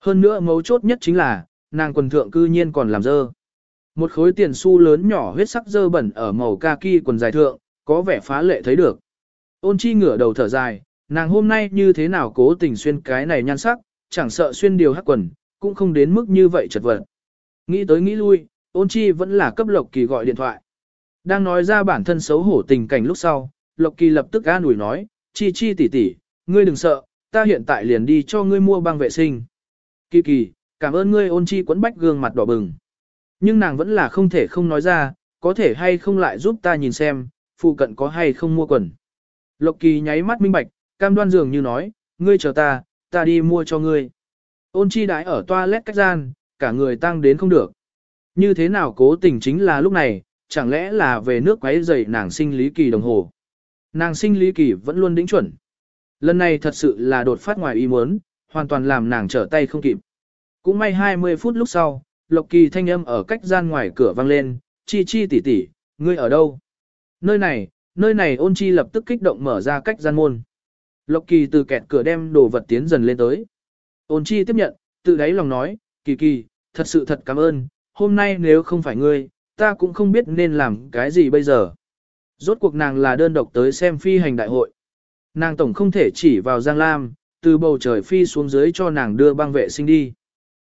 Speaker 1: Hơn nữa mấu chốt nhất chính là, nàng quần thượng cư nhiên còn làm dơ. Một khối tiền xu lớn nhỏ huyết sắc dơ bẩn ở màu kaki quần dài thượng, có vẻ phá lệ thấy được. Ôn chi ngửa đầu thở dài, nàng hôm nay như thế nào cố tình xuyên cái này nhan sắc, chẳng sợ xuyên điều hắc quần, cũng không đến mức như vậy chật vật. Nghĩ tới nghĩ lui, ôn chi vẫn là cấp Lộc Kỳ gọi điện thoại. Đang nói ra bản thân xấu hổ tình cảnh lúc sau, Lộc Kỳ lập tức an ủi nói, chi chi tỷ tỷ, ngươi đừng sợ, ta hiện tại liền đi cho ngươi mua băng vệ sinh. Kỳ kỳ, cảm ơn ngươi ôn chi quấn bách gương mặt đỏ bừng. Nhưng nàng vẫn là không thể không nói ra, có thể hay không lại giúp ta nhìn xem, phụ cận có hay không mua quần. Lộc Kỳ nháy mắt minh bạch, cam đoan dường như nói, ngươi chờ ta, ta đi mua cho ngươi. Ôn chi đái ở toilet cách gian, cả người tăng đến không được. Như thế nào cố tình chính là lúc này, chẳng lẽ là về nước quấy dậy nàng sinh lý kỳ đồng hồ. Nàng sinh lý kỳ vẫn luôn đính chuẩn. Lần này thật sự là đột phát ngoài ý muốn, hoàn toàn làm nàng trở tay không kịp. Cũng may 20 phút lúc sau, Lộc Kỳ thanh âm ở cách gian ngoài cửa vang lên, chi chi tỷ tỷ, ngươi ở đâu? Nơi này, nơi này ôn chi lập tức kích động mở ra cách gian môn. Lộc Kỳ từ kẹt cửa đem đồ vật tiến dần lên tới. Ôn chi tiếp nhận, tự đáy lòng nói, kỳ kỳ, thật sự thật cảm ơn, hôm nay nếu không phải ngươi, ta cũng không biết nên làm cái gì bây giờ. Rốt cuộc nàng là đơn độc tới xem phi hành đại hội. Nàng tổng không thể chỉ vào Giang Lam, từ bầu trời phi xuống dưới cho nàng đưa băng vệ sinh đi.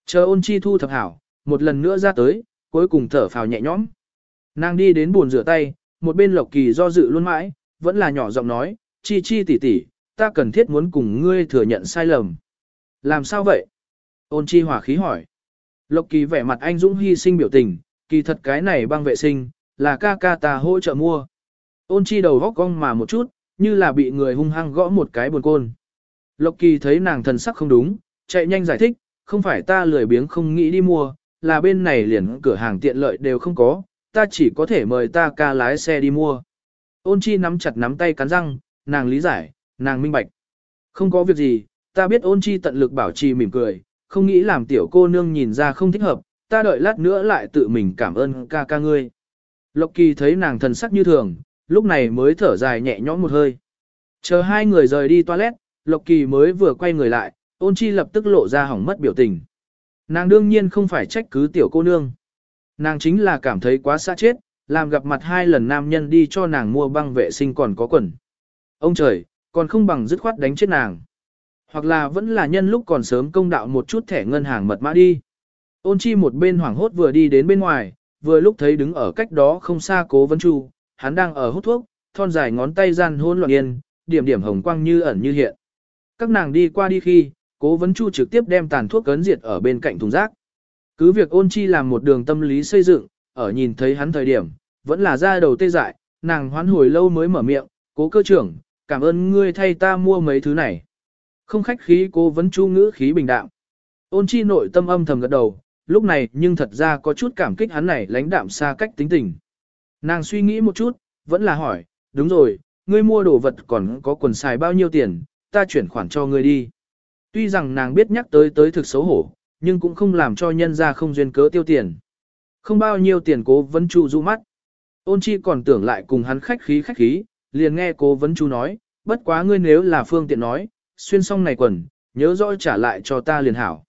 Speaker 1: Chờ ôn chi thu thập hảo, một lần nữa ra tới, cuối cùng thở phào nhẹ nhõm. Nàng đi đến buồn rửa tay, một bên lộc kỳ do dự luôn mãi, vẫn là nhỏ giọng nói, chi chi tỷ tỷ, ta cần thiết muốn cùng ngươi thừa nhận sai lầm. Làm sao vậy? Ôn chi hỏa khí hỏi. Lộc kỳ vẻ mặt anh dũng hy sinh biểu tình, kỳ thật cái này băng vệ sinh, là ca ca ta hỗ trợ mua. Ôn chi đầu góc cong mà một chút, như là bị người hung hăng gõ một cái buồn côn. Lộc kỳ thấy nàng thần sắc không đúng, chạy nhanh giải thích, không phải ta lười biếng không nghĩ đi mua, là bên này liền cửa hàng tiện lợi đều không có, ta chỉ có thể mời ta ca lái xe đi mua. Ôn chi nắm chặt nắm tay cắn răng, nàng lý giải, nàng minh bạch. Không có việc gì, ta biết ôn chi tận lực bảo trì mỉm cười, không nghĩ làm tiểu cô nương nhìn ra không thích hợp, ta đợi lát nữa lại tự mình cảm ơn ca ca ngươi. Lộc kỳ thấy nàng thần sắc như thường, lúc này mới thở dài nhẹ nhõm một hơi. Chờ hai người rời đi toilet, Lộc kỳ mới vừa quay người lại, ôn chi lập tức lộ ra hỏng mất biểu tình. Nàng đương nhiên không phải trách cứ tiểu cô nương. Nàng chính là cảm thấy quá xa chết, làm gặp mặt hai lần nam nhân đi cho nàng mua băng vệ sinh còn có quần. Ông trời, còn không bằng dứt khoát đánh chết nàng. Hoặc là vẫn là nhân lúc còn sớm công đạo một chút thẻ ngân hàng mật mã đi. Ôn chi một bên hoảng hốt vừa đi đến bên ngoài, vừa lúc thấy đứng ở cách đó không xa cố vấn chu, hắn đang ở hút thuốc, thon dài ngón tay gian hôn loạn yên, điểm điểm hồng quang như ẩn như hiện. Các nàng đi qua đi khi, cố vấn chu trực tiếp đem tàn thuốc cấn diệt ở bên cạnh thùng rác. Cứ việc ôn chi làm một đường tâm lý xây dựng, ở nhìn thấy hắn thời điểm, vẫn là ra đầu tê dại, nàng hoán hồi lâu mới mở miệng, cố cơ trưởng, cảm ơn ngươi thay ta mua mấy thứ này. Không khách khí cố vấn chu ngữ khí bình đạm. Ôn chi nội tâm âm thầm gật đầu, lúc này nhưng thật ra có chút cảm kích hắn này lãnh đạm xa cách tính tình. Nàng suy nghĩ một chút, vẫn là hỏi, đúng rồi, ngươi mua đồ vật còn có quần xài bao nhiêu tiền, ta chuyển khoản cho ngươi đi. Tuy rằng nàng biết nhắc tới tới thực xấu hổ, nhưng cũng không làm cho nhân ra không duyên cớ tiêu tiền. Không bao nhiêu tiền cố vấn chu du mắt. Ôn chi còn tưởng lại cùng hắn khách khí khách khí, liền nghe cố vấn chu nói, bất quá ngươi nếu là phương tiện nói, xuyên xong này quần, nhớ rõ trả lại cho ta liền hảo.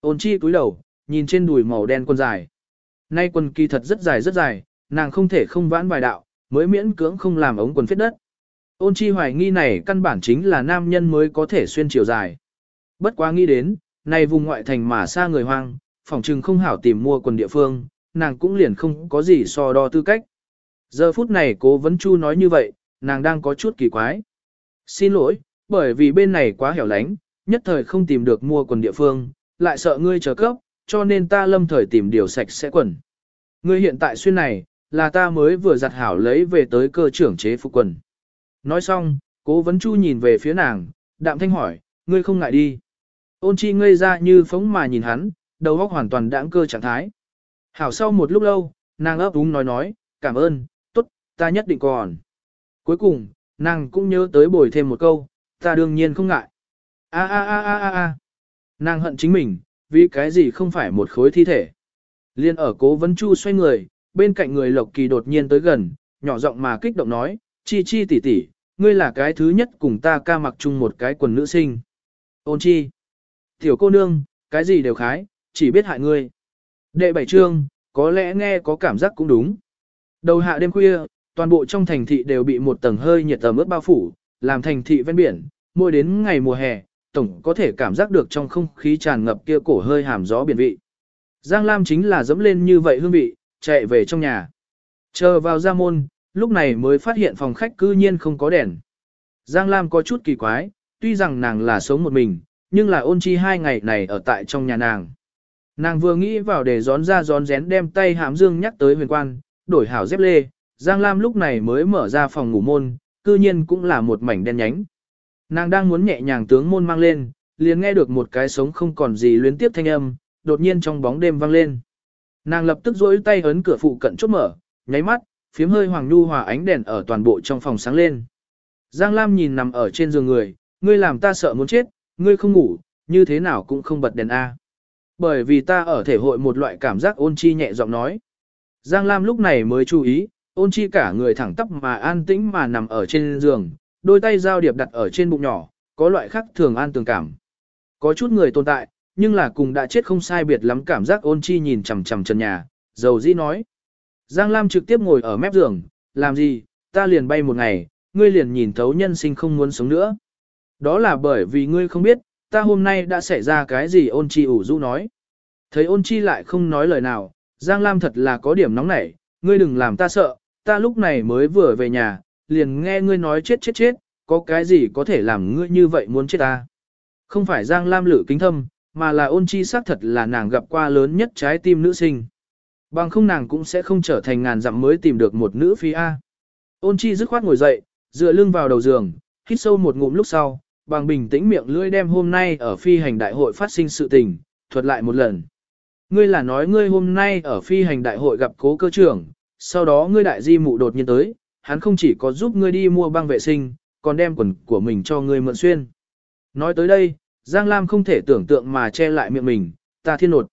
Speaker 1: Ôn chi cúi đầu, nhìn trên đùi màu đen quần dài. Nay quần kỳ thật rất dài rất dài, nàng không thể không vãn vài đạo, mới miễn cưỡng không làm ống quần phết đất. Ôn chi hoài nghi này căn bản chính là nam nhân mới có thể xuyên chiều dài. Bất quá nghĩ đến, này vùng ngoại thành mà xa người hoang, phòng trừng không hảo tìm mua quần địa phương, nàng cũng liền không có gì so đo tư cách. Giờ phút này cố vấn chu nói như vậy, nàng đang có chút kỳ quái. Xin lỗi, bởi vì bên này quá hẻo lánh, nhất thời không tìm được mua quần địa phương, lại sợ ngươi chờ cấp, cho nên ta lâm thời tìm điều sạch sẽ quần. Ngươi hiện tại xuyên này, là ta mới vừa giặt hảo lấy về tới cơ trưởng chế phục quần. Nói xong, cố vấn chu nhìn về phía nàng, đạm thanh hỏi, ngươi không ngại đi. Ôn chi ngây ra như phóng mà nhìn hắn, đầu óc hoàn toàn đãng cơ trạng thái. Hảo sau một lúc lâu, nàng ấp úng nói nói, cảm ơn, tốt, ta nhất định còn. Cuối cùng, nàng cũng nhớ tới bồi thêm một câu, ta đương nhiên không ngại. A a a a a a. Nàng hận chính mình, vì cái gì không phải một khối thi thể. Liên ở cố vấn chu xoay người, bên cạnh người lộc kỳ đột nhiên tới gần, nhỏ giọng mà kích động nói, chi chi tỷ tỷ, ngươi là cái thứ nhất cùng ta ca mặc chung một cái quần nữ sinh. Ôn chi. Tiểu cô nương, cái gì đều khái, chỉ biết hại ngươi. Đệ bảy trương, có lẽ nghe có cảm giác cũng đúng. Đầu hạ đêm khuya, toàn bộ trong thành thị đều bị một tầng hơi nhiệt tầm ướt bao phủ, làm thành thị ven biển, mỗi đến ngày mùa hè, tổng có thể cảm giác được trong không khí tràn ngập kia cổ hơi hàm gió biển vị. Giang Lam chính là dẫm lên như vậy hương vị, chạy về trong nhà. Chờ vào ra môn, lúc này mới phát hiện phòng khách cư nhiên không có đèn. Giang Lam có chút kỳ quái, tuy rằng nàng là sống một mình, nhưng là ôn chi hai ngày này ở tại trong nhà nàng. Nàng vừa nghĩ vào để gión ra gión rén đem tay hàm dương nhắc tới huyền quan, đổi hảo dép lê, Giang Lam lúc này mới mở ra phòng ngủ môn, cư nhiên cũng là một mảnh đen nhánh. Nàng đang muốn nhẹ nhàng tướng môn mang lên, liền nghe được một cái sống không còn gì luyến tiếp thanh âm, đột nhiên trong bóng đêm vang lên. Nàng lập tức duỗi tay ấn cửa phụ cận chốt mở, nháy mắt, phiếm hơi hoàng nhu hòa ánh đèn ở toàn bộ trong phòng sáng lên. Giang Lam nhìn nằm ở trên giường người, ngươi làm ta sợ muốn chết, ngươi không ngủ, như thế nào cũng không bật đèn A. Bởi vì ta ở thể hội một loại cảm giác ôn chi nhẹ giọng nói. Giang Lam lúc này mới chú ý, ôn chi cả người thẳng tắp mà an tĩnh mà nằm ở trên giường, đôi tay giao điệp đặt ở trên bụng nhỏ, có loại khác thường an tường cảm. Có chút người tồn tại, nhưng là cùng đã chết không sai biệt lắm cảm giác ôn chi nhìn chằm chằm trần nhà, dầu dĩ nói. Giang Lam trực tiếp ngồi ở mép giường, làm gì, ta liền bay một ngày, ngươi liền nhìn thấu nhân sinh không muốn sống nữa. Đó là bởi vì ngươi không biết, ta hôm nay đã xảy ra cái gì ôn chi ủ rũ nói. Thấy ôn chi lại không nói lời nào, Giang Lam thật là có điểm nóng nảy, ngươi đừng làm ta sợ, ta lúc này mới vừa về nhà, liền nghe ngươi nói chết chết chết, có cái gì có thể làm ngươi như vậy muốn chết ta. Không phải Giang Lam lử kính thâm, mà là ôn chi xác thật là nàng gặp qua lớn nhất trái tim nữ sinh. Bằng không nàng cũng sẽ không trở thành ngàn dặm mới tìm được một nữ phi A. Ôn chi dứt khoát ngồi dậy, dựa lưng vào đầu giường, hít sâu một ngụm lúc sau, bằng bình tĩnh miệng lưỡi đem hôm nay ở phi hành đại hội phát sinh sự tình, thuật lại một lần. Ngươi là nói ngươi hôm nay ở phi hành đại hội gặp cố cơ trưởng, sau đó ngươi đại di mụ đột nhiên tới, hắn không chỉ có giúp ngươi đi mua băng vệ sinh, còn đem quần của mình cho ngươi mượn xuyên. Nói tới đây, Giang Lam không thể tưởng tượng mà che lại miệng mình, ta thiên nột.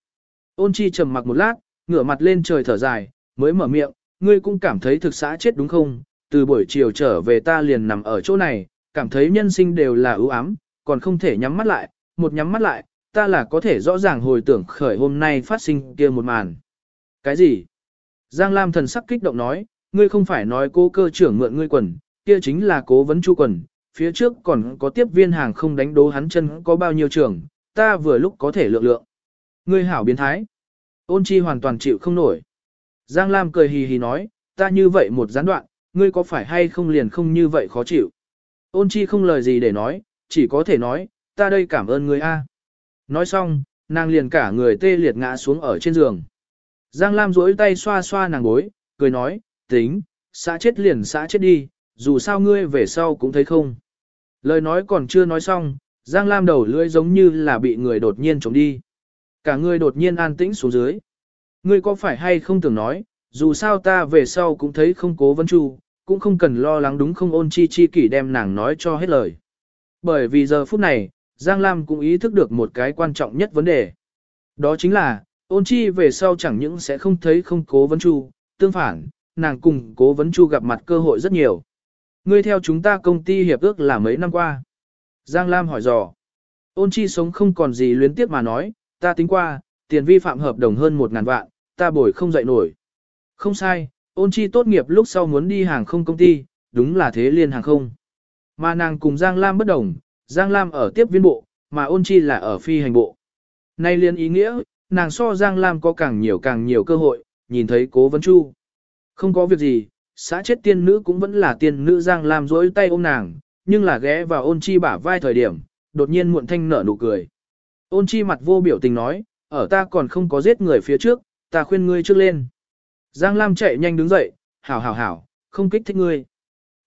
Speaker 1: Ôn chi trầm mặc một lát, ngửa mặt lên trời thở dài, mới mở miệng, ngươi cũng cảm thấy thực xã chết đúng không? Từ buổi chiều trở về ta liền nằm ở chỗ này, cảm thấy nhân sinh đều là ưu ám, còn không thể nhắm mắt lại, một nhắm mắt lại, ta là có thể rõ ràng hồi tưởng khởi hôm nay phát sinh kia một màn. Cái gì? Giang Lam thần sắc kích động nói, ngươi không phải nói cô cơ trưởng mượn ngươi quần, kia chính là cố vấn chu quần, phía trước còn có tiếp viên hàng không đánh đố hắn chân có bao nhiêu trường, ta vừa lúc có thể lượng lượng. Ngươi hảo biến thái. Ôn chi hoàn toàn chịu không nổi. Giang Lam cười hì hì nói, ta như vậy một gián đoạn, ngươi có phải hay không liền không như vậy khó chịu. Ôn chi không lời gì để nói, chỉ có thể nói, ta đây cảm ơn ngươi a. Nói xong, nàng liền cả người tê liệt ngã xuống ở trên giường. Giang Lam duỗi tay xoa xoa nàng gối, cười nói, tính, xã chết liền xã chết đi, dù sao ngươi về sau cũng thấy không. Lời nói còn chưa nói xong, Giang Lam đầu lưỡi giống như là bị người đột nhiên chống đi. Cả người đột nhiên an tĩnh xuống dưới. Ngươi có phải hay không tưởng nói, dù sao ta về sau cũng thấy không cố vấn chu, cũng không cần lo lắng đúng không ôn chi chi kỷ đem nàng nói cho hết lời. Bởi vì giờ phút này, Giang Lam cũng ý thức được một cái quan trọng nhất vấn đề. Đó chính là, ôn chi về sau chẳng những sẽ không thấy không cố vấn chu, tương phản, nàng cùng cố vấn chu gặp mặt cơ hội rất nhiều. Ngươi theo chúng ta công ty hiệp ước là mấy năm qua. Giang Lam hỏi dò. Ôn chi sống không còn gì luyến tiếp mà nói, ta tính qua, tiền vi phạm hợp đồng hơn một ngàn vạn, ta bồi không dậy nổi. Không sai, ôn chi tốt nghiệp lúc sau muốn đi hàng không công ty, đúng là thế liên hàng không. Mà nàng cùng Giang Lam bất đồng, Giang Lam ở tiếp viên bộ, mà ôn chi là ở phi hành bộ. Nay liên ý nghĩa, nàng so Giang Lam có càng nhiều càng nhiều cơ hội, nhìn thấy cố vấn chu. Không có việc gì, xã chết tiên nữ cũng vẫn là tiên nữ Giang Lam dối tay ôm nàng, nhưng là ghé vào ôn chi bả vai thời điểm, đột nhiên muộn thanh nở nụ cười. Ôn chi mặt vô biểu tình nói, ở ta còn không có giết người phía trước, ta khuyên ngươi trước lên. Giang Lam chạy nhanh đứng dậy, hảo hảo hảo, không kích thích ngươi.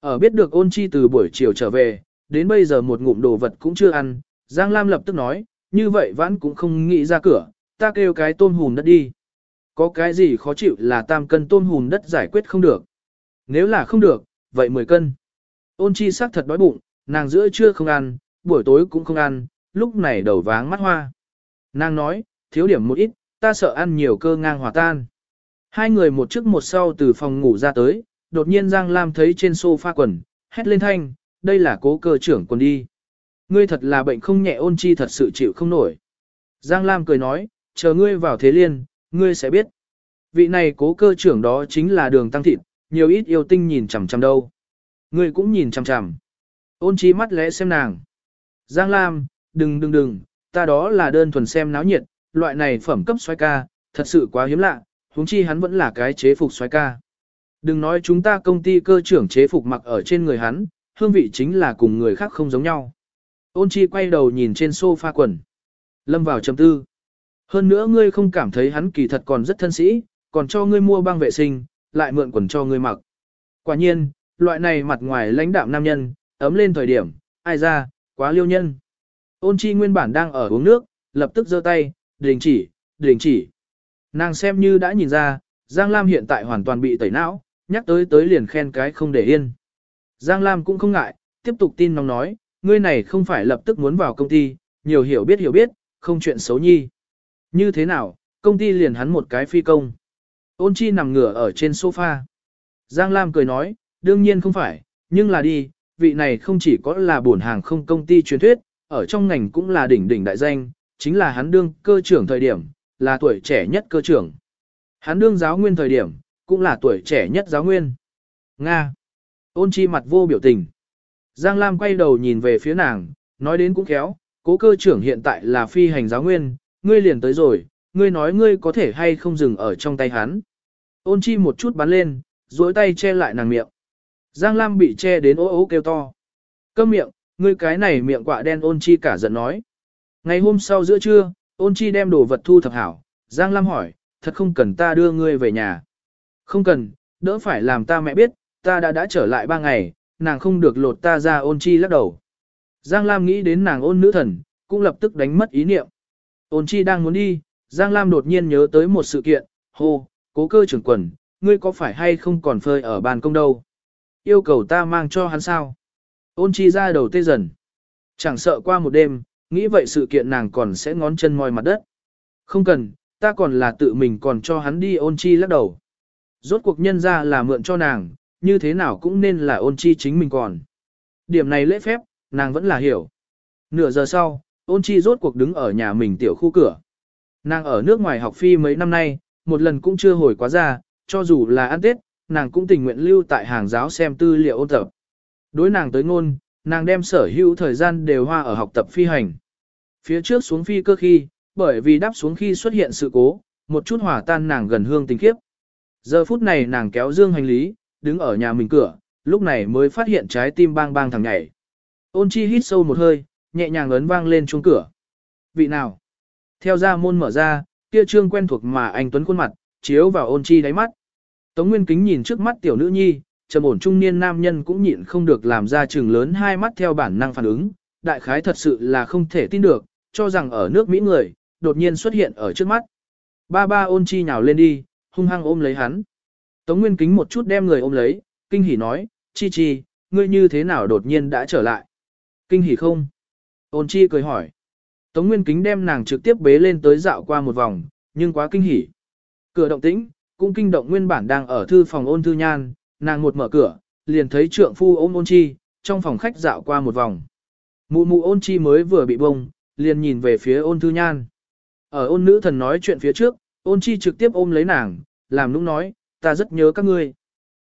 Speaker 1: Ở biết được ôn chi từ buổi chiều trở về, đến bây giờ một ngụm đồ vật cũng chưa ăn, Giang Lam lập tức nói, như vậy vãn cũng không nghĩ ra cửa, ta kêu cái tôm hùm đất đi. Có cái gì khó chịu là tam cân tôm hùm đất giải quyết không được. Nếu là không được, vậy 10 cân. Ôn chi sắc thật đói bụng, nàng giữa trưa không ăn, buổi tối cũng không ăn, lúc này đầu váng mắt hoa. Nàng nói, thiếu điểm một ít, ta sợ ăn nhiều cơ ngang hòa tan. Hai người một trước một sau từ phòng ngủ ra tới, đột nhiên Giang Lam thấy trên sofa quần, hét lên thanh, đây là cố cơ trưởng quần đi. Ngươi thật là bệnh không nhẹ ôn chi thật sự chịu không nổi. Giang Lam cười nói, chờ ngươi vào thế liên, ngươi sẽ biết. Vị này cố cơ trưởng đó chính là đường tăng thịt, nhiều ít yêu tinh nhìn chằm chằm đâu. Ngươi cũng nhìn chằm chằm. Ôn chi mắt lẽ xem nàng. Giang Lam, đừng đừng đừng, ta đó là đơn thuần xem náo nhiệt, loại này phẩm cấp xoay ca, thật sự quá hiếm lạ, huống chi hắn vẫn là cái chế phục xoái ca. Đừng nói chúng ta công ty cơ trưởng chế phục mặc ở trên người hắn, hương vị chính là cùng người khác không giống nhau. Ôn chi quay đầu nhìn trên sofa quần. Lâm vào trầm tư. Hơn nữa ngươi không cảm thấy hắn kỳ thật còn rất thân sĩ, còn cho ngươi mua băng vệ sinh, lại mượn quần cho ngươi mặc. Quả nhiên, loại này mặt ngoài lãnh đạm nam nhân, ấm lên thời điểm, ai ra, quá liêu nhân. Ôn chi nguyên bản đang ở uống nước, lập tức giơ tay, đình chỉ, đình chỉ. Nàng xem như đã nhìn ra, Giang Lam hiện tại hoàn toàn bị tẩy não, nhắc tới tới liền khen cái không để yên. Giang Lam cũng không ngại, tiếp tục tin nóng nói, ngươi này không phải lập tức muốn vào công ty, nhiều hiểu biết hiểu biết, không chuyện xấu nhi. Như thế nào, công ty liền hắn một cái phi công. Ôn chi nằm ngửa ở trên sofa. Giang Lam cười nói, đương nhiên không phải, nhưng là đi, vị này không chỉ có là bổn hàng không công ty truyền thuyết, ở trong ngành cũng là đỉnh đỉnh đại danh, chính là hắn đương cơ trưởng thời điểm, là tuổi trẻ nhất cơ trưởng. Hắn đương giáo nguyên thời điểm, cũng là tuổi trẻ nhất giáo nguyên. Nga. Ôn chi mặt vô biểu tình. Giang Lam quay đầu nhìn về phía nàng, nói đến cũng khéo, cố cơ trưởng hiện tại là phi hành giáo nguyên, ngươi liền tới rồi, ngươi nói ngươi có thể hay không dừng ở trong tay hắn. Ôn chi một chút bắn lên, duỗi tay che lại nàng miệng. Giang Lam bị che đến ố ố kêu to. Câm miệng, ngươi cái này miệng quạ đen ôn chi cả giận nói. Ngày hôm sau giữa trưa, ôn chi đem đồ vật thu thập hảo. Giang Lam hỏi, thật không cần ta đưa ngươi về nhà. Không cần, đỡ phải làm ta mẹ biết, ta đã đã trở lại ba ngày, nàng không được lột ta ra ôn chi lắc đầu. Giang Lam nghĩ đến nàng ôn nữ thần, cũng lập tức đánh mất ý niệm. Ôn chi đang muốn đi, Giang Lam đột nhiên nhớ tới một sự kiện, hô, cố cơ trưởng quần, ngươi có phải hay không còn phơi ở bàn công đâu? Yêu cầu ta mang cho hắn sao? Ôn chi ra đầu tê dần. Chẳng sợ qua một đêm, nghĩ vậy sự kiện nàng còn sẽ ngón chân moi mặt đất. Không cần, ta còn là tự mình còn cho hắn đi ôn chi lắc đầu. Rốt cuộc nhân ra là mượn cho nàng, như thế nào cũng nên là ôn chi chính mình còn. Điểm này lễ phép, nàng vẫn là hiểu. Nửa giờ sau, ôn chi rốt cuộc đứng ở nhà mình tiểu khu cửa. Nàng ở nước ngoài học phi mấy năm nay, một lần cũng chưa hồi quá ra, cho dù là ăn Tết, nàng cũng tình nguyện lưu tại hàng giáo xem tư liệu ôn tập. Đối nàng tới ngôn, nàng đem sở hữu thời gian đều hoa ở học tập phi hành. Phía trước xuống phi cơ khi, bởi vì đáp xuống khi xuất hiện sự cố, một chút hòa tan nàng gần hương tình kiếp. Giờ phút này nàng kéo dương hành lý, đứng ở nhà mình cửa, lúc này mới phát hiện trái tim bang bang thằng nhảy. Ôn chi hít sâu một hơi, nhẹ nhàng ấn vang lên chuông cửa. Vị nào? Theo ra môn mở ra, kia trương quen thuộc mà anh Tuấn khuôn mặt, chiếu vào ôn chi đáy mắt. Tống Nguyên Kính nhìn trước mắt tiểu nữ nhi, trầm ổn trung niên nam nhân cũng nhịn không được làm ra trường lớn hai mắt theo bản năng phản ứng, đại khái thật sự là không thể tin được, cho rằng ở nước Mỹ người, đột nhiên xuất hiện ở trước mắt. Ba ba ôn chi nhào lên đi, hung hăng ôm lấy hắn. Tống Nguyên Kính một chút đem người ôm lấy, kinh hỉ nói, chi chi, ngươi như thế nào đột nhiên đã trở lại? Kinh hỉ không? Ôn chi cười hỏi. Tống Nguyên Kính đem nàng trực tiếp bế lên tới dạo qua một vòng, nhưng quá kinh hỉ. Cửa động tĩnh, cũng kinh động nguyên bản đang ở thư phòng ôn thư nhan, nàng một mở cửa, liền thấy trượng phu ôm ôn chi, trong phòng khách dạo qua một vòng. Mụ mụ ôn chi mới vừa bị bông, liền nhìn về phía ôn thư nhan. Ở ôn nữ thần nói chuyện phía trước, ôn chi trực tiếp ôm lấy nàng, làm nũng nói, ta rất nhớ các ngươi.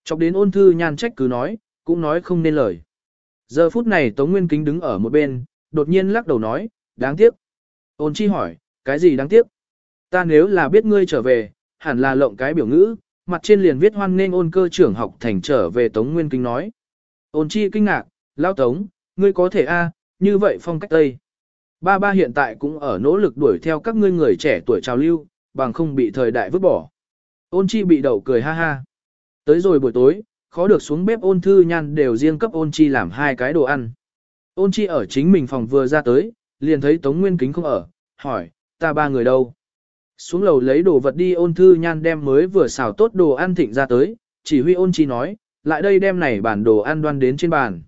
Speaker 1: Chọc đến ôn thư nhan trách cứ nói, cũng nói không nên lời. Giờ phút này Tống Nguyên Kính đứng ở một bên, đột nhiên lắc đầu nói, đáng tiếc. Ôn chi hỏi, cái gì đáng tiếc? Ta nếu là biết ngươi trở về, hẳn là lộng cái biểu ngữ, mặt trên liền viết hoan nên ôn cơ trưởng học thành trở về Tống Nguyên Kính nói. Ôn chi kinh ngạc, lao Tống, ngươi có thể a như vậy phong cách Tây. Ba ba hiện tại cũng ở nỗ lực đuổi theo các ngươi người trẻ tuổi trào lưu, bằng không bị thời đại vứt bỏ. Ôn chi bị đậu cười ha ha. Tới rồi buổi tối, khó được xuống bếp ôn thư nhan đều riêng cấp ôn chi làm hai cái đồ ăn. Ôn chi ở chính mình phòng vừa ra tới, liền thấy Tống Nguyên Kính không ở, hỏi, ta ba người đâu? Xuống lầu lấy đồ vật đi ôn thư nhan đem mới vừa xào tốt đồ ăn thịnh ra tới, chỉ huy ôn chi nói, lại đây đem này bản đồ ăn đoan đến trên bàn.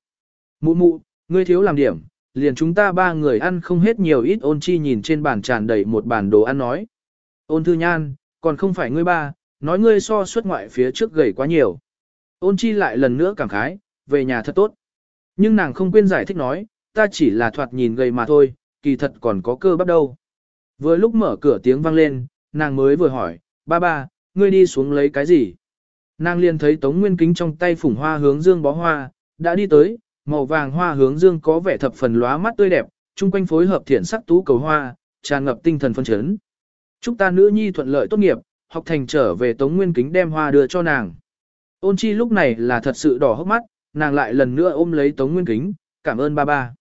Speaker 1: Mụ mụ, ngươi thiếu làm điểm, liền chúng ta ba người ăn không hết nhiều ít ôn chi nhìn trên bàn tràn đầy một bản đồ ăn nói. Ôn thư nhan, còn không phải ngươi ba, nói ngươi so xuất ngoại phía trước gầy quá nhiều. Ôn chi lại lần nữa cảm khái, về nhà thật tốt. Nhưng nàng không quên giải thích nói, ta chỉ là thoạt nhìn gầy mà thôi, kỳ thật còn có cơ bắp đâu. Vừa lúc mở cửa tiếng vang lên, nàng mới vừa hỏi, ba ba, ngươi đi xuống lấy cái gì? Nàng liền thấy Tống Nguyên Kính trong tay phủng hoa hướng dương bó hoa, đã đi tới, màu vàng hoa hướng dương có vẻ thập phần lóa mắt tươi đẹp, chung quanh phối hợp thiện sắc tú cầu hoa, tràn ngập tinh thần phân chấn. Chúc ta nữ nhi thuận lợi tốt nghiệp, học thành trở về Tống Nguyên Kính đem hoa đưa cho nàng. Ôn chi lúc này là thật sự đỏ hốc mắt, nàng lại lần nữa ôm lấy Tống Nguyên Kính, cảm ơn ba ba.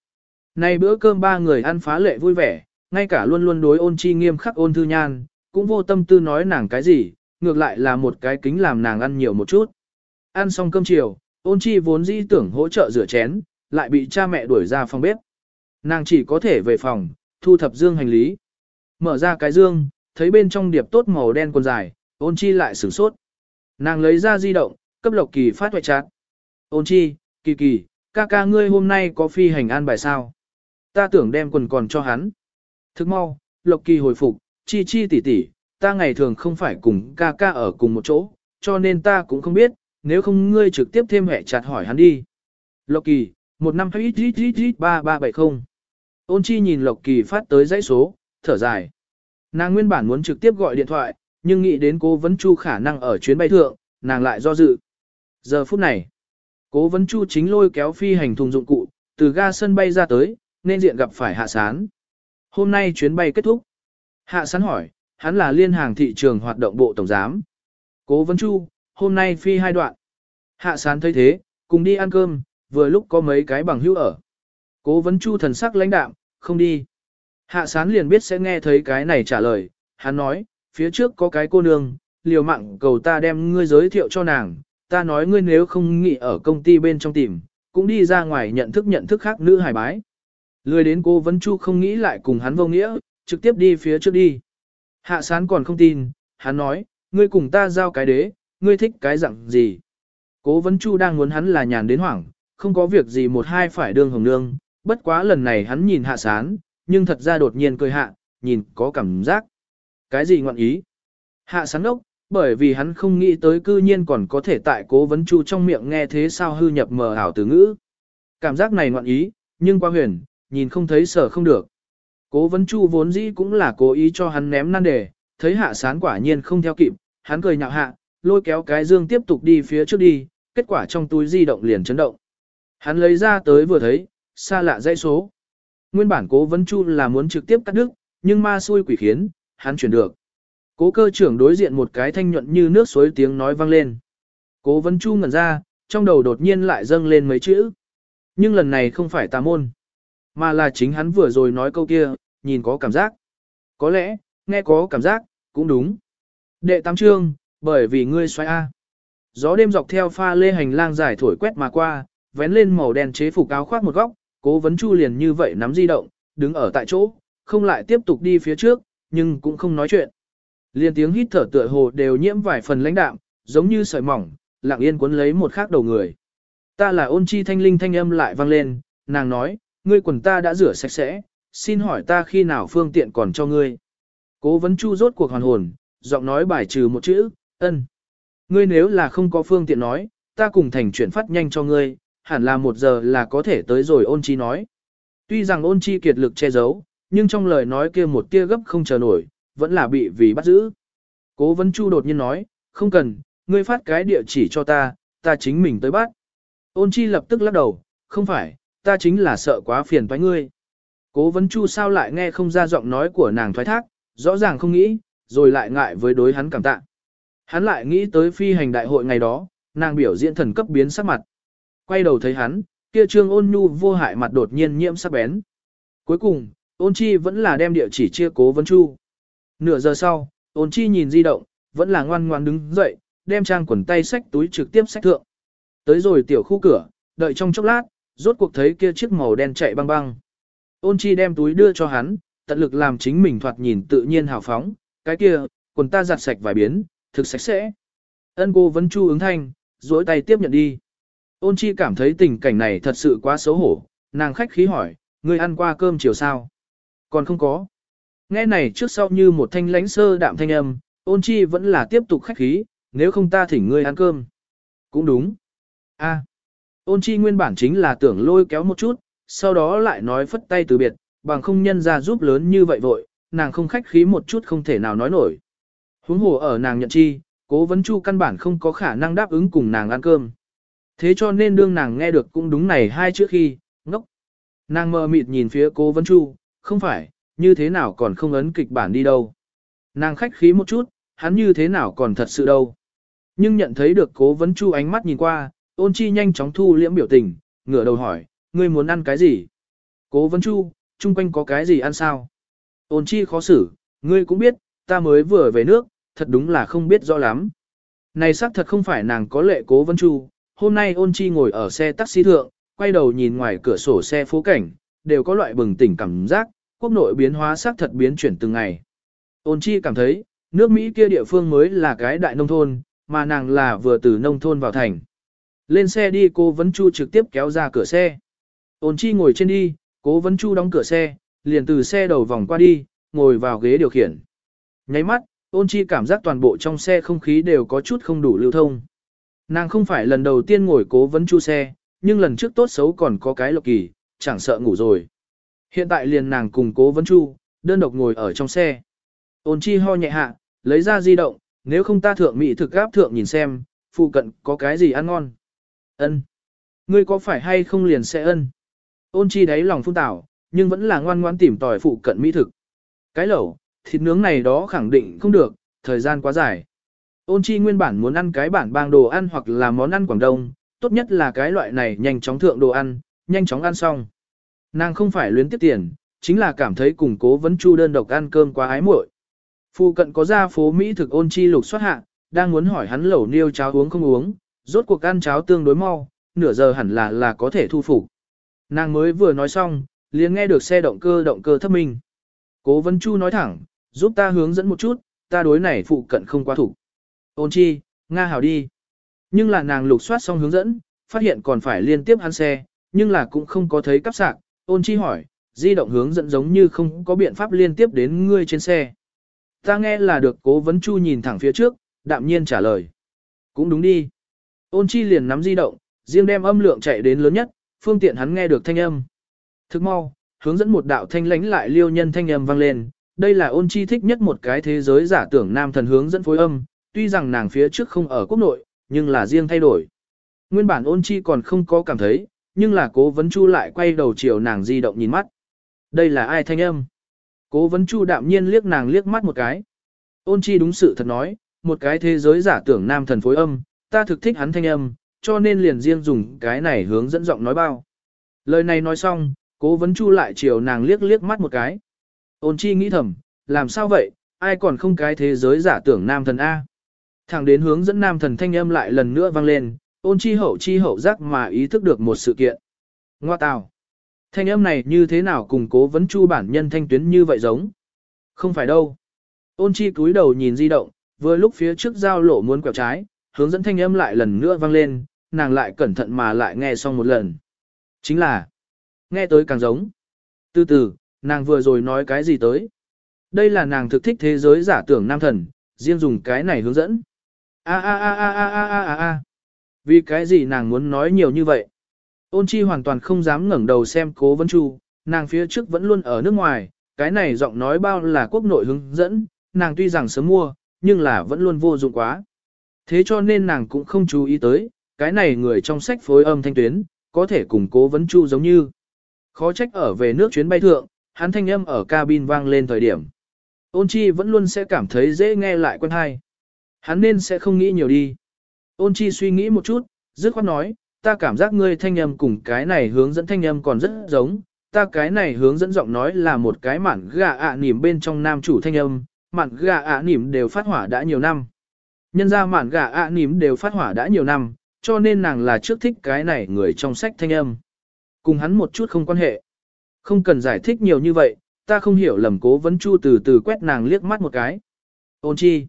Speaker 1: Nay bữa cơm ba người ăn phá lệ vui vẻ, ngay cả luôn luôn đối ôn chi nghiêm khắc ôn thư nhan, cũng vô tâm tư nói nàng cái gì, ngược lại là một cái kính làm nàng ăn nhiều một chút. Ăn xong cơm chiều, ôn chi vốn dĩ tưởng hỗ trợ rửa chén, lại bị cha mẹ đuổi ra phòng bếp. Nàng chỉ có thể về phòng, thu thập dương hành lý. Mở ra cái dương, thấy bên trong điệp tốt màu đen quần dài, ôn chi lại sửng sốt. Nàng lấy ra di động, cấp lộc kỳ phát hoại chát. Ôn chi, kỳ kỳ, ca ca ngươi hôm nay có phi hành an bài sao? Ta tưởng đem quần còn cho hắn. Thức mau, lộc kỳ hồi phục, chi chi tỷ tỷ, ta ngày thường không phải cùng ca ca ở cùng một chỗ, cho nên ta cũng không biết, nếu không ngươi trực tiếp thêm hệ chặt hỏi hắn đi. Lộc kỳ, một năm ít ít ít ít ba ba bảy không. Ôn chi nhìn lộc kỳ phát tới dãy số, thở dài. Nàng nguyên bản muốn trực tiếp gọi điện thoại, nhưng nghĩ đến cố vấn chu khả năng ở chuyến bay thượng, nàng lại do dự. Giờ phút này, cố vấn chu chính lôi kéo phi hành thùng dụng cụ, từ ga sân bay ra tới, nên diện gặp phải hạ sán. Hôm nay chuyến bay kết thúc. Hạ sán hỏi, hắn là liên hàng thị trường hoạt động bộ tổng giám. Cố vấn chu, hôm nay phi hai đoạn. Hạ sán thấy thế, cùng đi ăn cơm, vừa lúc có mấy cái bằng hữu ở. Cố vấn chu thần sắc lãnh đạm, không đi. Hạ sán liền biết sẽ nghe thấy cái này trả lời, hắn nói, phía trước có cái cô nương, liều mạng cầu ta đem ngươi giới thiệu cho nàng, ta nói ngươi nếu không nghĩ ở công ty bên trong tìm, cũng đi ra ngoài nhận thức nhận thức khác nữ hài bái. Lười đến cô vấn chu không nghĩ lại cùng hắn vô nghĩa, trực tiếp đi phía trước đi. Hạ sán còn không tin, hắn nói, ngươi cùng ta giao cái đế, ngươi thích cái dạng gì. Cố vấn chu đang muốn hắn là nhàn đến hoảng, không có việc gì một hai phải đương hồng nương, bất quá lần này hắn nhìn hạ sán, nhưng thật ra đột nhiên cười hạ, nhìn có cảm giác. Cái gì ngọn ý? Hạ sán ốc, bởi vì hắn không nghĩ tới cư nhiên còn có thể tại cố vấn chu trong miệng nghe thế sao hư nhập mờ ảo từ ngữ. Cảm giác này ngọn ý, nhưng qua huyền, nhìn không thấy sở không được. Cố vấn chu vốn dĩ cũng là cố ý cho hắn ném nan đề, thấy hạ sán quả nhiên không theo kịp, hắn cười nhạo hạ, lôi kéo cái dương tiếp tục đi phía trước đi, kết quả trong túi di động liền chấn động. Hắn lấy ra tới vừa thấy, xa lạ dãy số. Nguyên bản cố vấn chu là muốn trực tiếp cắt đứt, nhưng ma xui quỷ khiến, hắn chuyển được. Cố cơ trưởng đối diện một cái thanh nhuận như nước suối tiếng nói vang lên. Cố vấn chu ngẩn ra, trong đầu đột nhiên lại dâng lên mấy chữ. Nhưng lần này không phải tà môn, mà là chính hắn vừa rồi nói câu kia, nhìn có cảm giác. Có lẽ, nghe có cảm giác, cũng đúng. Đệ tam trương, bởi vì ngươi xoay A. Gió đêm dọc theo pha lê hành lang dài thổi quét mà qua, vén lên màu đen chế phục áo khoác một góc, cố vấn chu liền như vậy nắm di động, đứng ở tại chỗ, không lại tiếp tục đi phía trước, nhưng cũng không nói chuyện. Liên tiếng hít thở tựa hồ đều nhiễm vài phần lãnh đạm, giống như sợi mỏng, lặng yên cuốn lấy một khác đầu người. Ta là ôn chi thanh linh thanh âm lại vang lên, nàng nói, ngươi quần ta đã rửa sạch sẽ, xin hỏi ta khi nào phương tiện còn cho ngươi. Cố vấn chu rốt cuộc hoàn hồn, giọng nói bài trừ một chữ, ân. Ngươi nếu là không có phương tiện nói, ta cùng thành chuyển phát nhanh cho ngươi, hẳn là một giờ là có thể tới rồi ôn chi nói. Tuy rằng ôn chi kiệt lực che giấu, nhưng trong lời nói kia một tia gấp không chờ nổi, vẫn là bị vì bắt giữ. Cố vấn chu đột nhiên nói, không cần, ngươi phát cái địa chỉ cho ta, ta chính mình tới bắt. Ôn chi lập tức lắc đầu, không phải, ta chính là sợ quá phiền toái ngươi. Cố vấn chu sao lại nghe không ra giọng nói của nàng thoái thác, rõ ràng không nghĩ, rồi lại ngại với đối hắn cảm tạ. Hắn lại nghĩ tới phi hành đại hội ngày đó, nàng biểu diễn thần cấp biến sắc mặt. Quay đầu thấy hắn, kia trương ôn nhu vô hại mặt đột nhiên nhiễm sắc bén. Cuối cùng, ôn chi vẫn là đem địa chỉ chia cố vấn chu. Nửa giờ sau, ôn chi nhìn di động, vẫn là ngoan ngoan đứng dậy, đem trang quần tay sách túi trực tiếp sách thượng. Tới rồi tiểu khu cửa, đợi trong chốc lát, rốt cuộc thấy kia chiếc màu đen chạy băng băng. Ôn chi đem túi đưa cho hắn, tận lực làm chính mình thoạt nhìn tự nhiên hào phóng, cái kia, quần ta giặt sạch vài biến, thực sạch sẽ. Ân cô vẫn chu ứng thanh, duỗi tay tiếp nhận đi. Ôn chi cảm thấy tình cảnh này thật sự quá xấu hổ, nàng khách khí hỏi, ngươi ăn qua cơm chiều sao? Còn không có. Nghe này trước sau như một thanh lánh sơ đạm thanh âm, ôn chi vẫn là tiếp tục khách khí, nếu không ta thỉnh ngươi ăn cơm. Cũng đúng. a ôn chi nguyên bản chính là tưởng lôi kéo một chút, sau đó lại nói phất tay từ biệt, bằng không nhân ra giúp lớn như vậy vội, nàng không khách khí một chút không thể nào nói nổi. Huống hồ ở nàng nhận chi, cố vấn chu căn bản không có khả năng đáp ứng cùng nàng ăn cơm. Thế cho nên đương nàng nghe được cũng đúng này hai trước khi, ngốc. Nàng mờ mịt nhìn phía cố vấn chu, không phải, như thế nào còn không ấn kịch bản đi đâu. Nàng khách khí một chút, hắn như thế nào còn thật sự đâu. Nhưng nhận thấy được cố vấn chu ánh mắt nhìn qua, ôn chi nhanh chóng thu liễm biểu tình, ngửa đầu hỏi, ngươi muốn ăn cái gì? Cố vấn chu, chung quanh có cái gì ăn sao? Ôn chi khó xử, ngươi cũng biết, ta mới vừa về nước, thật đúng là không biết rõ lắm. Này xác thật không phải nàng có lệ cố vấn chu, hôm nay ôn chi ngồi ở xe taxi thượng, quay đầu nhìn ngoài cửa sổ xe phố cảnh, đều có loại bừng tỉnh cảm giác, quốc nội biến hóa xác thật biến chuyển từng ngày. Ôn chi cảm thấy, nước Mỹ kia địa phương mới là cái đại nông thôn, mà nàng là vừa từ nông thôn vào thành. Lên xe đi cô vấn chu trực tiếp kéo ra cửa xe. Ôn chi ngồi trên đi, cố vấn chu đóng cửa xe, liền từ xe đầu vòng qua đi, ngồi vào ghế điều khiển. Nháy mắt, ôn chi cảm giác toàn bộ trong xe không khí đều có chút không đủ lưu thông. Nàng không phải lần đầu tiên ngồi cố vấn chu xe, nhưng lần trước tốt xấu còn có cái lộc kỳ, chẳng sợ ngủ rồi. Hiện tại liền nàng cùng cố vấn chu, đơn độc ngồi ở trong xe. Ôn chi ho nhẹ hạ, lấy ra di động, nếu không ta thượng mỹ thực gáp thượng nhìn xem, phụ cận có cái gì ăn ngon. Ân, Ngươi có phải hay không liền sẽ ân? Ôn chi đáy lòng phun tảo, nhưng vẫn là ngoan ngoan tìm tòi phụ cận mỹ thực. Cái lẩu, thịt nướng này đó khẳng định không được, thời gian quá dài. Ôn chi nguyên bản muốn ăn cái bản bang đồ ăn hoặc là món ăn Quảng Đông, tốt nhất là cái loại này nhanh chóng thượng đồ ăn, nhanh chóng ăn xong. Nàng không phải luyến tiếp tiền, chính là cảm thấy cùng cố vấn chu đơn độc ăn cơm quá ái muội. Phu cận có ra phố Mỹ thực ôn chi lục xuất hạ, đang muốn hỏi hắn lẩu niêu cháo uống không uống, rốt cuộc ăn cháo tương đối mau, nửa giờ hẳn là là có thể thu phục. Nàng mới vừa nói xong, liền nghe được xe động cơ động cơ thấp minh. Cố vấn chu nói thẳng, giúp ta hướng dẫn một chút, ta đối này phụ cận không quá thủ. Ôn chi, Nga hào đi. Nhưng là nàng lục soát xong hướng dẫn, phát hiện còn phải liên tiếp ăn xe, nhưng là cũng không có thấy cắp sạc. Ôn chi hỏi, di động hướng dẫn giống như không có biện pháp liên tiếp đến ngươi trên xe. Ta nghe là được cố vấn chu nhìn thẳng phía trước, đạm nhiên trả lời. Cũng đúng đi. Ôn chi liền nắm di động, riêng đem âm lượng chạy đến lớn nhất, phương tiện hắn nghe được thanh âm. Thức mau, hướng dẫn một đạo thanh lánh lại liêu nhân thanh âm vang lên, đây là ôn chi thích nhất một cái thế giới giả tưởng nam thần hướng dẫn phối âm, tuy rằng nàng phía trước không ở quốc nội, nhưng là riêng thay đổi. Nguyên bản ôn chi còn không có cảm thấy, nhưng là cố vấn chu lại quay đầu chiều nàng di động nhìn mắt. Đây là ai thanh âm? Cố vấn chu đạm nhiên liếc nàng liếc mắt một cái. Ôn chi đúng sự thật nói, một cái thế giới giả tưởng nam thần phối âm, ta thực thích hắn thanh âm, cho nên liền riêng dùng cái này hướng dẫn giọng nói bao. Lời này nói xong, cố vấn chu lại chiều nàng liếc liếc mắt một cái. Ôn chi nghĩ thầm, làm sao vậy, ai còn không cái thế giới giả tưởng nam thần A. Thẳng đến hướng dẫn nam thần thanh âm lại lần nữa vang lên, ôn chi hậu chi hậu giác mà ý thức được một sự kiện. Ngoa tào. Thanh âm này như thế nào cùng cố vấn chu bản nhân thanh tuyến như vậy giống? Không phải đâu. Ôn chi cúi đầu nhìn di động, vừa lúc phía trước giao lộ muốn quẹo trái, hướng dẫn thanh âm lại lần nữa vang lên, nàng lại cẩn thận mà lại nghe xong một lần. Chính là, nghe tới càng giống. Từ từ, nàng vừa rồi nói cái gì tới? Đây là nàng thực thích thế giới giả tưởng nam thần, riêng dùng cái này hướng dẫn. A a a a a a a a a. Vì cái gì nàng muốn nói nhiều như vậy? Ôn chi hoàn toàn không dám ngẩng đầu xem cố vấn chu, nàng phía trước vẫn luôn ở nước ngoài, cái này giọng nói bao là quốc nội hướng dẫn, nàng tuy rằng sớm mua, nhưng là vẫn luôn vô dụng quá. Thế cho nên nàng cũng không chú ý tới, cái này người trong sách phối âm thanh tuyến, có thể cùng cố vấn chu giống như. Khó trách ở về nước chuyến bay thượng, hắn thanh âm ở cabin vang lên thời điểm. Ôn chi vẫn luôn sẽ cảm thấy dễ nghe lại quen hay. Hắn nên sẽ không nghĩ nhiều đi. Ôn chi suy nghĩ một chút, dứt khoát nói, ta cảm giác ngươi thanh âm cùng cái này hướng dẫn thanh âm còn rất giống, ta cái này hướng dẫn giọng nói là một cái mản gà ạ à nỉm bên trong nam chủ thanh âm, mản gà ạ à nỉm đều phát hỏa đã nhiều năm. Nhân ra mản gà ạ à nỉm đều phát hỏa đã nhiều năm, cho nên nàng là trước thích cái này người trong sách thanh âm. Cùng hắn một chút không quan hệ. Không cần giải thích nhiều như vậy, ta không hiểu lầm cố vấn chu từ từ quét nàng liếc mắt một cái. Ôn chi.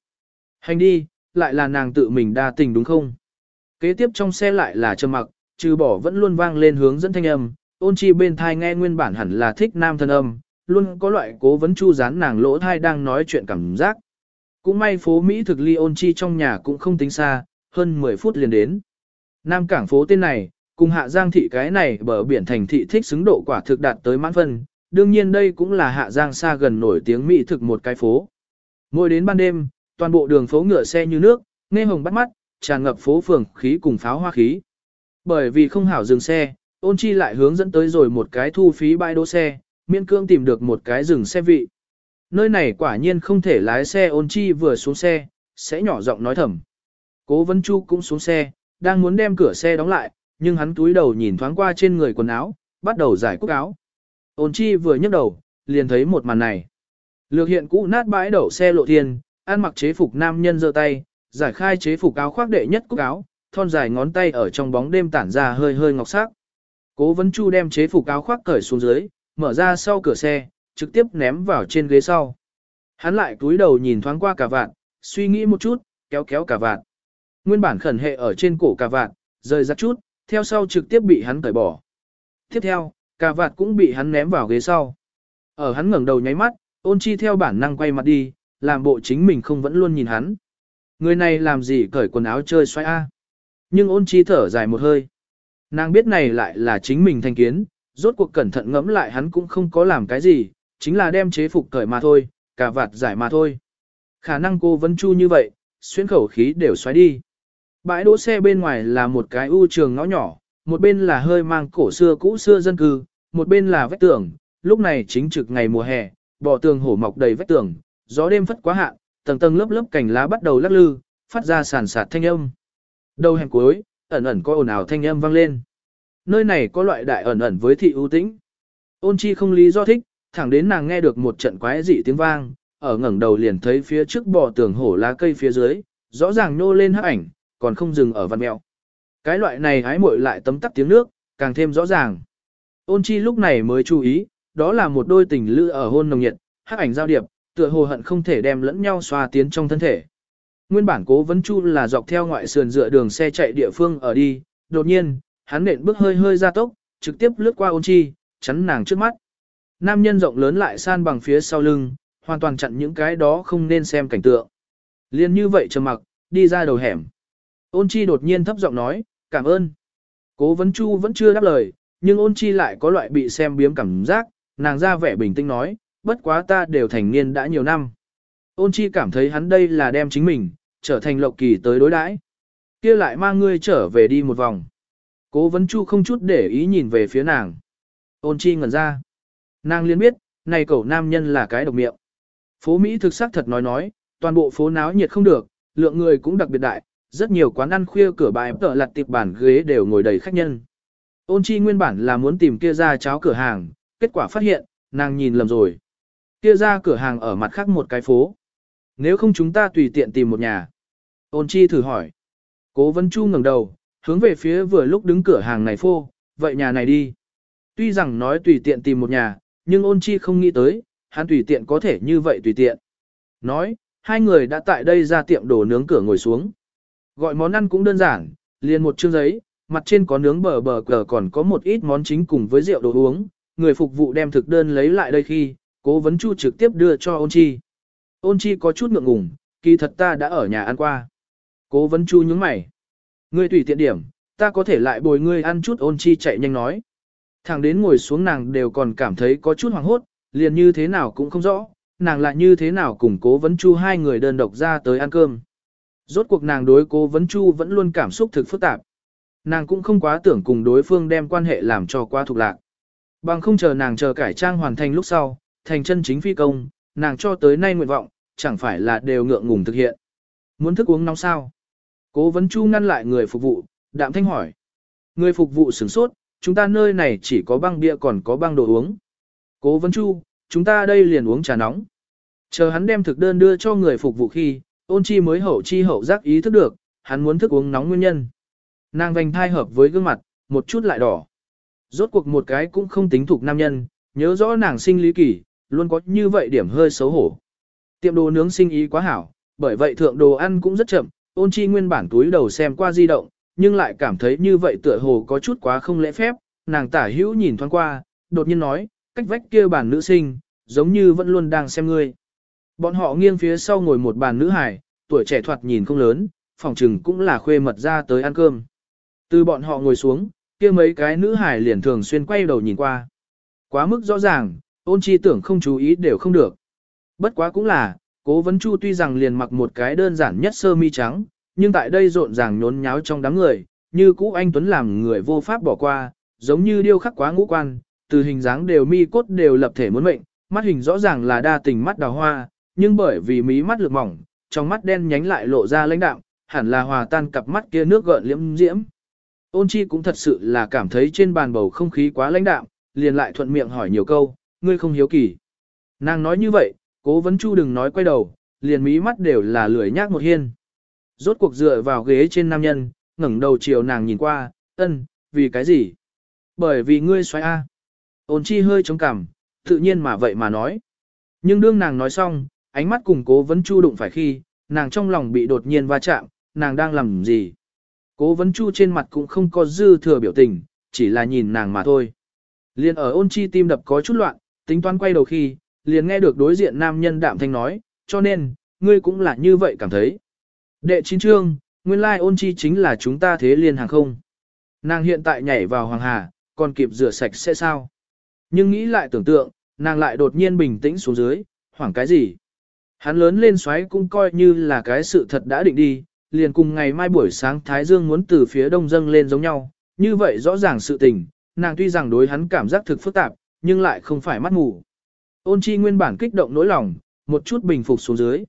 Speaker 1: Hành đi, lại là nàng tự mình đa tình đúng không? Kế tiếp trong xe lại là trầm mặc, trừ bỏ vẫn luôn vang lên hướng dẫn thanh âm, ôn chi bên thai nghe nguyên bản hẳn là thích nam thân âm, luôn có loại cố vấn chu dán nàng lỗ thai đang nói chuyện cảm giác. Cũng may phố Mỹ thực ly ôn chi trong nhà cũng không tính xa, hơn 10 phút liền đến. Nam cảng phố tên này, cùng hạ giang thị cái này bờ biển thành thị thích xứng độ quả thực đạt tới mãn phân, đương nhiên đây cũng là hạ giang xa gần nổi tiếng Mỹ thực một cái phố. Mỗi đến ban đêm, toàn bộ đường phố ngựa xe như nước, nghe hồng bắt mắt, tràn ngập phố phường khí cùng pháo hoa khí. Bởi vì không hảo dừng xe, ôn chi lại hướng dẫn tới rồi một cái thu phí bãi đỗ xe, miễn cương tìm được một cái dừng xe vị. Nơi này quả nhiên không thể lái xe ôn chi vừa xuống xe, sẽ nhỏ giọng nói thầm. Cố Vân Chu cũng xuống xe, đang muốn đem cửa xe đóng lại, nhưng hắn túi đầu nhìn thoáng qua trên người quần áo, bắt đầu giải cúc áo. Ôn chi vừa nhấc đầu, liền thấy một màn này. Lược hiện cũ nát bãi đậu xe lộ thiên, ăn mặc chế phục nam nhân giơ tay, giải khai chế phục áo khoác đệ nhất cúc áo, thon dài ngón tay ở trong bóng đêm tản ra hơi hơi ngọc sắc. Cố Vấn Chu đem chế phục áo khoác cởi xuống dưới, mở ra sau cửa xe, trực tiếp ném vào trên ghế sau. Hắn lại cúi đầu nhìn thoáng qua cả vạn, suy nghĩ một chút, kéo kéo cả vạn. Nguyên bản khẩn hệ ở trên cổ cả vạn, rời ra chút, theo sau trực tiếp bị hắn cởi bỏ. Tiếp theo, cà vạt cũng bị hắn ném vào ghế sau. Ở hắn ngẩng đầu nháy mắt, ôn chi theo bản năng quay mặt đi, làm bộ chính mình không vẫn luôn nhìn hắn. Người này làm gì cởi quần áo chơi xoay A. Nhưng ôn chi thở dài một hơi. Nàng biết này lại là chính mình thành kiến, rốt cuộc cẩn thận ngẫm lại hắn cũng không có làm cái gì, chính là đem chế phục cởi mà thôi, cà vạt giải mà thôi. Khả năng cô vẫn chu như vậy, xuyên khẩu khí đều xoáy đi. Bãi đỗ xe bên ngoài là một cái ưu trường ngõ nhỏ, một bên là hơi mang cổ xưa cũ xưa dân cư, một bên là vách tường, lúc này chính trực ngày mùa hè, bò tường hổ mọc đầy vách tường, gió đêm phất quá hạn, tầng tầng lớp lớp cành lá bắt đầu lắc lư, phát ra sàn sạt thanh âm. Đầu hẻm cuối, ẩn ẩn có ồn ào thanh âm vang lên. Nơi này có loại đại ẩn ẩn với thị ưu tĩnh. Ôn chi không lý do thích, thẳng đến nàng nghe được một trận quái dị tiếng vang, ở ngẩng đầu liền thấy phía trước bò tường hổ lá cây phía dưới, rõ ràng nô lên hắc ảnh, còn không dừng ở văn mèo. Cái loại này hái muội lại tấm tắc tiếng nước, càng thêm rõ ràng. Ôn chi lúc này mới chú ý, đó là một đôi tình lữ ở hôn nồng nhiệt, hắc ảnh giao điệp, tựa hồ hận không thể đem lẫn nhau xoa tiến trong thân thể. Nguyên bản cố vấn chu là dọc theo ngoại sườn dựa đường xe chạy địa phương ở đi, đột nhiên, hắn nện bước hơi hơi ra tốc, trực tiếp lướt qua ôn chi, chắn nàng trước mắt. Nam nhân rộng lớn lại san bằng phía sau lưng, hoàn toàn chặn những cái đó không nên xem cảnh tượng. Liên như vậy trầm mặc, đi ra đầu hẻm. Ôn chi đột nhiên thấp giọng nói, cảm ơn. Cố vấn chu vẫn chưa đáp lời, nhưng ôn chi lại có loại bị xem biếm cảm giác, nàng ra vẻ bình tĩnh nói, bất quá ta đều thành niên đã nhiều năm. Ôn chi cảm thấy hắn đây là đem chính mình, trở thành lộc kỳ tới đối đãi. kia lại mang ngươi trở về đi một vòng. Cố vấn chu không chút để ý nhìn về phía nàng. Ôn chi ngẩn ra. Nàng liên biết, này cậu nam nhân là cái độc miệng. Phố Mỹ thực sắc thật nói nói, toàn bộ phố náo nhiệt không được, lượng người cũng đặc biệt đại, rất nhiều quán ăn khuya cửa bài tợ lặt tiệp bàn ghế đều ngồi đầy khách nhân. Ôn chi nguyên bản là muốn tìm kia ra cháo cửa hàng, kết quả phát hiện, nàng nhìn lầm rồi. Kia ra cửa hàng ở mặt khác một cái phố. Nếu không chúng ta tùy tiện tìm một nhà. Ôn chi thử hỏi. Cố vấn chu ngẩng đầu, hướng về phía vừa lúc đứng cửa hàng này phô, vậy nhà này đi. Tuy rằng nói tùy tiện tìm một nhà, nhưng ôn chi không nghĩ tới, hắn tùy tiện có thể như vậy tùy tiện. Nói, hai người đã tại đây ra tiệm đồ nướng cửa ngồi xuống. Gọi món ăn cũng đơn giản, liền một chương giấy, mặt trên có nướng bờ bờ cờ còn có một ít món chính cùng với rượu đồ uống. Người phục vụ đem thực đơn lấy lại đây khi, cố vấn chu trực tiếp đưa cho ôn chi. Ôn chi có chút ngượng ngùng, kỳ thật ta đã ở nhà ăn qua. Cố vấn chu nhướng mày. Ngươi tùy tiện điểm, ta có thể lại bồi ngươi ăn chút ôn chi chạy nhanh nói. thằng đến ngồi xuống nàng đều còn cảm thấy có chút hoảng hốt, liền như thế nào cũng không rõ, nàng lại như thế nào cùng cố vấn chu hai người đơn độc ra tới ăn cơm. Rốt cuộc nàng đối cố vấn chu vẫn luôn cảm xúc thực phức tạp. Nàng cũng không quá tưởng cùng đối phương đem quan hệ làm cho quá thuộc lạc. Bằng không chờ nàng chờ cải trang hoàn thành lúc sau, thành chân chính phi công, nàng cho tới nay nguyện vọng, chẳng phải là đều ngượng ngùng thực hiện. Muốn thức uống nóng sao? Cố vấn chu ngăn lại người phục vụ, đạm thanh hỏi. Người phục vụ sửng sốt, chúng ta nơi này chỉ có băng bia còn có băng đồ uống. Cố vấn chu, chúng ta đây liền uống trà nóng. Chờ hắn đem thực đơn đưa cho người phục vụ khi, ôn chi mới hậu chi hậu giác ý thức được, hắn muốn thức uống nóng nguyên nhân. Nàng vành thai hợp với gương mặt, một chút lại đỏ. Rốt cuộc một cái cũng không tính thuộc nam nhân, nhớ rõ nàng sinh lý kỳ luôn có như vậy điểm hơi xấu hổ. Tiệm đồ nướng sinh ý quá hảo, bởi vậy thượng đồ ăn cũng rất chậm, ôn chi nguyên bản túi đầu xem qua di động, nhưng lại cảm thấy như vậy tựa hồ có chút quá không lễ phép, nàng tả hữu nhìn thoáng qua, đột nhiên nói, cách vách kia bản nữ sinh, giống như vẫn luôn đang xem ngươi. Bọn họ nghiêng phía sau ngồi một bàn nữ hải, tuổi trẻ thoạt nhìn không lớn, phòng trừng cũng là khuê mật ra tới ăn cơm. Từ bọn họ ngồi xuống, kia mấy cái nữ hải liền thường xuyên quay đầu nhìn qua. Quá mức rõ ràng, ôn chi tưởng không chú ý đều không được. Bất quá cũng là, cố vấn chu tuy rằng liền mặc một cái đơn giản nhất sơ mi trắng, nhưng tại đây rộn ràng nhốn nháo trong đám người, như cũ anh Tuấn làm người vô pháp bỏ qua, giống như điêu khắc quá ngũ quan, từ hình dáng đều mi cốt đều lập thể muốn mệnh, mắt hình rõ ràng là đa tình mắt đào hoa, nhưng bởi vì mí mắt lực mỏng, trong mắt đen nhánh lại lộ ra lãnh đạm, hẳn là hòa tan cặp mắt kia nước gợn liễm diễm. Ôn chi cũng thật sự là cảm thấy trên bàn bầu không khí quá lãnh đạm, liền lại thuận miệng hỏi nhiều câu, ngươi không hiếu kỳ. Nàng nói như vậy, cố vấn chu đừng nói quay đầu, liền mí mắt đều là lười nhác một hiên. Rốt cuộc dựa vào ghế trên nam nhân, ngẩng đầu chiều nàng nhìn qua, ân, vì cái gì? Bởi vì ngươi xoay A. Ôn chi hơi chống cằm, tự nhiên mà vậy mà nói. Nhưng đương nàng nói xong, ánh mắt cùng cố vấn chu đụng phải khi, nàng trong lòng bị đột nhiên va chạm, nàng đang làm gì? Cố vấn chu trên mặt cũng không có dư thừa biểu tình, chỉ là nhìn nàng mà thôi. Liên ở ôn chi tim đập có chút loạn, tính toán quay đầu khi, liền nghe được đối diện nam nhân đạm thanh nói, cho nên, ngươi cũng là như vậy cảm thấy. Đệ chín trương, nguyên lai ôn chi chính là chúng ta thế liên hàng không. Nàng hiện tại nhảy vào hoàng hà, còn kịp rửa sạch sẽ sao? Nhưng nghĩ lại tưởng tượng, nàng lại đột nhiên bình tĩnh xuống dưới, hoảng cái gì? Hắn lớn lên xoáy cũng coi như là cái sự thật đã định đi, liền cùng ngày mai buổi sáng Thái Dương muốn từ phía đông dâng lên giống nhau, như vậy rõ ràng sự tình, nàng tuy rằng đối hắn cảm giác thực phức tạp, nhưng lại không phải mắt ngủ. Ôn chi nguyên bản kích động nỗi lòng, một chút bình phục xuống dưới.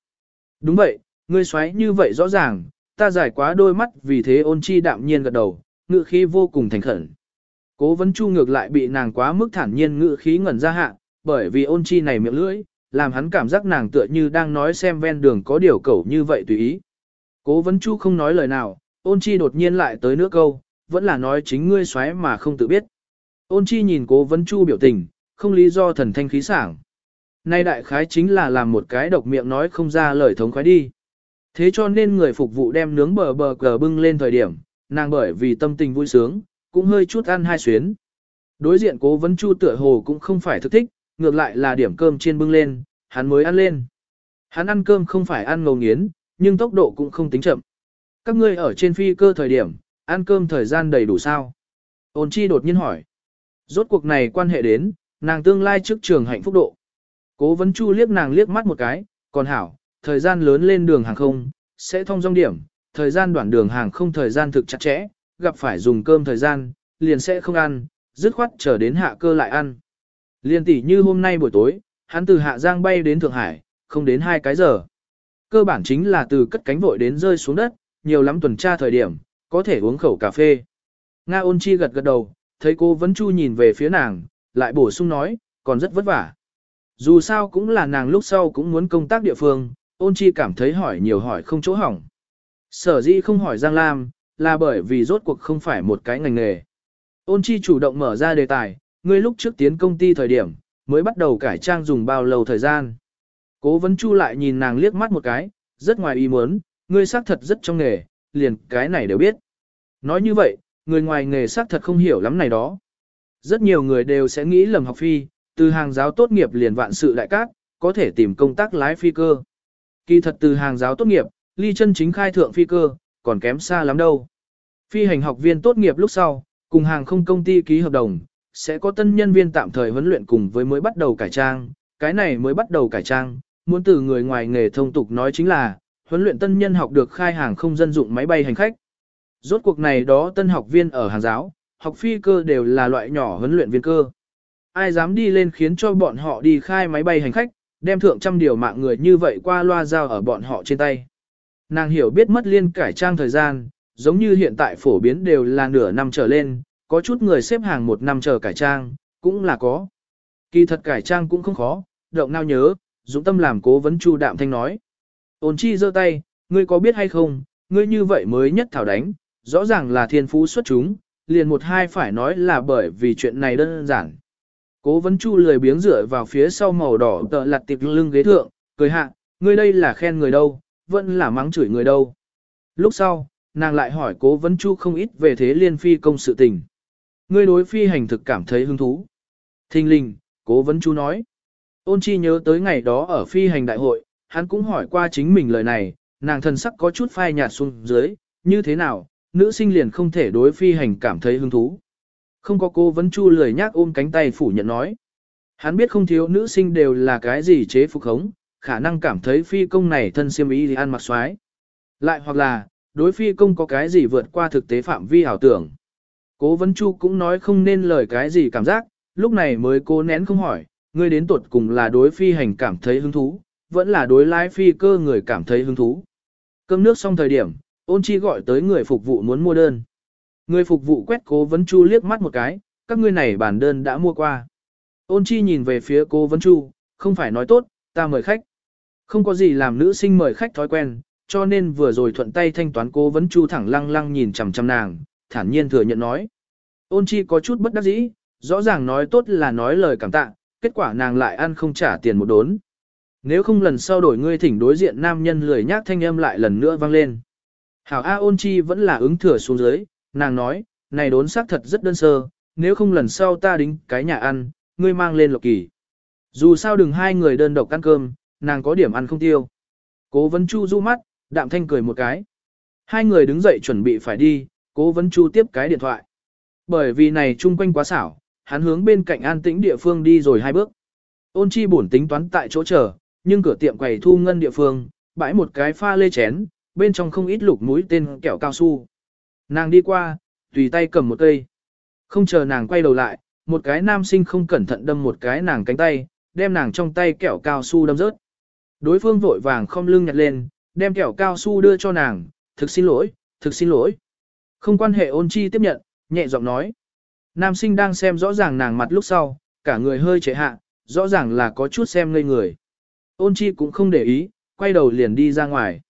Speaker 1: Đúng vậy, ngươi xoáy như vậy rõ ràng, ta giải quá đôi mắt vì thế ôn chi đạm nhiên gật đầu, ngự khí vô cùng thành khẩn. Cố vấn chu ngược lại bị nàng quá mức thản nhiên ngự khí ngẩn ra hạ, bởi vì ôn chi này miệng lưỡi, làm hắn cảm giác nàng tựa như đang nói xem ven đường có điều cẩu như vậy tùy ý. Cố vấn chu không nói lời nào, ôn chi đột nhiên lại tới nước câu, vẫn là nói chính ngươi xoáy mà không tự biết. Ôn chi nhìn cố vấn chu biểu tình, không lý do thần thanh khí sảng. Nay đại khái chính là làm một cái độc miệng nói không ra lời thống khoái đi. Thế cho nên người phục vụ đem nướng bờ bờ cờ bưng lên thời điểm, nàng bởi vì tâm tình vui sướng, cũng hơi chút ăn hai xuyến. Đối diện cố vấn chu tựa hồ cũng không phải thực thích, ngược lại là điểm cơm chiên bưng lên, hắn mới ăn lên. Hắn ăn cơm không phải ăn ngầu nghiến, nhưng tốc độ cũng không tính chậm. Các ngươi ở trên phi cơ thời điểm, ăn cơm thời gian đầy đủ sao? Ôn chi đột nhiên hỏi. Rốt cuộc này quan hệ đến, nàng tương lai trước trường hạnh phúc độ. Cố vấn chu liếc nàng liếc mắt một cái, còn hảo, thời gian lớn lên đường hàng không, sẽ thông dong điểm, thời gian đoạn đường hàng không thời gian thực chặt chẽ, gặp phải dùng cơm thời gian, liền sẽ không ăn, dứt khoát chờ đến hạ cơ lại ăn. Liên tỷ như hôm nay buổi tối, hắn từ Hạ Giang bay đến Thượng Hải, không đến hai cái giờ. cơ bản chính là từ cất cánh vội đến rơi xuống đất, nhiều lắm tuần tra thời điểm, có thể uống khẩu cà phê. Nga ôn chi gật gật đầu, thấy cô vẫn chu nhìn về phía nàng, lại bổ sung nói, còn rất vất vả. Dù sao cũng là nàng lúc sau cũng muốn công tác địa phương, ôn chi cảm thấy hỏi nhiều hỏi không chỗ hỏng. Sở dĩ không hỏi Giang Lam, là bởi vì rốt cuộc không phải một cái ngành nghề. Ôn chi chủ động mở ra đề tài, ngươi lúc trước tiến công ty thời điểm, mới bắt đầu cải trang dùng bao lâu thời gian. Cố vấn chu lại nhìn nàng liếc mắt một cái, rất ngoài ý muốn, ngươi xác thật rất trong nghề, liền cái này đều biết. Nói như vậy, người ngoài nghề xác thật không hiểu lắm này đó. Rất nhiều người đều sẽ nghĩ lầm học phi, từ hàng giáo tốt nghiệp liền vạn sự đại cát, có thể tìm công tác lái phi cơ. Kỳ thật từ hàng giáo tốt nghiệp, ly chân chính khai thượng phi cơ, còn kém xa lắm đâu. Phi hành học viên tốt nghiệp lúc sau, cùng hàng không công ty ký hợp đồng, sẽ có tân nhân viên tạm thời huấn luyện cùng với mới bắt đầu cải trang, cái này mới bắt đầu cải trang, muốn từ người ngoài nghề thông tục nói chính là, huấn luyện tân nhân học được khai hàng không dân dụng máy bay hành khách. Rốt cuộc này đó tân học viên ở hàng giáo, học phi cơ đều là loại nhỏ huấn luyện viên cơ. Ai dám đi lên khiến cho bọn họ đi khai máy bay hành khách, đem thượng trăm điều mạng người như vậy qua loa giao ở bọn họ trên tay. Nàng hiểu biết mất liên cải trang thời gian, giống như hiện tại phổ biến đều là nửa năm trở lên, có chút người xếp hàng một năm chờ cải trang, cũng là có. Kỳ thật cải trang cũng không khó, động nào nhớ, dũng tâm làm cố vấn chu đạm thanh nói. Ôn chi giơ tay, ngươi có biết hay không, ngươi như vậy mới nhất thảo đánh, rõ ràng là thiên phú xuất chúng, liền một hai phải nói là bởi vì chuyện này đơn giản. Cố vấn chu lười biếng dựa vào phía sau màu đỏ tợ lặt tiệp lưng ghế thượng, cười hạ, ngươi đây là khen người đâu, vẫn là mắng chửi người đâu. Lúc sau, nàng lại hỏi cố vấn chu không ít về thế liên phi công sự tình. Ngươi đối phi hành thực cảm thấy hứng thú. Thình linh, cố vấn chu nói. Ôn chi nhớ tới ngày đó ở phi hành đại hội, hắn cũng hỏi qua chính mình lời này, nàng thần sắc có chút phai nhạt xuống dưới, như thế nào, nữ sinh liền không thể đối phi hành cảm thấy hứng thú. Không có cô vấn chu lười nhác ôm cánh tay phủ nhận nói. Hắn biết không thiếu nữ sinh đều là cái gì chế phục hống, khả năng cảm thấy phi công này thân siêm ý thì ăn mặc xoái. Lại hoặc là, đối phi công có cái gì vượt qua thực tế phạm vi ảo tưởng. Cố vấn chu cũng nói không nên lời cái gì cảm giác, lúc này mới cố nén không hỏi, ngươi đến tuột cùng là đối phi hành cảm thấy hứng thú, vẫn là đối lái phi cơ người cảm thấy hứng thú. Cơm nước xong thời điểm, ôn chi gọi tới người phục vụ muốn mua đơn. Người phục vụ quét cố vấn chu liếc mắt một cái, các ngươi này bản đơn đã mua qua. Ôn chi nhìn về phía cố vấn chu, không phải nói tốt, ta mời khách. Không có gì làm nữ sinh mời khách thói quen, cho nên vừa rồi thuận tay thanh toán cố vấn chu thẳng lăng lăng nhìn chằm chằm nàng, thản nhiên thừa nhận nói. Ôn chi có chút bất đắc dĩ, rõ ràng nói tốt là nói lời cảm tạ, kết quả nàng lại ăn không trả tiền một đốn. Nếu không lần sau đổi ngươi thỉnh đối diện nam nhân lười nhác thanh âm lại lần nữa vang lên. Hảo A ôn chi vẫn là ứng thừa xuống dưới, nàng nói, này đốn xác thật rất đơn sơ, nếu không lần sau ta đính cái nhà ăn, ngươi mang lên lộc kỳ. Dù sao đừng hai người đơn độc ăn cơm, nàng có điểm ăn không tiêu. Cố vấn chu du mắt, đạm thanh cười một cái. Hai người đứng dậy chuẩn bị phải đi, cố vấn chu tiếp cái điện thoại. Bởi vì này chung quanh quá xảo, hắn hướng bên cạnh an tĩnh địa phương đi rồi hai bước. Ôn chi bổn tính toán tại chỗ chờ, nhưng cửa tiệm quầy thu ngân địa phương, bãi một cái pha lê chén, bên trong không ít lục mũi tên kẹo cao su. Nàng đi qua, tùy tay cầm một cây. Không chờ nàng quay đầu lại, một cái nam sinh không cẩn thận đâm một cái nàng cánh tay, đem nàng trong tay kẹo cao su đâm rớt. Đối phương vội vàng không lưng nhặt lên, đem kẹo cao su đưa cho nàng, thực xin lỗi, thực xin lỗi. Không quan hệ ôn chi tiếp nhận, nhẹ giọng nói. Nam sinh đang xem rõ ràng nàng mặt lúc sau, cả người hơi trễ hạ, rõ ràng là có chút xem ngây người. Ôn chi cũng không để ý, quay đầu liền đi ra ngoài.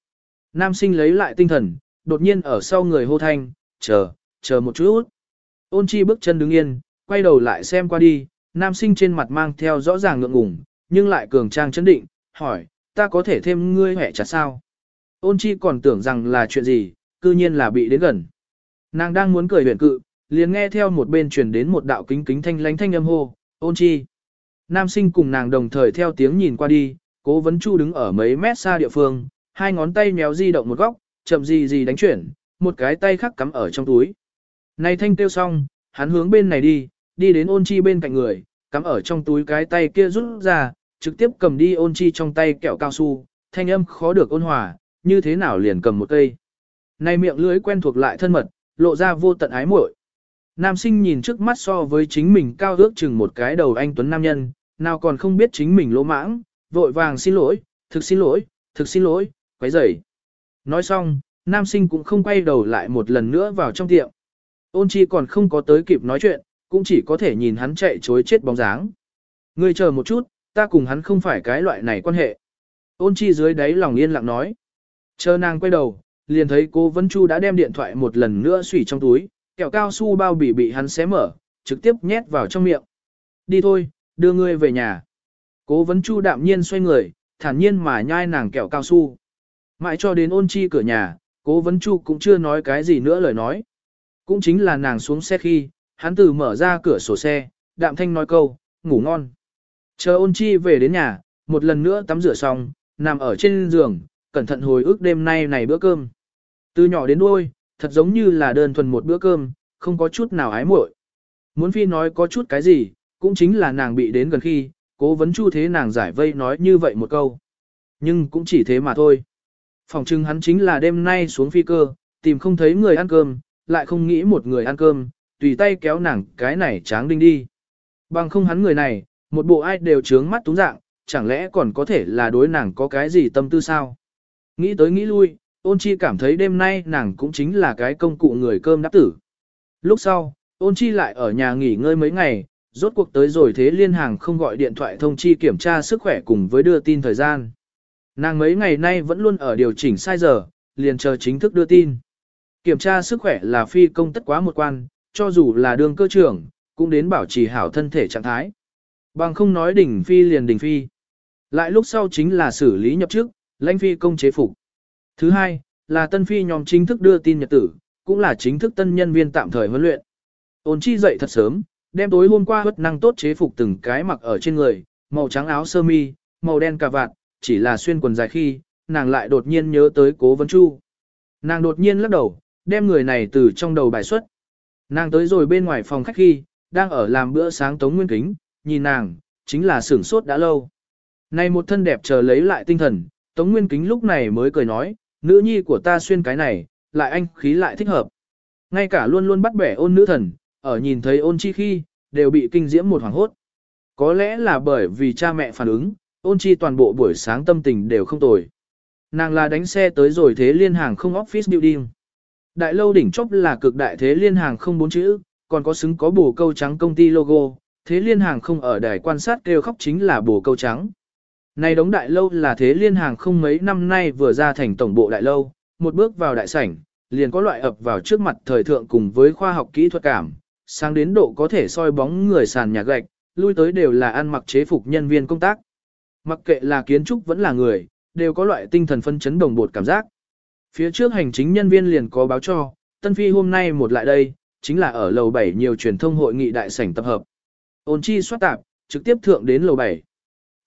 Speaker 1: Nam sinh lấy lại tinh thần, đột nhiên ở sau người hô thanh, chờ, chờ một chút. Ôn chi bước chân đứng yên, quay đầu lại xem qua đi, nam sinh trên mặt mang theo rõ ràng ngượng ngùng, nhưng lại cường trang chấn định, hỏi, ta có thể thêm ngươi hẹ chặt sao? Ôn chi còn tưởng rằng là chuyện gì, cư nhiên là bị đến gần. Nàng đang muốn cười huyền cự, liền nghe theo một bên truyền đến một đạo kính kính thanh lánh thanh âm hô, ôn chi. Nam sinh cùng nàng đồng thời theo tiếng nhìn qua đi, cố vấn chu đứng ở mấy mét xa địa phương, hai ngón tay méo di động một góc, chậm gì gì đánh chuyển, một cái tay khác cắm ở trong túi. Này thanh tiêu xong, hắn hướng bên này đi, đi đến ôn chi bên cạnh người, cắm ở trong túi cái tay kia rút ra, trực tiếp cầm đi ôn chi trong tay kẹo cao su, thanh âm khó được ôn hòa, như thế nào liền cầm một cây. Này miệng lưới quen thuộc lại thân mật, lộ ra vô tận ái muội. Nam sinh nhìn trước mắt so với chính mình cao ước chừng một cái đầu anh Tuấn Nam Nhân, nào còn không biết chính mình lỗ mãng, vội vàng xin lỗi, thực xin lỗi, thực xin lỗi, quấy rầy. Nói xong, nam sinh cũng không quay đầu lại một lần nữa vào trong tiệm. Ôn chi còn không có tới kịp nói chuyện, cũng chỉ có thể nhìn hắn chạy chối chết bóng dáng. Ngươi chờ một chút, ta cùng hắn không phải cái loại này quan hệ. Ôn chi dưới đáy lòng yên lặng nói. Chờ nàng quay đầu, liền thấy cô Vân Chu đã đem điện thoại một lần nữa xủy trong túi, kẹo cao su bao bì bị hắn xé mở, trực tiếp nhét vào trong miệng. Đi thôi, đưa ngươi về nhà. Cố Vân chu đạm nhiên xoay người, thản nhiên mà nhai nàng kẹo cao su. Mãi cho đến ôn chi cửa nhà, cố Vân chu cũng chưa nói cái gì nữa lời nói. Cũng chính là nàng xuống xe khi, hắn từ mở ra cửa sổ xe, đạm thanh nói câu, ngủ ngon. Chờ ôn chi về đến nhà, một lần nữa tắm rửa xong, nằm ở trên giường, cẩn thận hồi ức đêm nay này bữa cơm. Từ nhỏ đến đuôi, thật giống như là đơn thuần một bữa cơm, không có chút nào ái muội. Muốn phi nói có chút cái gì, cũng chính là nàng bị đến gần khi, cố vấn chu thế nàng giải vây nói như vậy một câu. Nhưng cũng chỉ thế mà thôi. Phòng trưng hắn chính là đêm nay xuống phi cơ, tìm không thấy người ăn cơm, lại không nghĩ một người ăn cơm, tùy tay kéo nàng cái này tráng đinh đi. Bằng không hắn người này, một bộ ai đều trướng mắt túng dạng, chẳng lẽ còn có thể là đối nàng có cái gì tâm tư sao? Nghĩ tới nghĩ lui, ôn chi cảm thấy đêm nay nàng cũng chính là cái công cụ người cơm đáp tử. Lúc sau, ôn chi lại ở nhà nghỉ ngơi mấy ngày, rốt cuộc tới rồi thế liên hàng không gọi điện thoại thông chi kiểm tra sức khỏe cùng với đưa tin thời gian. Nàng mấy ngày nay vẫn luôn ở điều chỉnh sai giờ, liền chờ chính thức đưa tin. Kiểm tra sức khỏe là phi công tất quá một quan, cho dù là đường cơ trưởng, cũng đến bảo trì hảo thân thể trạng thái. Bằng không nói đỉnh phi liền đỉnh phi. Lại lúc sau chính là xử lý nhập chức, lãnh phi công chế phục. Thứ hai, là tân phi nhóm chính thức đưa tin nhật tử, cũng là chính thức tân nhân viên tạm thời huấn luyện. Ôn chi dậy thật sớm, đem tối hôm qua bất năng tốt chế phục từng cái mặc ở trên người, màu trắng áo sơ mi, màu đen cà vạt, chỉ là xuyên quần dài khi, nàng lại đột nhiên nhớ tới cố vấn chu. Nàng đột nhiên lắc đầu, đem người này từ trong đầu bài xuất. Nàng tới rồi bên ngoài phòng khách khi, đang ở làm bữa sáng tống nguyên kính, nhìn nàng, chính là sửng sốt đã lâu. Này một thân đẹp chờ lấy lại tinh thần, tống nguyên kính lúc này mới cười nói, nữ nhi của ta xuyên cái này, lại anh khí lại thích hợp. Ngay cả luôn luôn bắt bẻ ôn nữ thần, ở nhìn thấy ôn chi khi, đều bị kinh diễm một hoàng hốt. Có lẽ là bởi vì cha mẹ phản ứng, ôn chi toàn bộ buổi sáng tâm tình đều không tồi. Nàng là đánh xe tới rồi thế liên hàng không office building. Đại lâu đỉnh chốc là cực đại thế liên hàng không bốn chữ, còn có xứng có bù câu trắng công ty logo, thế liên hàng không ở đài quan sát kêu khóc chính là bù câu trắng. Này đống đại lâu là thế liên hàng không mấy năm nay vừa ra thành tổng bộ đại lâu, một bước vào đại sảnh, liền có loại ập vào trước mặt thời thượng cùng với khoa học kỹ thuật cảm, sang đến độ có thể soi bóng người sàn nhà gạch, lui tới đều là ăn mặc chế phục nhân viên công tác. Mặc kệ là kiến trúc vẫn là người, đều có loại tinh thần phân chấn đồng bột cảm giác. Phía trước hành chính nhân viên liền có báo cho, Tân Phi hôm nay một lại đây, chính là ở lầu 7 nhiều truyền thông hội nghị đại sảnh tập hợp. Ôn chi soát tạp, trực tiếp thượng đến lầu 7.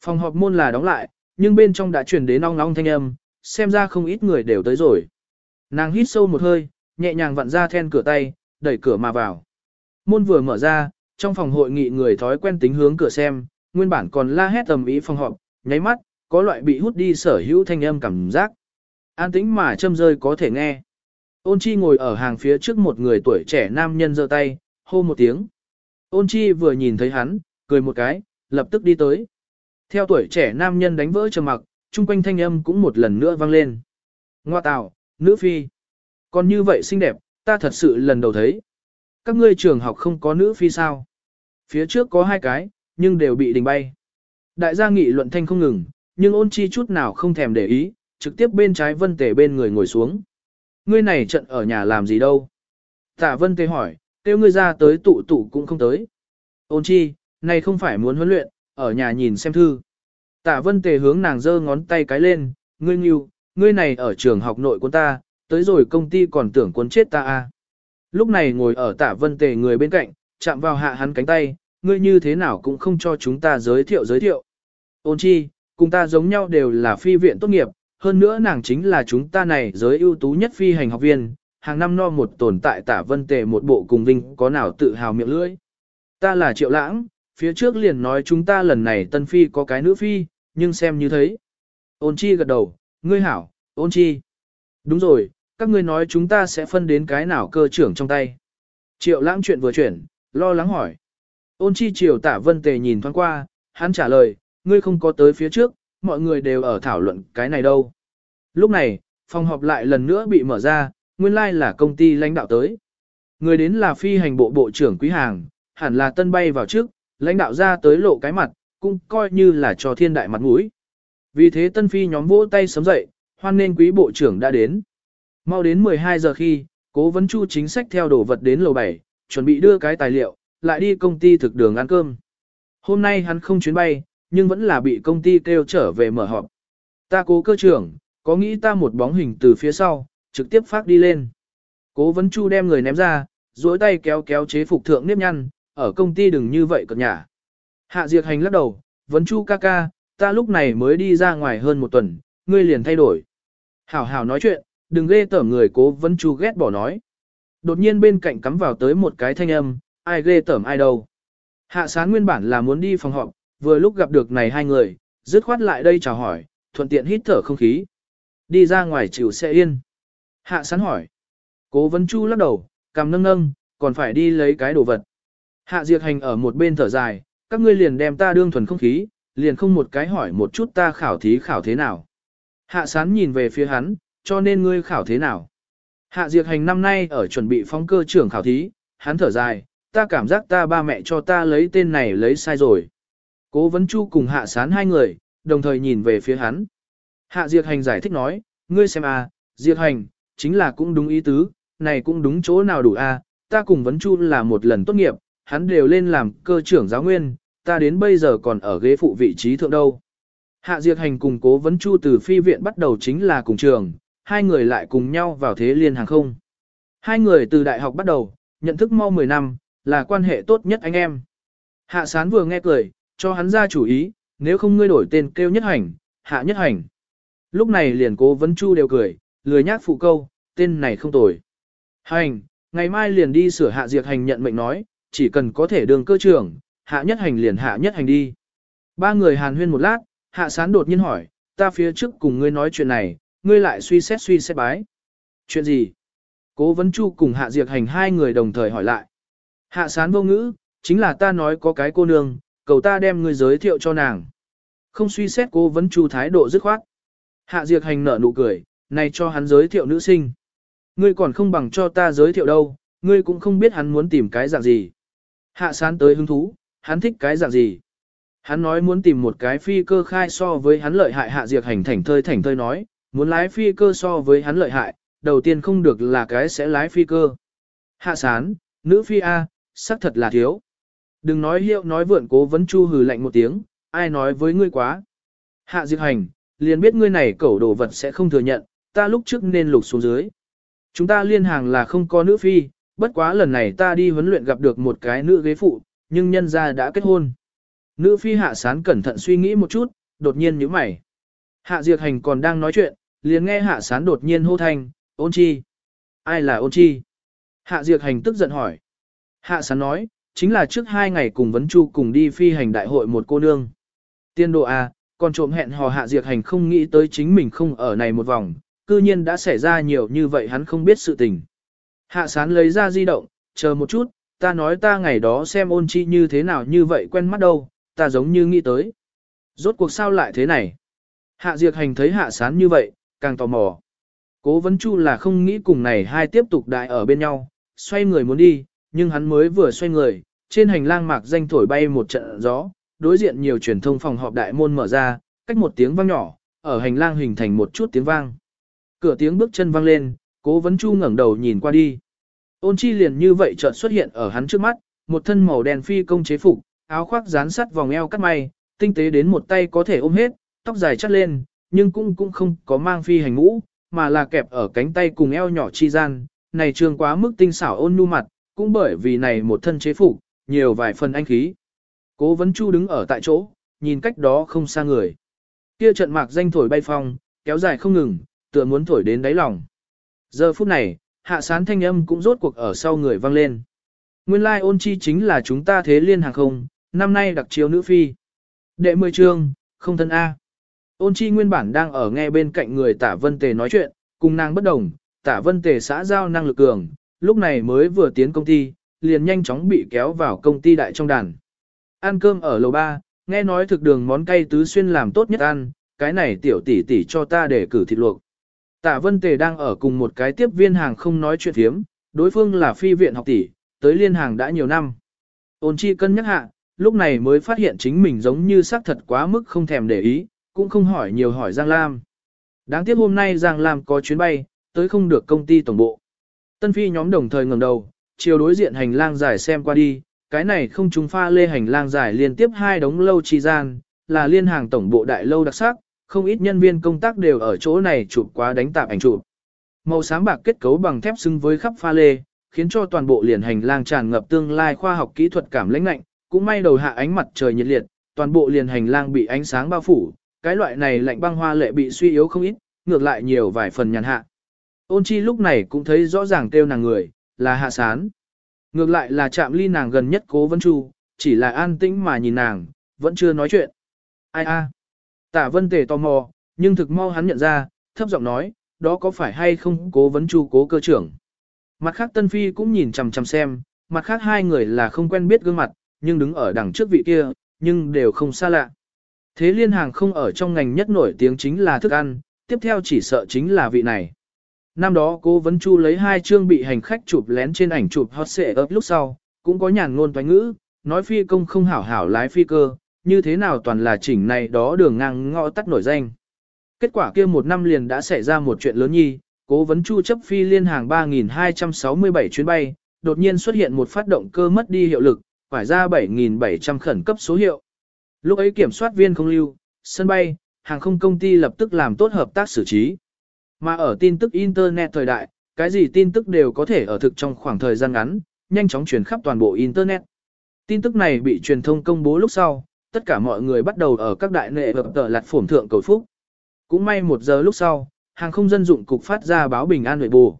Speaker 1: Phòng họp môn là đóng lại, nhưng bên trong đã truyền đến ong ong thanh âm, xem ra không ít người đều tới rồi. Nàng hít sâu một hơi, nhẹ nhàng vặn ra then cửa tay, đẩy cửa mà vào. Môn vừa mở ra, trong phòng hội nghị người thói quen tính hướng cửa xem, nguyên bản còn la hét tầm ý phòng họp, nháy mắt, có loại bị hút đi sở hữu thanh âm cảm giác. An tĩnh mà châm rơi có thể nghe. Ôn chi ngồi ở hàng phía trước một người tuổi trẻ nam nhân giơ tay, hô một tiếng. Ôn chi vừa nhìn thấy hắn, cười một cái, lập tức đi tới. Theo tuổi trẻ nam nhân đánh vỡ trầm mặc, chung quanh thanh âm cũng một lần nữa vang lên. Ngoa tạo, nữ phi. Còn như vậy xinh đẹp, ta thật sự lần đầu thấy. Các ngươi trường học không có nữ phi sao? Phía trước có hai cái, nhưng đều bị đình bay. Đại gia nghị luận thanh không ngừng, nhưng ôn chi chút nào không thèm để ý, trực tiếp bên trái vân tề bên người ngồi xuống. Ngươi này trận ở nhà làm gì đâu? Tạ vân tề hỏi, kêu ngươi ra tới tụ tụ cũng không tới. Ôn chi, này không phải muốn huấn luyện, ở nhà nhìn xem thư. Tạ vân tề hướng nàng giơ ngón tay cái lên, ngươi nghiêu, ngươi này ở trường học nội của ta, tới rồi công ty còn tưởng cuốn chết ta à. Lúc này ngồi ở tạ vân tề người bên cạnh, chạm vào hạ hắn cánh tay, ngươi như thế nào cũng không cho chúng ta giới thiệu giới thiệu. Ôn chi, cùng ta giống nhau đều là phi viện tốt nghiệp, hơn nữa nàng chính là chúng ta này giới ưu tú nhất phi hành học viên, hàng năm no một tồn tại tả vân tề một bộ cùng vinh có nào tự hào miệng lưỡi. Ta là triệu lãng, phía trước liền nói chúng ta lần này tân phi có cái nữ phi, nhưng xem như thấy. Ôn chi gật đầu, ngươi hảo, ôn chi. Đúng rồi, các ngươi nói chúng ta sẽ phân đến cái nào cơ trưởng trong tay. Triệu lãng chuyện vừa chuyển, lo lắng hỏi. Ôn chi triều tả vân tề nhìn thoáng qua, hắn trả lời, ngươi không có tới phía trước, mọi người đều ở thảo luận cái này đâu. Lúc này, phòng họp lại lần nữa bị mở ra, nguyên lai like là công ty lãnh đạo tới. Người đến là phi hành bộ bộ trưởng Quý Hàng, hẳn là tân bay vào trước, lãnh đạo ra tới lộ cái mặt, cũng coi như là cho thiên đại mặt mũi. Vì thế tân phi nhóm vỗ tay sớm dậy, hoan nên quý bộ trưởng đã đến. Mau đến 12 giờ khi, cố vấn chu chính sách theo đồ vật đến lầu 7, chuẩn bị đưa cái tài liệu, lại đi công ty thực đường ăn cơm. Hôm nay hắn không chuyến bay, nhưng vẫn là bị công ty kêu trở về mở họp. Ta cố cơ trưởng, có nghĩ ta một bóng hình từ phía sau, trực tiếp phát đi lên. Cố vấn chu đem người ném ra, duỗi tay kéo kéo chế phục thượng nếp nhăn, ở công ty đừng như vậy cợt nhả. Hạ Diệt Hành lắc đầu, vấn chu ca ca, ta lúc này mới đi ra ngoài hơn một tuần, ngươi liền thay đổi. Hảo hảo nói chuyện, đừng ghê tởm người cố vấn chu ghét bỏ nói. Đột nhiên bên cạnh cắm vào tới một cái thanh âm, ai ghê tởm ai đâu. Hạ sán nguyên bản là muốn đi phòng họp, vừa lúc gặp được này hai người, dứt khoát lại đây chào hỏi, thuận tiện hít thở không khí. Đi ra ngoài chịu xe yên. Hạ sán hỏi. Cố vấn chu lắc đầu, cầm nâng nâng, còn phải đi lấy cái đồ vật. Hạ diệt hành ở một bên thở dài, các ngươi liền đem ta đương thuần không khí, liền không một cái hỏi một chút ta khảo thí khảo thế nào. Hạ sán nhìn về phía hắn, cho nên ngươi khảo thế nào. Hạ diệt hành năm nay ở chuẩn bị phóng cơ trưởng khảo thí, hắn thở dài, ta cảm giác ta ba mẹ cho ta lấy tên này lấy sai rồi. Cố vấn chu cùng hạ sán hai người, đồng thời nhìn về phía hắn. Hạ diệt hành giải thích nói, ngươi xem à, diệt hành, chính là cũng đúng ý tứ, này cũng đúng chỗ nào đủ a à, ta cùng vấn chu là một lần tốt nghiệp, hắn đều lên làm cơ trưởng giáo nguyên, ta đến bây giờ còn ở ghế phụ vị trí thượng đâu. Hạ Diệt Hành cùng cố vấn chu từ phi viện bắt đầu chính là cùng trường, hai người lại cùng nhau vào thế liên hàng không. Hai người từ đại học bắt đầu, nhận thức mau 10 năm, là quan hệ tốt nhất anh em. Hạ Sán vừa nghe cười, cho hắn ra chủ ý, nếu không ngươi đổi tên kêu nhất hành, hạ nhất hành. Lúc này liền cố vấn chu đều cười, lười nhác phụ câu, tên này không tồi. Hành, ngày mai liền đi sửa hạ diệt hành nhận mệnh nói, chỉ cần có thể đường cơ trưởng, hạ nhất hành liền hạ nhất hành đi. Ba người hàn huyên một lát, hạ sán đột nhiên hỏi, ta phía trước cùng ngươi nói chuyện này, ngươi lại suy xét suy xét bái. Chuyện gì? Cố vấn chu cùng hạ diệt hành hai người đồng thời hỏi lại. Hạ sán vô ngữ, chính là ta nói có cái cô nương, cầu ta đem ngươi giới thiệu cho nàng. Không suy xét cố vấn chu thái độ dứt khoát. Hạ diệt hành nở nụ cười, này cho hắn giới thiệu nữ sinh. Ngươi còn không bằng cho ta giới thiệu đâu, ngươi cũng không biết hắn muốn tìm cái dạng gì. Hạ sán tới hứng thú, hắn thích cái dạng gì. Hắn nói muốn tìm một cái phi cơ khai so với hắn lợi hại hạ diệt hành thành thơi thành thơi nói, muốn lái phi cơ so với hắn lợi hại, đầu tiên không được là cái sẽ lái phi cơ. Hạ sán, nữ phi A, xác thật là thiếu. Đừng nói hiệu nói vượn cố vấn chu hừ lạnh một tiếng, ai nói với ngươi quá. Hạ diệt hành, liền biết ngươi này cẩu đồ vật sẽ không thừa nhận, ta lúc trước nên lục xuống dưới. Chúng ta liên hàng là không có nữ phi, bất quá lần này ta đi huấn luyện gặp được một cái nữ ghế phụ, nhưng nhân ra đã kết hôn. Nữ phi hạ sán cẩn thận suy nghĩ một chút, đột nhiên nhíu mày. Hạ diệt hành còn đang nói chuyện, liền nghe hạ sán đột nhiên hô thanh, ôn chi. Ai là ôn chi? Hạ diệt hành tức giận hỏi. Hạ sán nói, chính là trước hai ngày cùng vấn chu cùng đi phi hành đại hội một cô nương. Tiên độ A, à, còn trộm hẹn hò hạ diệt hành không nghĩ tới chính mình không ở này một vòng, cư nhiên đã xảy ra nhiều như vậy hắn không biết sự tình. Hạ sán lấy ra di động, chờ một chút, ta nói ta ngày đó xem ôn chi như thế nào như vậy quen mắt đâu, ta giống như nghĩ tới. Rốt cuộc sao lại thế này? Hạ diệt hành thấy hạ sán như vậy, càng tò mò. Cố vấn chu là không nghĩ cùng này hai tiếp tục đại ở bên nhau, xoay người muốn đi, nhưng hắn mới vừa xoay người, trên hành lang mạc danh thổi bay một trận gió, đối diện nhiều truyền thông phòng họp đại môn mở ra, cách một tiếng vang nhỏ, ở hành lang hình thành một chút tiếng vang. Cửa tiếng bước chân vang lên, cố vấn chu ngẩng đầu nhìn qua đi. Ôn chi liền như vậy chợt xuất hiện ở hắn trước mắt, một thân màu đen phi công chế phục, áo khoác dán sắt vòng eo cắt may, tinh tế đến một tay có thể ôm hết, tóc dài chắt lên, nhưng cũng cũng không có mang phi hành ngũ, mà là kẹp ở cánh tay cùng eo nhỏ chi gian, này trường quá mức tinh xảo ôn nhu mặt, cũng bởi vì này một thân chế phục, nhiều vài phần anh khí. Cố vấn chu đứng ở tại chỗ, nhìn cách đó không xa người. Kia trận mạc danh thổi bay phong, kéo dài không ngừng, tựa muốn thổi đến đáy lòng. Giờ phút này, hạ sán thanh âm cũng rốt cuộc ở sau người vang lên. Nguyên lai ôn chi chính là chúng ta thế liên hàng không, năm nay đặc chiếu nữ phi. Đệ mười chương, không thân A. Ôn chi nguyên bản đang ở nghe bên cạnh người tả vân tề nói chuyện, cùng nàng bất đồng, tả vân tề xã giao năng lực cường, lúc này mới vừa tiến công ty, liền nhanh chóng bị kéo vào công ty đại trong đàn. Ăn cơm ở lầu ba, nghe nói thực đường món cay tứ xuyên làm tốt nhất ăn, cái này tiểu tỷ tỷ cho ta để cử thịt luộc. Tạ Vân Tề đang ở cùng một cái tiếp viên hàng không nói chuyện thiếm, đối phương là phi viện học tỷ, tới liên hàng đã nhiều năm. Ôn chi cân nhắc hạ, lúc này mới phát hiện chính mình giống như xác thật quá mức không thèm để ý, cũng không hỏi nhiều hỏi Giang Lam. Đáng tiếc hôm nay Giang Lam có chuyến bay, tới không được công ty tổng bộ. Tân phi nhóm đồng thời ngẩng đầu, chiều đối diện hành lang dài xem qua đi, cái này không trùng pha lê hành lang dài liên tiếp hai đống lâu chi gian, là liên hàng tổng bộ đại lâu đặc sắc, không ít nhân viên công tác đều ở chỗ này chụp quá đánh tạp ảnh chụp. Màu sáng bạc kết cấu bằng thép xứng với khắp pha lê, khiến cho toàn bộ liền hành lang tràn ngập tương lai khoa học kỹ thuật cảm lãnh lạnh, cũng may đầu hạ ánh mặt trời nhiệt liệt, toàn bộ liền hành lang bị ánh sáng bao phủ, cái loại này lạnh băng hoa lệ bị suy yếu không ít, ngược lại nhiều vài phần nhàn hạ. Ôn chi lúc này cũng thấy rõ ràng kêu nàng người, là hạ sán. Ngược lại là chạm ly nàng gần nhất cố vân chu, chỉ là an tĩnh mà nhìn nàng, vẫn chưa nói chuyện. Ai a? Tả vân tề tò mò, nhưng thực mau hắn nhận ra, thấp giọng nói, đó có phải hay không cố vấn chu cố cơ trưởng. Mặt khác Tân Phi cũng nhìn chằm chằm xem, mặt khác hai người là không quen biết gương mặt, nhưng đứng ở đằng trước vị kia, nhưng đều không xa lạ. Thế liên hàng không ở trong ngành nhất nổi tiếng chính là thức ăn, tiếp theo chỉ sợ chính là vị này. Năm đó cố vấn chu lấy hai chương bị hành khách chụp lén trên ảnh chụp hot xệ ấp lúc sau, cũng có nhàn ngôn toán ngữ, nói phi công không hảo hảo lái phi cơ, như thế nào toàn là chỉnh này đó đường ngang ngõ tắt nổi danh. Kết quả kia một năm liền đã xảy ra một chuyện lớn nhi, cố vấn chu chấp phi liên hàng 3.267 chuyến bay, đột nhiên xuất hiện một phát động cơ mất đi hiệu lực, phải ra 7.700 khẩn cấp số hiệu. Lúc ấy kiểm soát viên không lưu, sân bay, hàng không công ty lập tức làm tốt hợp tác xử trí. Mà ở tin tức Internet thời đại, cái gì tin tức đều có thể ở thực trong khoảng thời gian ngắn, nhanh chóng truyền khắp toàn bộ Internet. Tin tức này bị truyền thông công bố lúc sau, tất cả mọi người bắt đầu ở các đại nệ hợp tờ lạt phổm thượng cầu phúc. Cũng may một giờ lúc sau, hàng không dân dụng cục phát ra báo bình an nội bù.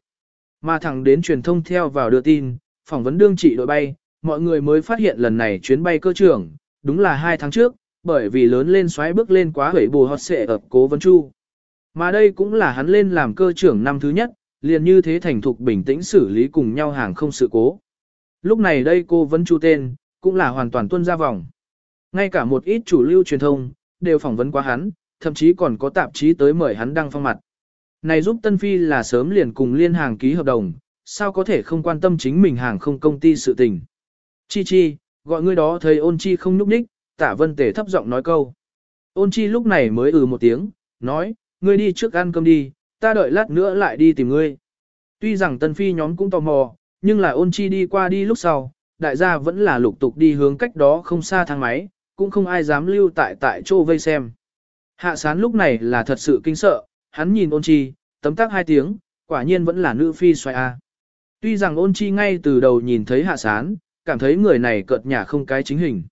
Speaker 1: Mà thẳng đến truyền thông theo vào đưa tin, phỏng vấn đương trị đội bay, mọi người mới phát hiện lần này chuyến bay cơ trưởng, đúng là hai tháng trước, bởi vì lớn lên xoáy bước lên quá hủy bù hót xệ ập cố vấn chu. Mà đây cũng là hắn lên làm cơ trưởng năm thứ nhất, liền như thế thành thục bình tĩnh xử lý cùng nhau hàng không sự cố. Lúc này đây cô vấn chu tên, cũng là hoàn toàn tuân ra vòng. Ngay cả một ít chủ lưu truyền thông, đều phỏng vấn qua hắn, thậm chí còn có tạp chí tới mời hắn đăng phong mặt. Này giúp Tân Phi là sớm liền cùng liên hàng ký hợp đồng, sao có thể không quan tâm chính mình hàng không công ty sự tình. Chi chi, gọi ngươi đó thấy ôn chi không núp ních, tả vân tể thấp giọng nói câu. Ôn chi lúc này mới ừ một tiếng, nói, ngươi đi trước ăn cơm đi, ta đợi lát nữa lại đi tìm ngươi. Tuy rằng Tân Phi nhóm cũng tò mò, nhưng là ôn chi đi qua đi lúc sau, đại gia vẫn là lục tục đi hướng cách đó không xa thang máy, cũng không ai dám lưu tại tại chỗ vây xem. Hạ sán lúc này là thật sự kinh sợ, hắn nhìn ôn chi, tấm tắc hai tiếng, quả nhiên vẫn là nữ phi xoay A. Tuy rằng ôn chi ngay từ đầu nhìn thấy hạ sán, cảm thấy người này cợt nhả không cái chính hình.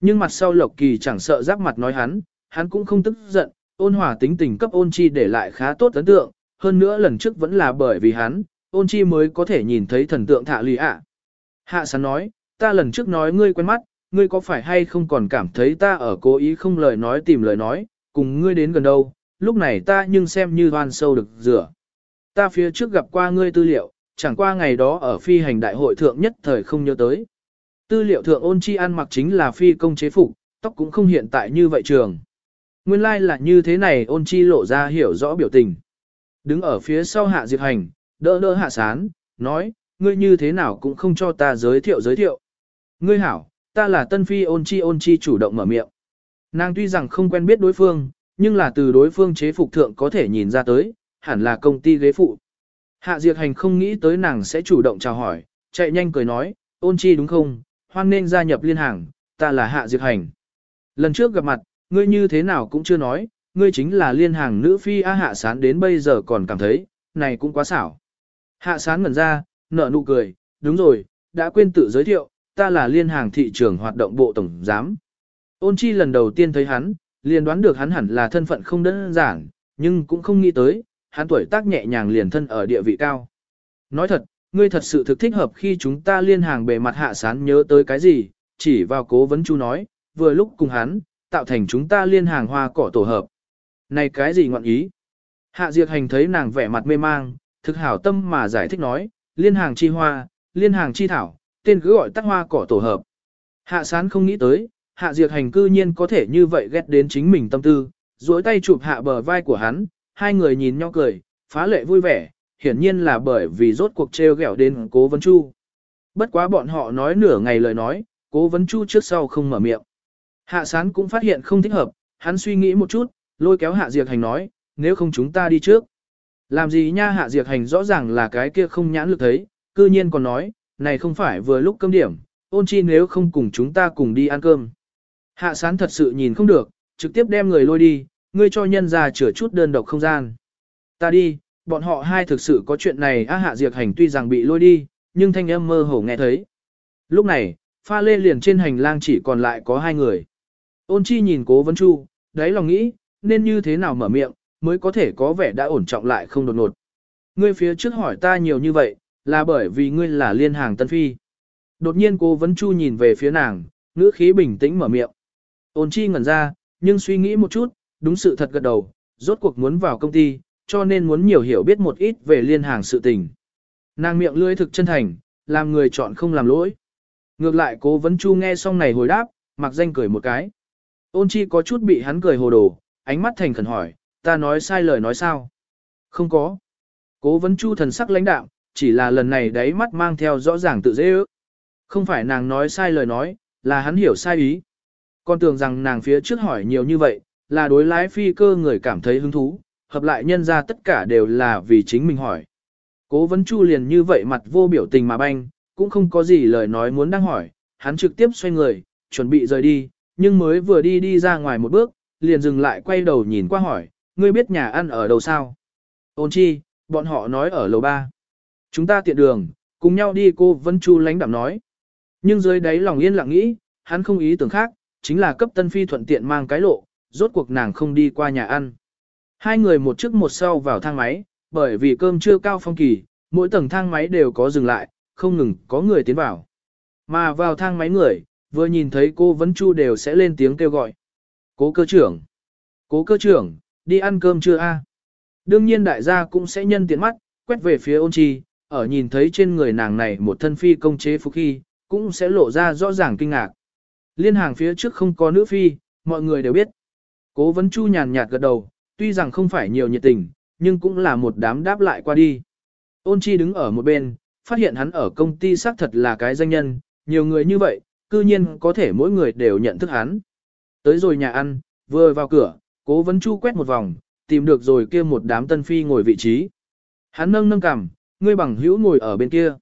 Speaker 1: Nhưng mặt sau lộc kỳ chẳng sợ giáp mặt nói hắn, hắn cũng không tức giận, ôn hòa tính tình cấp ôn chi để lại khá tốt ấn tượng, hơn nữa lần trước vẫn là bởi vì hắn, ôn chi mới có thể nhìn thấy thần tượng thạ lì ạ. Hạ sán nói, ta lần trước nói ngươi quen mắt, ngươi có phải hay không còn cảm thấy ta ở cố ý không lời nói tìm lời nói, cùng ngươi đến gần đâu, lúc này ta nhưng xem như hoan sâu được rửa. Ta phía trước gặp qua ngươi tư liệu, chẳng qua ngày đó ở phi hành đại hội thượng nhất thời không nhớ tới. Tư liệu thượng ôn chi ăn mặc chính là phi công chế phục, tóc cũng không hiện tại như vậy trường. Nguyên lai like là như thế này ôn chi lộ ra hiểu rõ biểu tình. Đứng ở phía sau hạ diệt hành, đỡ đỡ hạ sán, nói, ngươi như thế nào cũng không cho ta giới thiệu giới thiệu. Ngươi hảo, ta là tân phi ôn chi ôn chi chủ động mở miệng. Nàng tuy rằng không quen biết đối phương, nhưng là từ đối phương chế phục thượng có thể nhìn ra tới, hẳn là công ty ghế phụ. Hạ Diệt Hành không nghĩ tới nàng sẽ chủ động chào hỏi, chạy nhanh cười nói, ôn chi đúng không, hoan nên gia nhập liên hàng, ta là Hạ Diệt Hành. Lần trước gặp mặt, ngươi như thế nào cũng chưa nói, ngươi chính là liên hàng nữ phi A Hạ Sán đến bây giờ còn cảm thấy, này cũng quá xảo. Hạ Sán ngẩn ra, nở nụ cười, đúng rồi, đã quên tự giới thiệu, ta là liên hàng thị trường hoạt động bộ tổng giám. Ôn chi lần đầu tiên thấy hắn, liền đoán được hắn hẳn là thân phận không đơn giản, nhưng cũng không nghĩ tới, hắn tuổi tác nhẹ nhàng liền thân ở địa vị cao. Nói thật, ngươi thật sự thực thích hợp khi chúng ta liên hàng bề mặt hạ sán nhớ tới cái gì, chỉ vào cố vấn chu nói, vừa lúc cùng hắn, tạo thành chúng ta liên hàng hoa cỏ tổ hợp. Này cái gì ngọn ý? Hạ Diệt Hành thấy nàng vẻ mặt mê mang, thực hảo tâm mà giải thích nói, liên hàng chi hoa, liên hàng chi thảo, tên cứ gọi tắc hoa cỏ tổ hợp. Hạ sán không nghĩ tới, hạ diệt hành cư nhiên có thể như vậy ghét đến chính mình tâm tư, duỗi tay chụp hạ bờ vai của hắn, hai người nhìn nhau cười, phá lệ vui vẻ, hiển nhiên là bởi vì rốt cuộc treo gẹo đến cố vấn chu. Bất quá bọn họ nói nửa ngày lời nói, cố vấn chu trước sau không mở miệng. Hạ sán cũng phát hiện không thích hợp, hắn suy nghĩ một chút, lôi kéo hạ diệt hành nói, nếu không chúng ta đi trước. Làm gì nha hạ diệt hành rõ ràng là cái kia không nhãn lực thấy, cư nhiên còn nói, này không phải vừa lúc cơm điểm, ôn chi nếu không cùng chúng ta cùng đi ăn cơm. Hạ sán thật sự nhìn không được, trực tiếp đem người lôi đi, ngươi cho nhân ra chữa chút đơn độc không gian. Ta đi, bọn họ hai thực sự có chuyện này á hạ diệt hành tuy rằng bị lôi đi, nhưng thanh âm mơ hồ nghe thấy. Lúc này, pha lê liền trên hành lang chỉ còn lại có hai người. Ôn chi nhìn cố vấn chu, đáy lòng nghĩ, nên như thế nào mở miệng, mới có thể có vẻ đã ổn trọng lại không đột ngột. Ngươi phía trước hỏi ta nhiều như vậy, là bởi vì ngươi là liên hàng tân phi. Đột nhiên cô vẫn chu nhìn về phía nàng, ngữ khí bình tĩnh mở miệng. Ôn chi ngẩn ra, nhưng suy nghĩ một chút, đúng sự thật gật đầu, rốt cuộc muốn vào công ty, cho nên muốn nhiều hiểu biết một ít về liên hàng sự tình. Nàng miệng lưỡi thực chân thành, làm người chọn không làm lỗi. Ngược lại cố vấn chu nghe xong này hồi đáp, mặc danh cười một cái. Ôn chi có chút bị hắn cười hồ đồ, ánh mắt thành khẩn hỏi, ta nói sai lời nói sao? Không có. Cố vấn chu thần sắc lãnh đạo chỉ là lần này đáy mắt mang theo rõ ràng tự dễ ước. Không phải nàng nói sai lời nói, là hắn hiểu sai ý. Con tưởng rằng nàng phía trước hỏi nhiều như vậy, là đối lái phi cơ người cảm thấy hứng thú, hợp lại nhân ra tất cả đều là vì chính mình hỏi. Cố vấn chu liền như vậy mặt vô biểu tình mà banh, cũng không có gì lời nói muốn đang hỏi, hắn trực tiếp xoay người, chuẩn bị rời đi, nhưng mới vừa đi đi ra ngoài một bước, liền dừng lại quay đầu nhìn qua hỏi, ngươi biết nhà ăn ở đâu sao? Ôn chi, bọn họ nói ở lầu ba. Chúng ta tiện đường, cùng nhau đi cô Vân Chu lánh đạm nói. Nhưng dưới đáy lòng yên lặng nghĩ, hắn không ý tưởng khác, chính là cấp tân phi thuận tiện mang cái lộ, rốt cuộc nàng không đi qua nhà ăn. Hai người một trước một sau vào thang máy, bởi vì cơm chưa cao phong kỳ, mỗi tầng thang máy đều có dừng lại, không ngừng có người tiến vào. Mà vào thang máy người, vừa nhìn thấy cô vân Chu đều sẽ lên tiếng kêu gọi. Cố cơ trưởng! Cố cơ trưởng, đi ăn cơm chưa a? Đương nhiên đại gia cũng sẽ nhân tiện mắt, quét về phía ôn chi, ở nhìn thấy trên người nàng này một thân phi công chế phục khi, cũng sẽ lộ ra rõ ràng kinh ngạc. Liên hàng phía trước không có nữ phi, mọi người đều biết. Cố vấn chu nhàn nhạt gật đầu, tuy rằng không phải nhiều nhiệt tình, nhưng cũng là một đám đáp lại qua đi. Ôn chi đứng ở một bên, phát hiện hắn ở công ty xác thật là cái danh nhân, nhiều người như vậy, cư nhiên có thể mỗi người đều nhận thức hắn. Tới rồi nhà ăn, vừa vào cửa, cố vấn chu quét một vòng, tìm được rồi kia một đám tân phi ngồi vị trí. Hắn nâng nâng cằm, ngươi bằng hữu ngồi ở bên kia.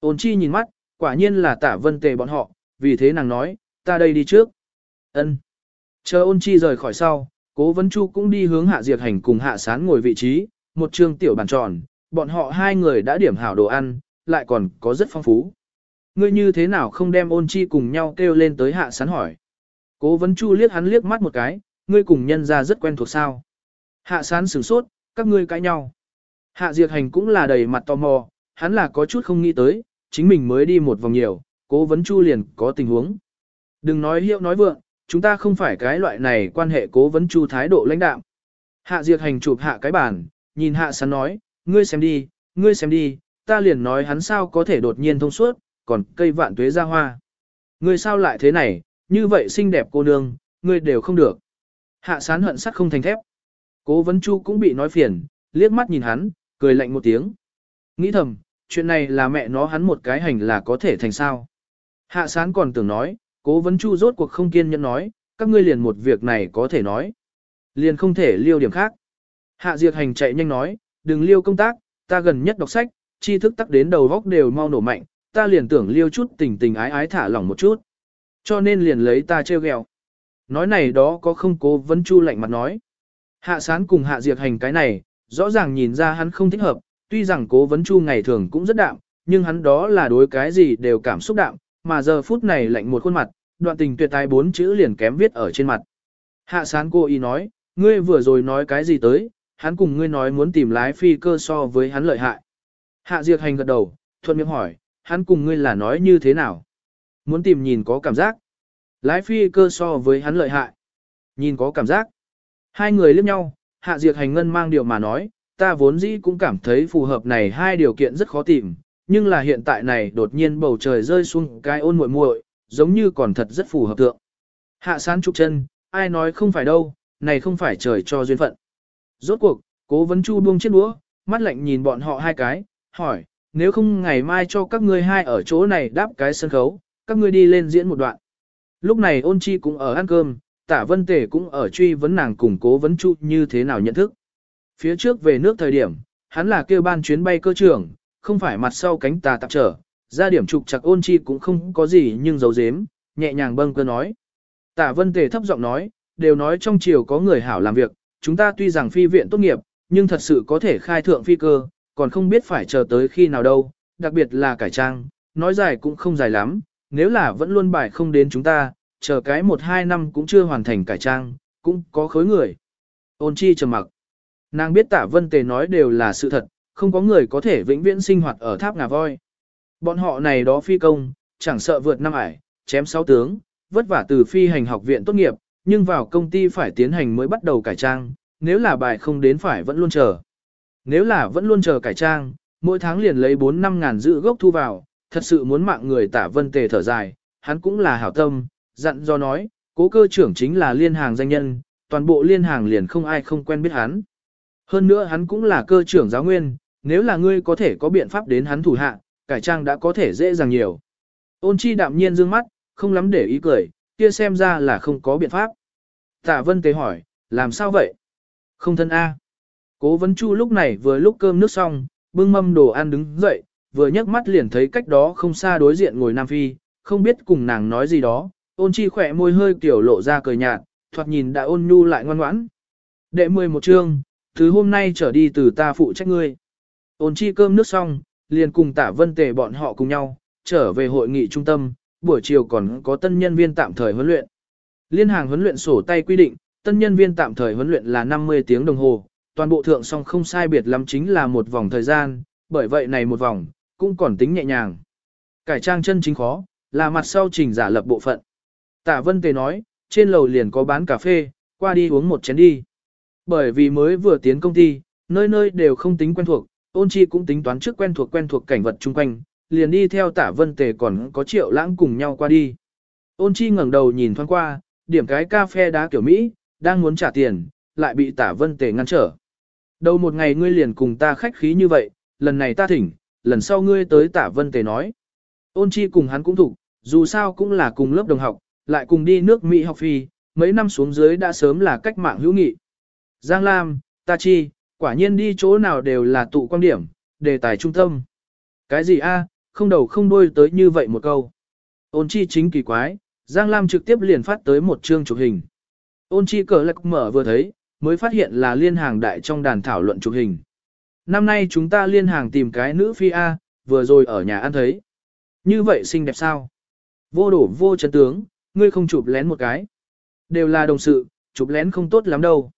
Speaker 1: Ôn chi nhìn mắt, quả nhiên là tả vân tề bọn họ, vì thế nàng nói, ta đây đi trước. ân Chờ ôn chi rời khỏi sau, cố vấn chu cũng đi hướng hạ diệt hành cùng hạ sán ngồi vị trí, một trường tiểu bàn tròn, bọn họ hai người đã điểm hảo đồ ăn, lại còn có rất phong phú. Ngươi như thế nào không đem ôn chi cùng nhau kêu lên tới hạ sán hỏi. Cố vấn chu liếc hắn liếc mắt một cái, ngươi cùng nhân ra rất quen thuộc sao. Hạ sán sửng sốt, các ngươi cãi nhau. Hạ diệt hành cũng là đầy mặt tò mò, hắn là có chút không nghĩ tới, chính mình mới đi một vòng nhiều, cố vấn chu liền có tình huống. Đừng nói hiệu nói vượng, chúng ta không phải cái loại này quan hệ cố vấn chu thái độ lãnh đạo. Hạ diệt hành chụp hạ cái bàn, nhìn hạ sán nói, ngươi xem đi, ngươi xem đi, ta liền nói hắn sao có thể đột nhiên thông suốt, còn cây vạn tuế ra hoa. Ngươi sao lại thế này, như vậy xinh đẹp cô nương, ngươi đều không được. Hạ sán hận sắt không thành thép. Cố vấn chu cũng bị nói phiền, liếc mắt nhìn hắn, cười lạnh một tiếng. Nghĩ thầm, chuyện này là mẹ nó hắn một cái hành là có thể thành sao. Hạ sán còn tưởng nói, cố vấn chu rốt cuộc không kiên nhẫn nói, các ngươi liền một việc này có thể nói. Liền không thể liêu điểm khác. Hạ diệt hành chạy nhanh nói, đừng liêu công tác, ta gần nhất đọc sách, tri thức tắc đến đầu góc đều mau nổ mạnh, ta liền tưởng liêu chút tình tình ái ái thả lỏng một chút. Cho nên liền lấy ta treo ghẹo. Nói này đó có không cố vấn chu lạnh mặt nói. Hạ sán cùng hạ diệt hành cái này, rõ ràng nhìn ra hắn không thích hợp, tuy rằng cố vấn chu ngày thường cũng rất đạm, nhưng hắn đó là đối cái gì đều cảm xúc đạm, mà giờ phút này lạnh một khuôn mặt, đoạn tình tuyệt tai bốn chữ liền kém viết ở trên mặt. Hạ sán cô ý nói, ngươi vừa rồi nói cái gì tới, hắn cùng ngươi nói muốn tìm lái phi cơ so với hắn lợi hại. Hạ diệt hành gật đầu, thuận miệng hỏi, hắn cùng ngươi là nói như thế nào? Muốn tìm nhìn có cảm giác. Lái phi cơ so với hắn lợi hại. Nhìn có cảm giác. Hai người liếc nhau, hạ diệt hành ngân mang điều mà nói, ta vốn dĩ cũng cảm thấy phù hợp này hai điều kiện rất khó tìm, nhưng là hiện tại này đột nhiên bầu trời rơi xuống cái ôn muội muội, giống như còn thật rất phù hợp tượng. Hạ sán trục chân, ai nói không phải đâu, này không phải trời cho duyên phận. Rốt cuộc, cố vấn chu buông chiếc đũa, mắt lạnh nhìn bọn họ hai cái, hỏi, nếu không ngày mai cho các ngươi hai ở chỗ này đáp cái sân khấu, các ngươi đi lên diễn một đoạn. Lúc này ôn chi cũng ở ăn cơm, tả vân tể cũng ở truy vấn nàng củng cố vấn chu như thế nào nhận thức. Phía trước về nước thời điểm, hắn là kêu ban chuyến bay cơ trưởng, không phải mặt sau cánh tà tạp trở, ra điểm trục chặt ôn chi cũng không có gì nhưng giấu dếm, nhẹ nhàng bâng cơ nói. Tả vân tề thấp giọng nói, đều nói trong triều có người hảo làm việc, chúng ta tuy rằng phi viện tốt nghiệp, nhưng thật sự có thể khai thượng phi cơ, còn không biết phải chờ tới khi nào đâu, đặc biệt là cải trang, nói dài cũng không dài lắm, nếu là vẫn luôn bài không đến chúng ta, chờ cái một hai năm cũng chưa hoàn thành cải trang, cũng có khối người. Ôn chi trầm mặc. Nàng biết tả vân tề nói đều là sự thật, không có người có thể vĩnh viễn sinh hoạt ở tháp ngà voi. Bọn họ này đó phi công, chẳng sợ vượt năm ải, chém sáu tướng, vất vả từ phi hành học viện tốt nghiệp, nhưng vào công ty phải tiến hành mới bắt đầu cải trang, nếu là bài không đến phải vẫn luôn chờ. Nếu là vẫn luôn chờ cải trang, mỗi tháng liền lấy 4-5 ngàn giữ gốc thu vào, thật sự muốn mạng người tả vân tề thở dài, hắn cũng là hảo tâm, dặn do nói, cố cơ trưởng chính là liên hàng danh nhân, toàn bộ liên hàng liền không ai không quen biết hắn. Hơn nữa hắn cũng là cơ trưởng giáo nguyên, nếu là ngươi có thể có biện pháp đến hắn thủ hạ, cải trang đã có thể dễ dàng nhiều. Ôn chi đạm nhiên dương mắt, không lắm để ý cười, kia xem ra là không có biện pháp. Tạ vân tế hỏi, làm sao vậy? Không thân A. Cố vấn chu lúc này vừa lúc cơm nước xong, bưng mâm đồ ăn đứng dậy, vừa nhấc mắt liền thấy cách đó không xa đối diện ngồi Nam Phi, không biết cùng nàng nói gì đó, ôn chi khỏe môi hơi kiểu lộ ra cười nhạt, thoạt nhìn đã ôn nhu lại ngoan ngoãn. Đệ 11 chương, thứ hôm nay trở đi từ ta phụ trách ngươi. Ôn chi cơm nước xong, liền cùng tả vân tề bọn họ cùng nhau, trở về hội nghị trung tâm, buổi chiều còn có tân nhân viên tạm thời huấn luyện. Liên hàng huấn luyện sổ tay quy định, tân nhân viên tạm thời huấn luyện là 50 tiếng đồng hồ, toàn bộ thượng song không sai biệt lắm chính là một vòng thời gian, bởi vậy này một vòng, cũng còn tính nhẹ nhàng. Cải trang chân chính khó, là mặt sau trình giả lập bộ phận. Tạ Vân Tề nói, trên lầu liền có bán cà phê, qua đi uống một chén đi. Bởi vì mới vừa tiến công ty, nơi nơi đều không tính quen thuộc, ôn chi cũng tính toán trước quen thuộc quen thuộc cảnh vật chung quanh, liền đi theo Tạ vân tề còn có triệu lãng cùng nhau qua đi. Ôn chi ngẩng đầu nhìn thoáng qua, điểm cái cà phê đá kiểu Mỹ, đang muốn trả tiền, lại bị Tạ vân tề ngăn trở. Đầu một ngày ngươi liền cùng ta khách khí như vậy, lần này ta thỉnh, lần sau ngươi tới Tạ vân tề nói. Ôn chi cùng hắn cũng thủ, dù sao cũng là cùng lớp đồng học, lại cùng đi nước Mỹ học phi, mấy năm xuống dưới đã sớm là cách mạng hữu nghị. Giang Lam, ta chi, quả nhiên đi chỗ nào đều là tụ quan điểm, đề tài trung tâm. Cái gì a, không đầu không đuôi tới như vậy một câu. Ôn chi chính kỳ quái, Giang Lam trực tiếp liền phát tới một chương chụp hình. Ôn chi cờ lạc mở vừa thấy, mới phát hiện là liên hàng đại trong đàn thảo luận chụp hình. Năm nay chúng ta liên hàng tìm cái nữ phi A, vừa rồi ở nhà ăn thấy. Như vậy xinh đẹp sao? Vô đổ vô chân tướng, ngươi không chụp lén một cái. Đều là đồng sự, chụp lén không tốt lắm đâu.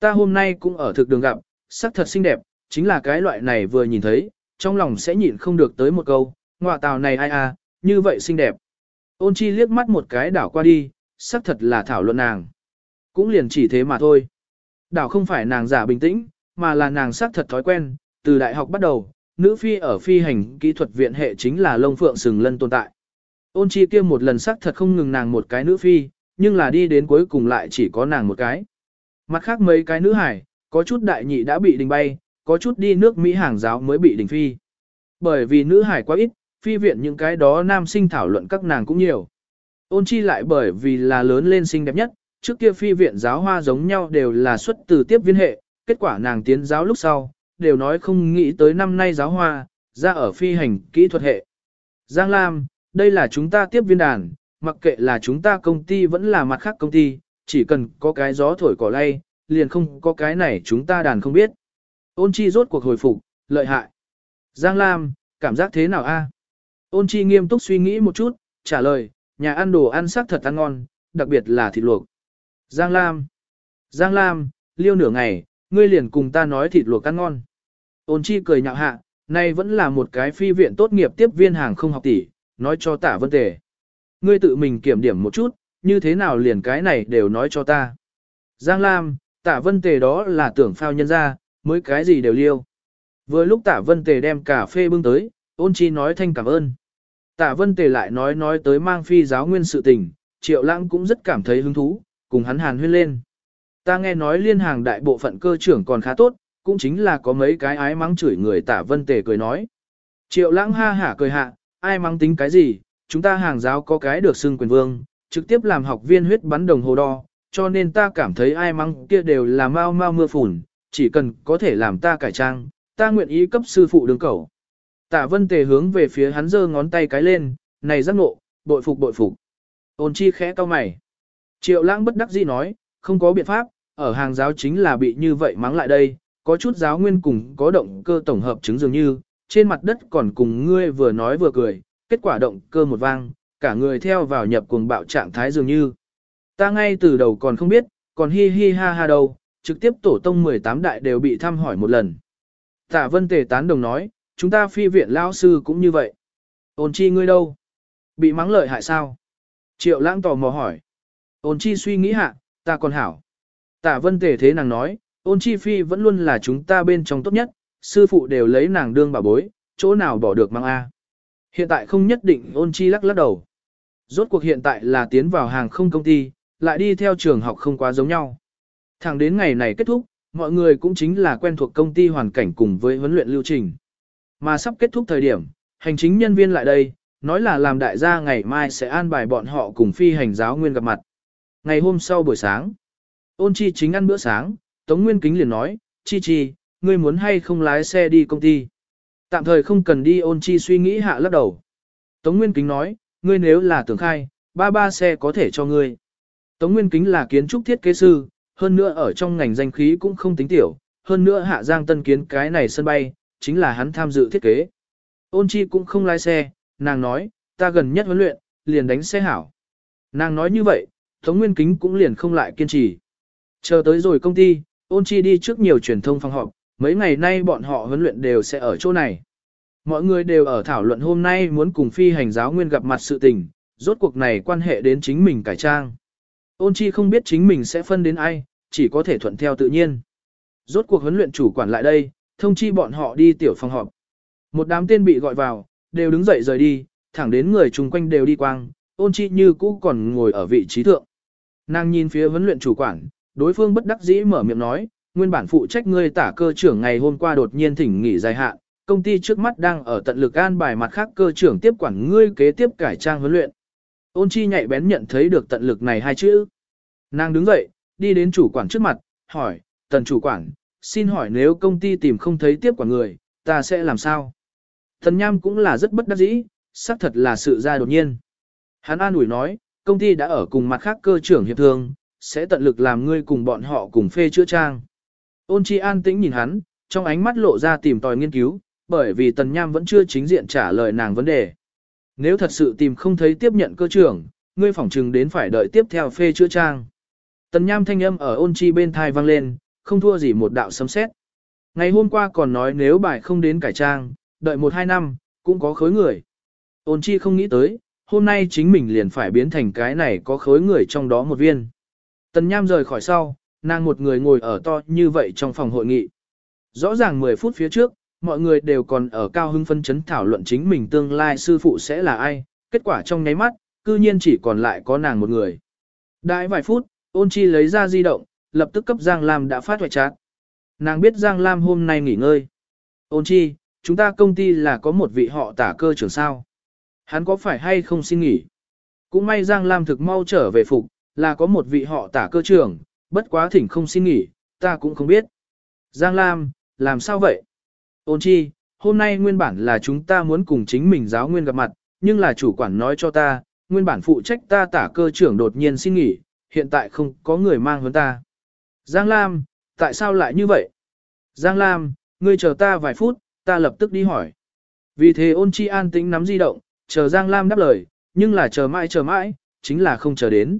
Speaker 1: Ta hôm nay cũng ở thực đường gặp, sắc thật xinh đẹp, chính là cái loại này vừa nhìn thấy, trong lòng sẽ nhịn không được tới một câu, ngọa tào này ai à, như vậy xinh đẹp. Ôn chi liếc mắt một cái đảo qua đi, sắc thật là thảo luận nàng. Cũng liền chỉ thế mà thôi. Đảo không phải nàng giả bình tĩnh, mà là nàng sắc thật thói quen, từ đại học bắt đầu, nữ phi ở phi hành kỹ thuật viện hệ chính là lông phượng sừng lân tồn tại. Ôn chi kia một lần sắc thật không ngừng nàng một cái nữ phi, nhưng là đi đến cuối cùng lại chỉ có nàng một cái. Mặt khác mấy cái nữ hải, có chút đại nhị đã bị đình bay, có chút đi nước Mỹ hàng giáo mới bị đình phi. Bởi vì nữ hải quá ít, phi viện những cái đó nam sinh thảo luận các nàng cũng nhiều. Ôn chi lại bởi vì là lớn lên xinh đẹp nhất, trước kia phi viện giáo hoa giống nhau đều là xuất từ tiếp viên hệ, kết quả nàng tiến giáo lúc sau, đều nói không nghĩ tới năm nay giáo hoa, ra ở phi hành kỹ thuật hệ. Giang Lam, đây là chúng ta tiếp viên đàn, mặc kệ là chúng ta công ty vẫn là mặt khác công ty, chỉ cần có cái gió thổi cỏ lay, liền không có cái này chúng ta đàn không biết. Ôn chi rốt cuộc hồi phục, lợi hại. Giang Lam, cảm giác thế nào a? Ôn chi nghiêm túc suy nghĩ một chút, trả lời, nhà ăn đồ ăn sắc thật ăn ngon, đặc biệt là thịt luộc. Giang Lam. Giang Lam, liêu nửa ngày, ngươi liền cùng ta nói thịt luộc ăn ngon. Ôn chi cười nhạo hạ, nay vẫn là một cái phi viện tốt nghiệp tiếp viên hàng không học tỷ, nói cho tả vân tề. Ngươi tự mình kiểm điểm một chút, như thế nào liền cái này đều nói cho ta. Giang Lam, tả vân tề đó là tưởng phao nhân ra, mới cái gì đều liêu. Vừa lúc tả vân tề đem cà phê bưng tới, ôn chi nói thanh cảm ơn. Tả vân tề lại nói nói tới mang phi giáo nguyên sự tình, triệu lãng cũng rất cảm thấy hứng thú, cùng hắn hàn huyên lên. Ta nghe nói liên hàng đại bộ phận cơ trưởng còn khá tốt, cũng chính là có mấy cái ái mắng chửi người tả vân tề cười nói. Triệu lãng ha hả cười hạ, ai mang tính cái gì, chúng ta hàng giáo có cái được xưng quyền vương, trực tiếp làm học viên huyết bắn đồng hồ đo, cho nên ta cảm thấy ai mang kia đều là mau mau mưa phùn, chỉ cần có thể làm ta cải trang, ta nguyện ý cấp sư phụ đường cầu. Tả vân tề hướng về phía hắn giơ ngón tay cái lên, này giác ngộ, bội phục bội phục. Ôn chi khẽ cau mày. Triệu lãng bất đắc dĩ nói, không có biện pháp, ở hàng giáo chính là bị như vậy mắng lại đây, có chút giáo nguyên cùng có động cơ tổng hợp chứng dường như, trên mặt đất còn cùng ngươi vừa nói vừa cười, kết quả động cơ một vang, cả người theo vào nhập cuồng bạo trạng thái dường như. Ta ngay từ đầu còn không biết, còn hi hi ha ha đâu, trực tiếp tổ tông 18 đại đều bị thăm hỏi một lần. Tạ vân tề tán đồng nói, chúng ta phi viện lao sư cũng như vậy. Ôn chi ngươi đâu? Bị mắng lợi hại sao? Triệu lãng tò mò hỏi. Ôn chi suy nghĩ hạ, ta còn hảo. Tạ vân tề thế nàng nói, ôn chi phi vẫn luôn là chúng ta bên trong tốt nhất, sư phụ đều lấy nàng đương bà bối, chỗ nào bỏ được mang A. Hiện tại không nhất định ôn chi lắc lắc đầu. Rốt cuộc hiện tại là tiến vào hàng không công ty, lại đi theo trường học không quá giống nhau. Thẳng đến ngày này kết thúc, mọi người cũng chính là quen thuộc công ty hoàn cảnh cùng với huấn luyện lưu trình. Mà sắp kết thúc thời điểm, hành chính nhân viên lại đây, nói là làm đại gia ngày mai sẽ an bài bọn họ cùng phi hành giáo nguyên gặp mặt. Ngày hôm sau buổi sáng, ôn chi chính ăn bữa sáng, Tống Nguyên Kính liền nói, chi chi, ngươi muốn hay không lái xe đi công ty. Tạm thời không cần đi ôn chi suy nghĩ hạ lắc đầu. Tống Nguyên Kính nói, ngươi nếu là tưởng khai, ba ba xe có thể cho ngươi. Tống Nguyên Kính là kiến trúc thiết kế sư, hơn nữa ở trong ngành danh khí cũng không tính tiểu, hơn nữa Hạ Giang Tân kiến cái này sân bay, chính là hắn tham dự thiết kế. Ôn chi cũng không lái xe, nàng nói, ta gần nhất huấn luyện, liền đánh xe hảo. Nàng nói như vậy, Tống Nguyên Kính cũng liền không lại kiên trì. Chờ tới rồi công ty, ôn chi đi trước nhiều truyền thông phòng họp, mấy ngày nay bọn họ huấn luyện đều sẽ ở chỗ này. Mọi người đều ở thảo luận hôm nay muốn cùng phi hành giáo nguyên gặp mặt sự tình, rốt cuộc này quan hệ đến chính mình cải trang. Ôn chi không biết chính mình sẽ phân đến ai, chỉ có thể thuận theo tự nhiên. Rốt cuộc huấn luyện chủ quản lại đây, thông chi bọn họ đi tiểu phòng họp. Một đám tên bị gọi vào, đều đứng dậy rời đi, thẳng đến người chung quanh đều đi quang, ôn chi như cũ còn ngồi ở vị trí thượng. Nàng nhìn phía huấn luyện chủ quản, đối phương bất đắc dĩ mở miệng nói, nguyên bản phụ trách ngươi tả cơ trưởng ngày hôm qua đột nhiên thỉnh nghỉ dài hạn, công ty trước mắt đang ở tận lực an bài mặt khác cơ trưởng tiếp quản ngươi kế tiếp cải trang huấn luyện. Ôn chi nhạy bén nhận thấy được tận lực này hai chữ. Nàng đứng dậy, đi đến chủ quản trước mặt, hỏi, tần chủ quản, xin hỏi nếu công ty tìm không thấy tiếp quản người, ta sẽ làm sao? Thần Nham cũng là rất bất đắc dĩ, xác thật là sự ra đột nhiên. Hắn an ủi nói, công ty đã ở cùng mặt khác cơ trưởng hiệp thương, sẽ tận lực làm ngươi cùng bọn họ cùng phê chữa trang. Ôn chi an tĩnh nhìn hắn, trong ánh mắt lộ ra tìm tòi nghiên cứu, bởi vì Tần Nham vẫn chưa chính diện trả lời nàng vấn đề. Nếu thật sự tìm không thấy tiếp nhận cơ trưởng, ngươi phỏng chừng đến phải đợi tiếp theo phê chữa trang. Tần Nham thanh âm ở ôn chi bên thai vang lên, không thua gì một đạo sấm sét. Ngày hôm qua còn nói nếu bài không đến cải trang, đợi một hai năm, cũng có khối người. Ôn chi không nghĩ tới, hôm nay chính mình liền phải biến thành cái này có khối người trong đó một viên. Tần Nham rời khỏi sau, nàng một người ngồi ở to như vậy trong phòng hội nghị. Rõ ràng 10 phút phía trước, mọi người đều còn ở cao hưng phân chấn thảo luận chính mình tương lai sư phụ sẽ là ai, kết quả trong nháy mắt, cư nhiên chỉ còn lại có nàng một người. Đãi vài phút, ôn chi lấy ra di động, lập tức cấp Giang Lam đã phát hoại chát. Nàng biết Giang Lam hôm nay nghỉ ngơi. Ôn chi, chúng ta công ty là có một vị họ tả cơ trưởng sao. Hắn có phải hay không xin nghỉ? Cũng may Giang Lam thực mau trở về phục, là có một vị họ tả cơ trưởng, bất quá thỉnh không xin nghỉ, ta cũng không biết. Giang Lam, làm sao vậy? Ôn chi, hôm nay nguyên bản là chúng ta muốn cùng chính mình giáo nguyên gặp mặt, nhưng là chủ quản nói cho ta, nguyên bản phụ trách ta tả cơ trưởng đột nhiên xin nghỉ, hiện tại không có người mang hơn ta. Giang Lam, tại sao lại như vậy? Giang Lam, ngươi chờ ta vài phút, ta lập tức đi hỏi. Vì thế ôn chi an tĩnh nắm di động, chờ Giang Lam đáp lời, nhưng là chờ mãi chờ mãi, chính là không chờ đến.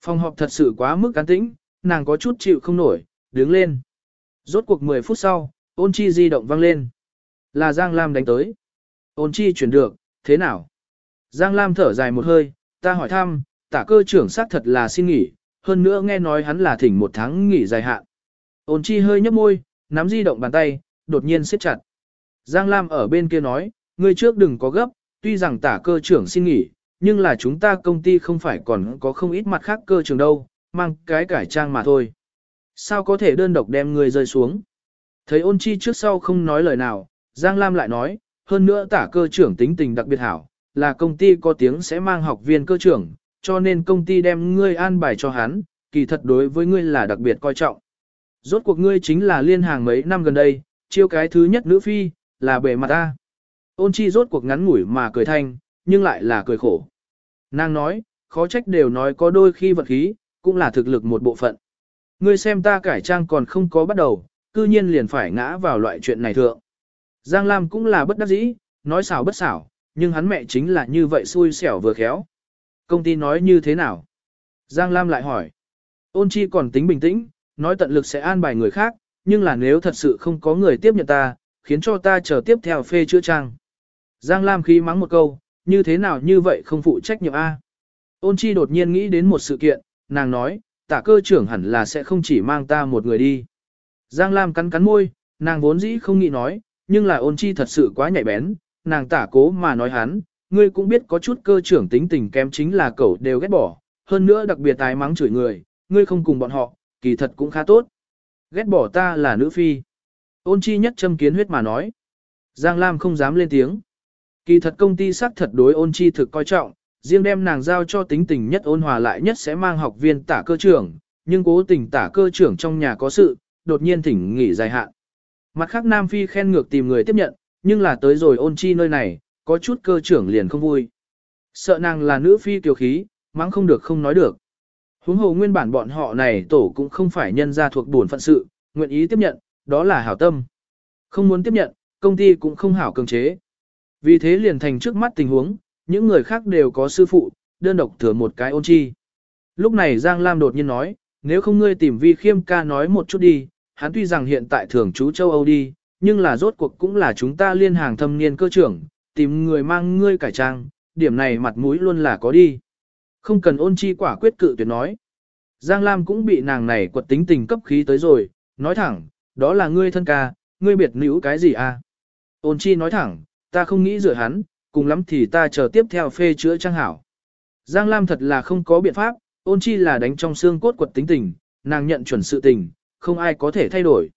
Speaker 1: Phòng họp thật sự quá mức an tĩnh, nàng có chút chịu không nổi, đứng lên. Rốt cuộc 10 phút sau, ôn chi di động vang lên. Là Giang Lam đánh tới. Ôn chi chuyển được, thế nào? Giang Lam thở dài một hơi, ta hỏi thăm, tả cơ trưởng xác thật là xin nghỉ, hơn nữa nghe nói hắn là thỉnh một tháng nghỉ dài hạn. Ôn chi hơi nhấp môi, nắm di động bàn tay, đột nhiên siết chặt. Giang Lam ở bên kia nói, ngươi trước đừng có gấp, tuy rằng tả cơ trưởng xin nghỉ, nhưng là chúng ta công ty không phải còn có không ít mặt khác cơ trưởng đâu, mang cái cải trang mà thôi. Sao có thể đơn độc đem ngươi rơi xuống? Thấy ôn chi trước sau không nói lời nào, Giang Lam lại nói, hơn nữa tả cơ trưởng tính tình đặc biệt hảo, là công ty có tiếng sẽ mang học viên cơ trưởng, cho nên công ty đem ngươi an bài cho hắn, kỳ thật đối với ngươi là đặc biệt coi trọng. Rốt cuộc ngươi chính là liên hàng mấy năm gần đây, chiêu cái thứ nhất nữ phi, là bề mặt ta. Ôn chi rốt cuộc ngắn ngủi mà cười thanh, nhưng lại là cười khổ. Nàng nói, khó trách đều nói có đôi khi vật khí, cũng là thực lực một bộ phận. Ngươi xem ta cải trang còn không có bắt đầu, cư nhiên liền phải ngã vào loại chuyện này thượng. Giang Lam cũng là bất đắc dĩ, nói xảo bất xảo, nhưng hắn mẹ chính là như vậy xui xẻo vừa khéo. Công ty nói như thế nào? Giang Lam lại hỏi. Ôn chi còn tính bình tĩnh, nói tận lực sẽ an bài người khác, nhưng là nếu thật sự không có người tiếp nhận ta, khiến cho ta chờ tiếp theo phê chữa trang. Giang Lam khí mắng một câu, như thế nào như vậy không phụ trách nhiệm A. Ôn chi đột nhiên nghĩ đến một sự kiện, nàng nói, tả cơ trưởng hẳn là sẽ không chỉ mang ta một người đi. Giang Lam cắn cắn môi, nàng vốn dĩ không nghĩ nói, nhưng là ôn chi thật sự quá nhạy bén, nàng tả cố mà nói hắn, ngươi cũng biết có chút cơ trưởng tính tình kém chính là cậu đều ghét bỏ, hơn nữa đặc biệt tái mắng chửi người, ngươi không cùng bọn họ, kỳ thật cũng khá tốt. Ghét bỏ ta là nữ phi. Ôn chi nhất châm kiến huyết mà nói. Giang Lam không dám lên tiếng. Kỳ thật công ty xác thật đối ôn chi thực coi trọng, riêng đem nàng giao cho tính tình nhất ôn hòa lại nhất sẽ mang học viên tả cơ trưởng, nhưng cố tình tả cơ trưởng trong nhà có sự, đột nhiên thỉnh nghỉ dài hạn. Mặt khác Nam Phi khen ngược tìm người tiếp nhận, nhưng là tới rồi ôn chi nơi này, có chút cơ trưởng liền không vui. Sợ nàng là nữ phi kiều khí, mắng không được không nói được. Huống hồ nguyên bản bọn họ này tổ cũng không phải nhân gia thuộc buồn phận sự, nguyện ý tiếp nhận, đó là hảo tâm. Không muốn tiếp nhận, công ty cũng không hảo cường chế. Vì thế liền thành trước mắt tình huống, những người khác đều có sư phụ, đơn độc thừa một cái ôn chi. Lúc này Giang Lam đột nhiên nói, nếu không ngươi tìm vi khiêm ca nói một chút đi, hắn tuy rằng hiện tại thường trú châu Âu đi, nhưng là rốt cuộc cũng là chúng ta liên hàng thâm niên cơ trưởng, tìm người mang ngươi cải trang, điểm này mặt mũi luôn là có đi. Không cần ôn chi quả quyết cự tuyệt nói. Giang Lam cũng bị nàng này quật tính tình cấp khí tới rồi, nói thẳng, đó là ngươi thân ca, ngươi biệt nữ cái gì à? Ôn chi nói thẳng, ta không nghĩ rửa hắn, cùng lắm thì ta chờ tiếp theo phê chữa trang hảo. Giang Lam thật là không có biện pháp, ôn chi là đánh trong xương cốt quật tính tình, nàng nhận chuẩn sự tình, không ai có thể thay đổi.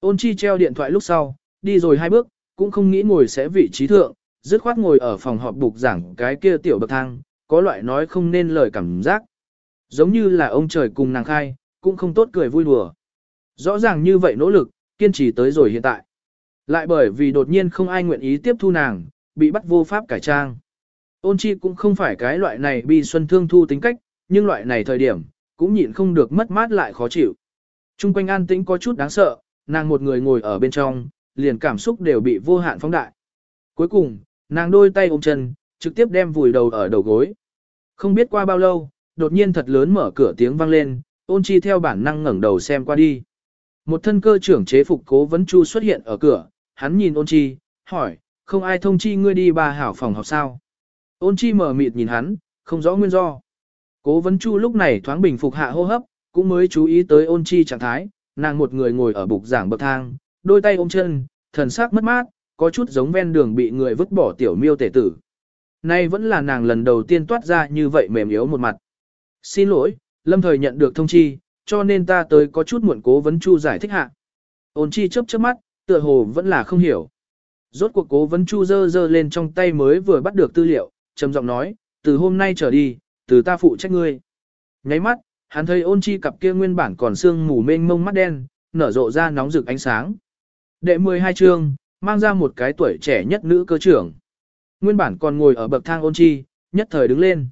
Speaker 1: Ôn chi treo điện thoại lúc sau, đi rồi hai bước, cũng không nghĩ ngồi sẽ vị trí thượng, dứt khoát ngồi ở phòng họp bục giảng cái kia tiểu bậc thang, có loại nói không nên lời cảm giác. Giống như là ông trời cùng nàng khai, cũng không tốt cười vui đùa. Rõ ràng như vậy nỗ lực, kiên trì tới rồi hiện tại. Lại bởi vì đột nhiên không ai nguyện ý tiếp thu nàng, bị bắt vô pháp cải trang. Ôn chi cũng không phải cái loại này bị xuân thương thu tính cách, nhưng loại này thời điểm, cũng nhịn không được mất mát lại khó chịu. Trung quanh an tĩnh có chút đáng sợ, nàng một người ngồi ở bên trong, liền cảm xúc đều bị vô hạn phóng đại. Cuối cùng, nàng đôi tay ôm chân, trực tiếp đem vùi đầu ở đầu gối. Không biết qua bao lâu, đột nhiên thật lớn mở cửa tiếng vang lên, ôn chi theo bản năng ngẩng đầu xem qua đi. Một thân cơ trưởng chế phục cố vấn chu xuất hiện ở cửa, hắn nhìn ôn chi, hỏi, không ai thông chi ngươi đi ba hảo phòng học sao. Ôn chi mở mịt nhìn hắn, không rõ nguyên do. Cố vấn chu lúc này thoáng bình phục hạ hô hấp, cũng mới chú ý tới ôn chi trạng thái, nàng một người ngồi ở bục giảng bậc thang, đôi tay ôm chân, thần sắc mất mát, có chút giống ven đường bị người vứt bỏ tiểu miêu tể tử. Nay vẫn là nàng lần đầu tiên toát ra như vậy mềm yếu một mặt. Xin lỗi, lâm thời nhận được thông chi, cho nên ta tới có chút muộn cố vấn chu giải thích hạ. Ôn chi chớp chớp mắt, tựa hồ vẫn là không hiểu. Rốt cuộc cố vấn chu dơ dơ lên trong tay mới vừa bắt được tư liệu, trầm giọng nói, từ hôm nay trở đi, từ ta phụ trách ngươi. Nháy mắt, hắn thấy ôn chi cặp kia nguyên bản còn xương mù mênh mông mắt đen, nở rộ ra nóng rực ánh sáng. Đệ 12 chương, mang ra một cái tuổi trẻ nhất nữ cơ trưởng. Nguyên bản còn ngồi ở bậc thang ôn chi, nhất thời đứng lên.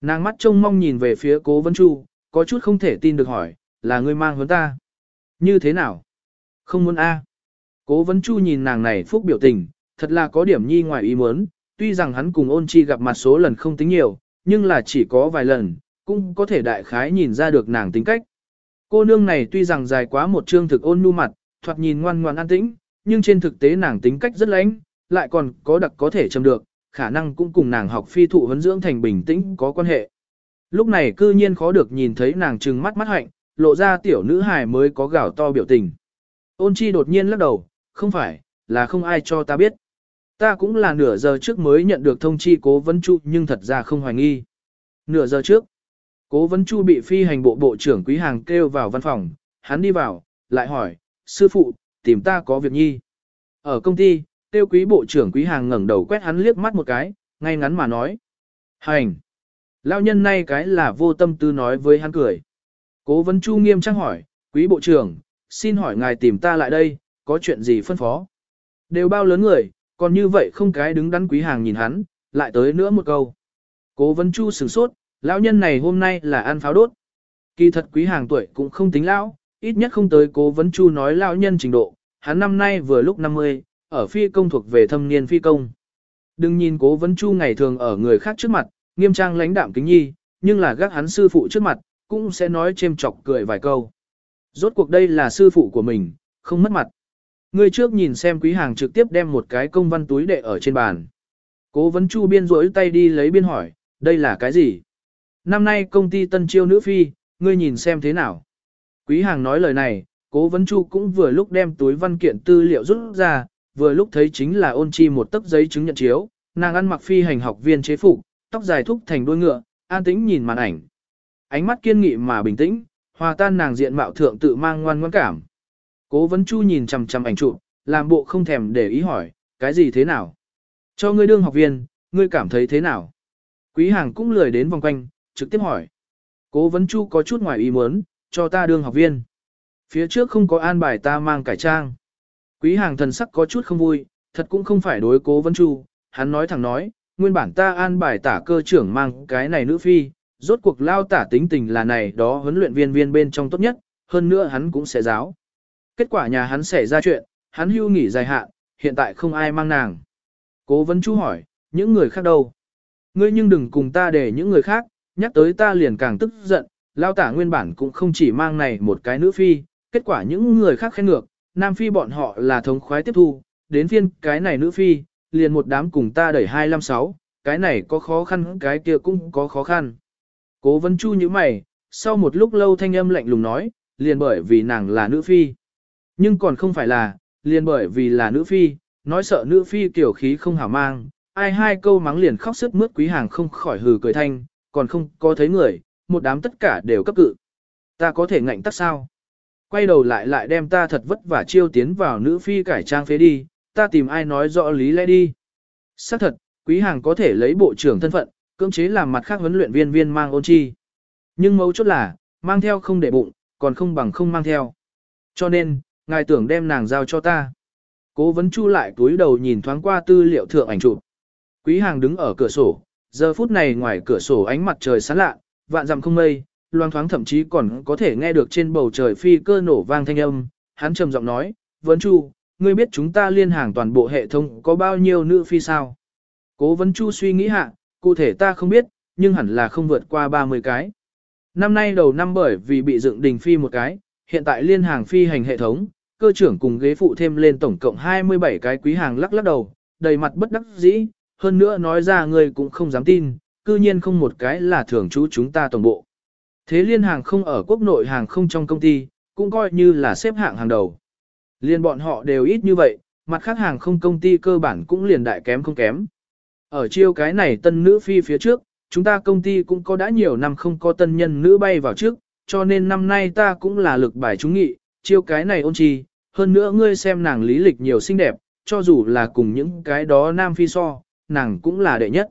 Speaker 1: Nàng mắt trông mong nhìn về phía cố vấn chu, có chút không thể tin được hỏi, là ngươi mang hướng ta. Như thế nào? Không muốn a. Cố vấn chu nhìn nàng này phúc biểu tình, thật là có điểm nhi ngoài ý muốn, tuy rằng hắn cùng ôn chi gặp mặt số lần không tính nhiều, nhưng là chỉ có vài lần, cũng có thể đại khái nhìn ra được nàng tính cách. Cô nương này tuy rằng dài quá một chương thực ôn nhu mặt, thoạt nhìn ngoan ngoan an tĩnh, nhưng trên thực tế nàng tính cách rất lãnh, lại còn có đặc có thể châm được, khả năng cũng cùng nàng học phi thụ huấn dưỡng thành bình tĩnh có quan hệ. Lúc này cư nhiên khó được nhìn thấy nàng trừng mắt mắt hạnh, lộ ra tiểu nữ hài mới có gạo to biểu tình. Ôn chi đột nhiên lắc đầu, không phải, là không ai cho ta biết. Ta cũng là nửa giờ trước mới nhận được thông chi cố vấn chu nhưng thật ra không hoài nghi. Nửa giờ trước, cố vấn chu bị phi hành bộ bộ trưởng quý hàng kêu vào văn phòng, hắn đi vào, lại hỏi, sư phụ, tìm ta có việc nhi. Ở công ty, tiêu quý bộ trưởng quý hàng ngẩng đầu quét hắn liếc mắt một cái, ngay ngắn mà nói. Hành! Lao nhân nay cái là vô tâm tư nói với hắn cười. Cố vấn chu nghiêm trang hỏi, quý bộ trưởng, xin hỏi ngài tìm ta lại đây, có chuyện gì phân phó? Đều bao lớn người, còn như vậy không cái đứng đắn quý hàng nhìn hắn, lại tới nữa một câu. Cố vấn chu sửng sốt, lão nhân này hôm nay là ăn pháo đốt. Kỳ thật quý hàng tuổi cũng không tính lão, ít nhất không tới cố vấn chu nói lão nhân trình độ, hắn năm nay vừa lúc 50, ở phi công thuộc về thâm niên phi công. Đừng nhìn cố vấn chu ngày thường ở người khác trước mặt, nghiêm trang lãnh đạm kính nhi, nhưng là gác hắn sư phụ trước mặt, cũng sẽ nói chêm chọc cười vài câu. Rốt cuộc đây là sư phụ của mình, không mất mặt. Người trước nhìn xem quý hàng trực tiếp đem một cái công văn túi đệ ở trên bàn. Cố vấn chu biên rỗi tay đi lấy biên hỏi, đây là cái gì? Năm nay công ty tân chiêu nữ phi, ngươi nhìn xem thế nào? Quý hàng nói lời này, cố vấn chu cũng vừa lúc đem túi văn kiện tư liệu rút ra, vừa lúc thấy chính là ôn chi một tấc giấy chứng nhận chiếu, nàng ăn mặc phi hành học viên chế phục, tóc dài thúc thành đuôi ngựa, an tĩnh nhìn màn ảnh. Ánh mắt kiên nghị mà bình tĩnh, hòa tan nàng diện mạo thượng tự mang ngoan ngoãn cảm. Cố vấn chu nhìn chằm chằm ảnh chụp, làm bộ không thèm để ý hỏi, cái gì thế nào? Cho ngươi đương học viên, ngươi cảm thấy thế nào? Quý hàng cũng lười đến vòng quanh, trực tiếp hỏi. Cố vấn chu có chút ngoài ý muốn, cho ta đương học viên. Phía trước không có an bài ta mang cải trang. Quý hàng thần sắc có chút không vui, thật cũng không phải đối cố vấn chu, hắn nói thẳng nói, nguyên bản ta an bài tả cơ trưởng mang cái này nữ phi, rốt cuộc lao tả tính tình là này đó huấn luyện viên viên bên trong tốt nhất, hơn nữa hắn cũng sẽ giáo. Kết quả nhà hắn xảy ra chuyện, hắn hưu nghỉ dài hạn, hiện tại không ai mang nàng. Cố vấn chu hỏi, những người khác đâu? Ngươi nhưng đừng cùng ta để những người khác, nhắc tới ta liền càng tức giận, lao tả nguyên bản cũng không chỉ mang này một cái nữ phi, kết quả những người khác khen ngược, nam phi bọn họ là thống khoái tiếp thu, đến phiên cái này nữ phi, liền một đám cùng ta đẩy 256, cái này có khó khăn cái kia cũng có khó khăn. Cố vấn chu như mày, sau một lúc lâu thanh âm lạnh lùng nói, liền bởi vì nàng là nữ phi. Nhưng còn không phải là, liền bởi vì là nữ phi, nói sợ nữ phi tiểu khí không hảo mang, ai hai câu mắng liền khóc sức mướt quý hàng không khỏi hừ cười thanh, còn không có thấy người, một đám tất cả đều cấp cự. Ta có thể ngạnh tắc sao? Quay đầu lại lại đem ta thật vất vả chiêu tiến vào nữ phi cải trang phế đi, ta tìm ai nói rõ lý lẽ đi. Xác thật, quý hàng có thể lấy bộ trưởng thân phận, cưỡng chế làm mặt khác huấn luyện viên viên mang ôn chi. Nhưng mấu chốt là, mang theo không để bụng, còn không bằng không mang theo. Cho nên, ngài tưởng đem nàng giao cho ta. Cố vấn chu lại túi đầu nhìn thoáng qua tư liệu thượng ảnh chụp. Quý hàng đứng ở cửa sổ, giờ phút này ngoài cửa sổ ánh mặt trời sáng lạ, vạn dặm không mây, loang thoáng thậm chí còn có thể nghe được trên bầu trời phi cơ nổ vang thanh âm. Hắn trầm giọng nói, vấn chu, ngươi biết chúng ta liên hàng toàn bộ hệ thống có bao nhiêu nữ phi sao? Cố vấn chu suy nghĩ hạ, cụ thể ta không biết, nhưng hẳn là không vượt qua 30 cái. Năm nay đầu năm bởi vì bị dựng đình phi một cái, hiện tại liên hàng phi hành hệ thống, cơ trưởng cùng ghế phụ thêm lên tổng cộng 27 cái quý hàng lắc lắc đầu, đầy mặt bất đắc dĩ, hơn nữa nói ra người cũng không dám tin, cư nhiên không một cái là thường trú chúng ta tổng bộ. Thế liên hàng không ở quốc nội hàng không trong công ty, cũng coi như là xếp hạng hàng đầu. Liên bọn họ đều ít như vậy, mặt khác hàng không công ty cơ bản cũng liền đại kém không kém. Ở chiêu cái này tân nữ phi phía trước, chúng ta công ty cũng có đã nhiều năm không có tân nhân nữ bay vào trước, cho nên năm nay ta cũng là lực bài trúng nghị, chiêu cái này ôn chi, hơn nữa ngươi xem nàng lý lịch nhiều xinh đẹp, cho dù là cùng những cái đó nam phi so, nàng cũng là đệ nhất.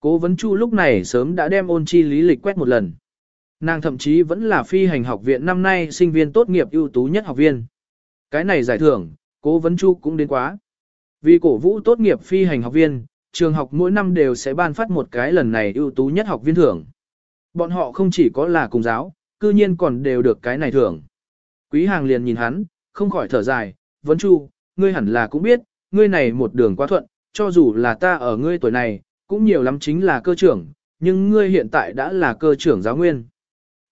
Speaker 1: Cố vấn chu lúc này sớm đã đem ôn chi lý lịch quét một lần. Nàng thậm chí vẫn là phi hành học viện năm nay sinh viên tốt nghiệp ưu tú nhất học viên. Cái này giải thưởng, cố vấn chu cũng đến quá. Vì cổ vũ tốt nghiệp phi hành học viên, trường học mỗi năm đều sẽ ban phát một cái lần này ưu tú nhất học viên thưởng. Bọn họ không chỉ có là cùng giáo, cư nhiên còn đều được cái này thưởng. Quý hàng liền nhìn hắn, không khỏi thở dài, vấn chu, ngươi hẳn là cũng biết, ngươi này một đường quá thuận, cho dù là ta ở ngươi tuổi này, cũng nhiều lắm chính là cơ trưởng, nhưng ngươi hiện tại đã là cơ trưởng giáo nguyên.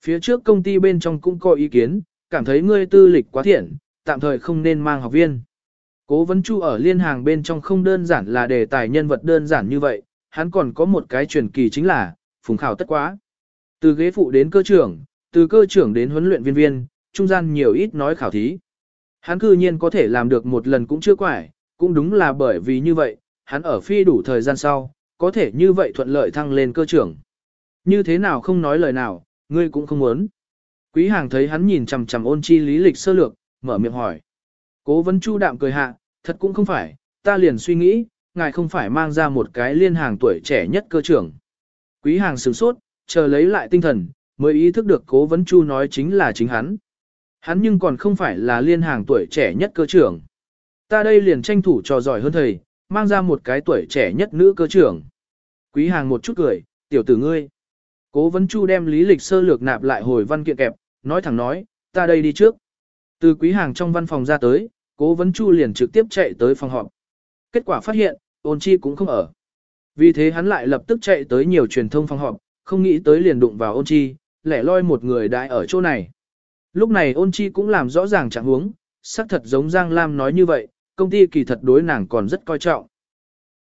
Speaker 1: Phía trước công ty bên trong cũng có ý kiến, cảm thấy ngươi tư lịch quá thiện, tạm thời không nên mang học viên. Cố vấn chu ở liên hàng bên trong không đơn giản là đề tài nhân vật đơn giản như vậy, hắn còn có một cái truyền kỳ chính là, phùng khảo tất quá. Từ ghế phụ đến cơ trưởng, từ cơ trưởng đến huấn luyện viên viên, trung gian nhiều ít nói khảo thí. Hắn cư nhiên có thể làm được một lần cũng chưa quải, cũng đúng là bởi vì như vậy, hắn ở phi đủ thời gian sau, có thể như vậy thuận lợi thăng lên cơ trưởng. Như thế nào không nói lời nào, ngươi cũng không muốn. Quý hàng thấy hắn nhìn chằm chằm ôn chi lý lịch sơ lược, mở miệng hỏi. Cố vấn chu đạm cười hạ, thật cũng không phải, ta liền suy nghĩ, ngài không phải mang ra một cái liên hàng tuổi trẻ nhất cơ trưởng. Quý hàng sửng sốt, chờ lấy lại tinh thần, mới ý thức được cố vấn chu nói chính là chính hắn. Hắn nhưng còn không phải là liên hàng tuổi trẻ nhất cơ trưởng. Ta đây liền tranh thủ trò giỏi hơn thầy, mang ra một cái tuổi trẻ nhất nữ cơ trưởng. Quý hàng một chút cười, tiểu tử ngươi. Cố vấn chu đem lý lịch sơ lược nạp lại hồi văn kiện kẹp, nói thẳng nói, ta đây đi trước. Từ quý hàng trong văn phòng ra tới, cố vấn chu liền trực tiếp chạy tới phòng họp. Kết quả phát hiện, ôn chi cũng không ở. Vì thế hắn lại lập tức chạy tới nhiều truyền thông phòng họp, không nghĩ tới liền đụng vào ôn chi, lẻ loi một người đại ở chỗ này. Lúc này ôn chi cũng làm rõ ràng trạng huống, xác thật giống Giang Lam nói như vậy, công ty kỳ thật đối nàng còn rất coi trọng.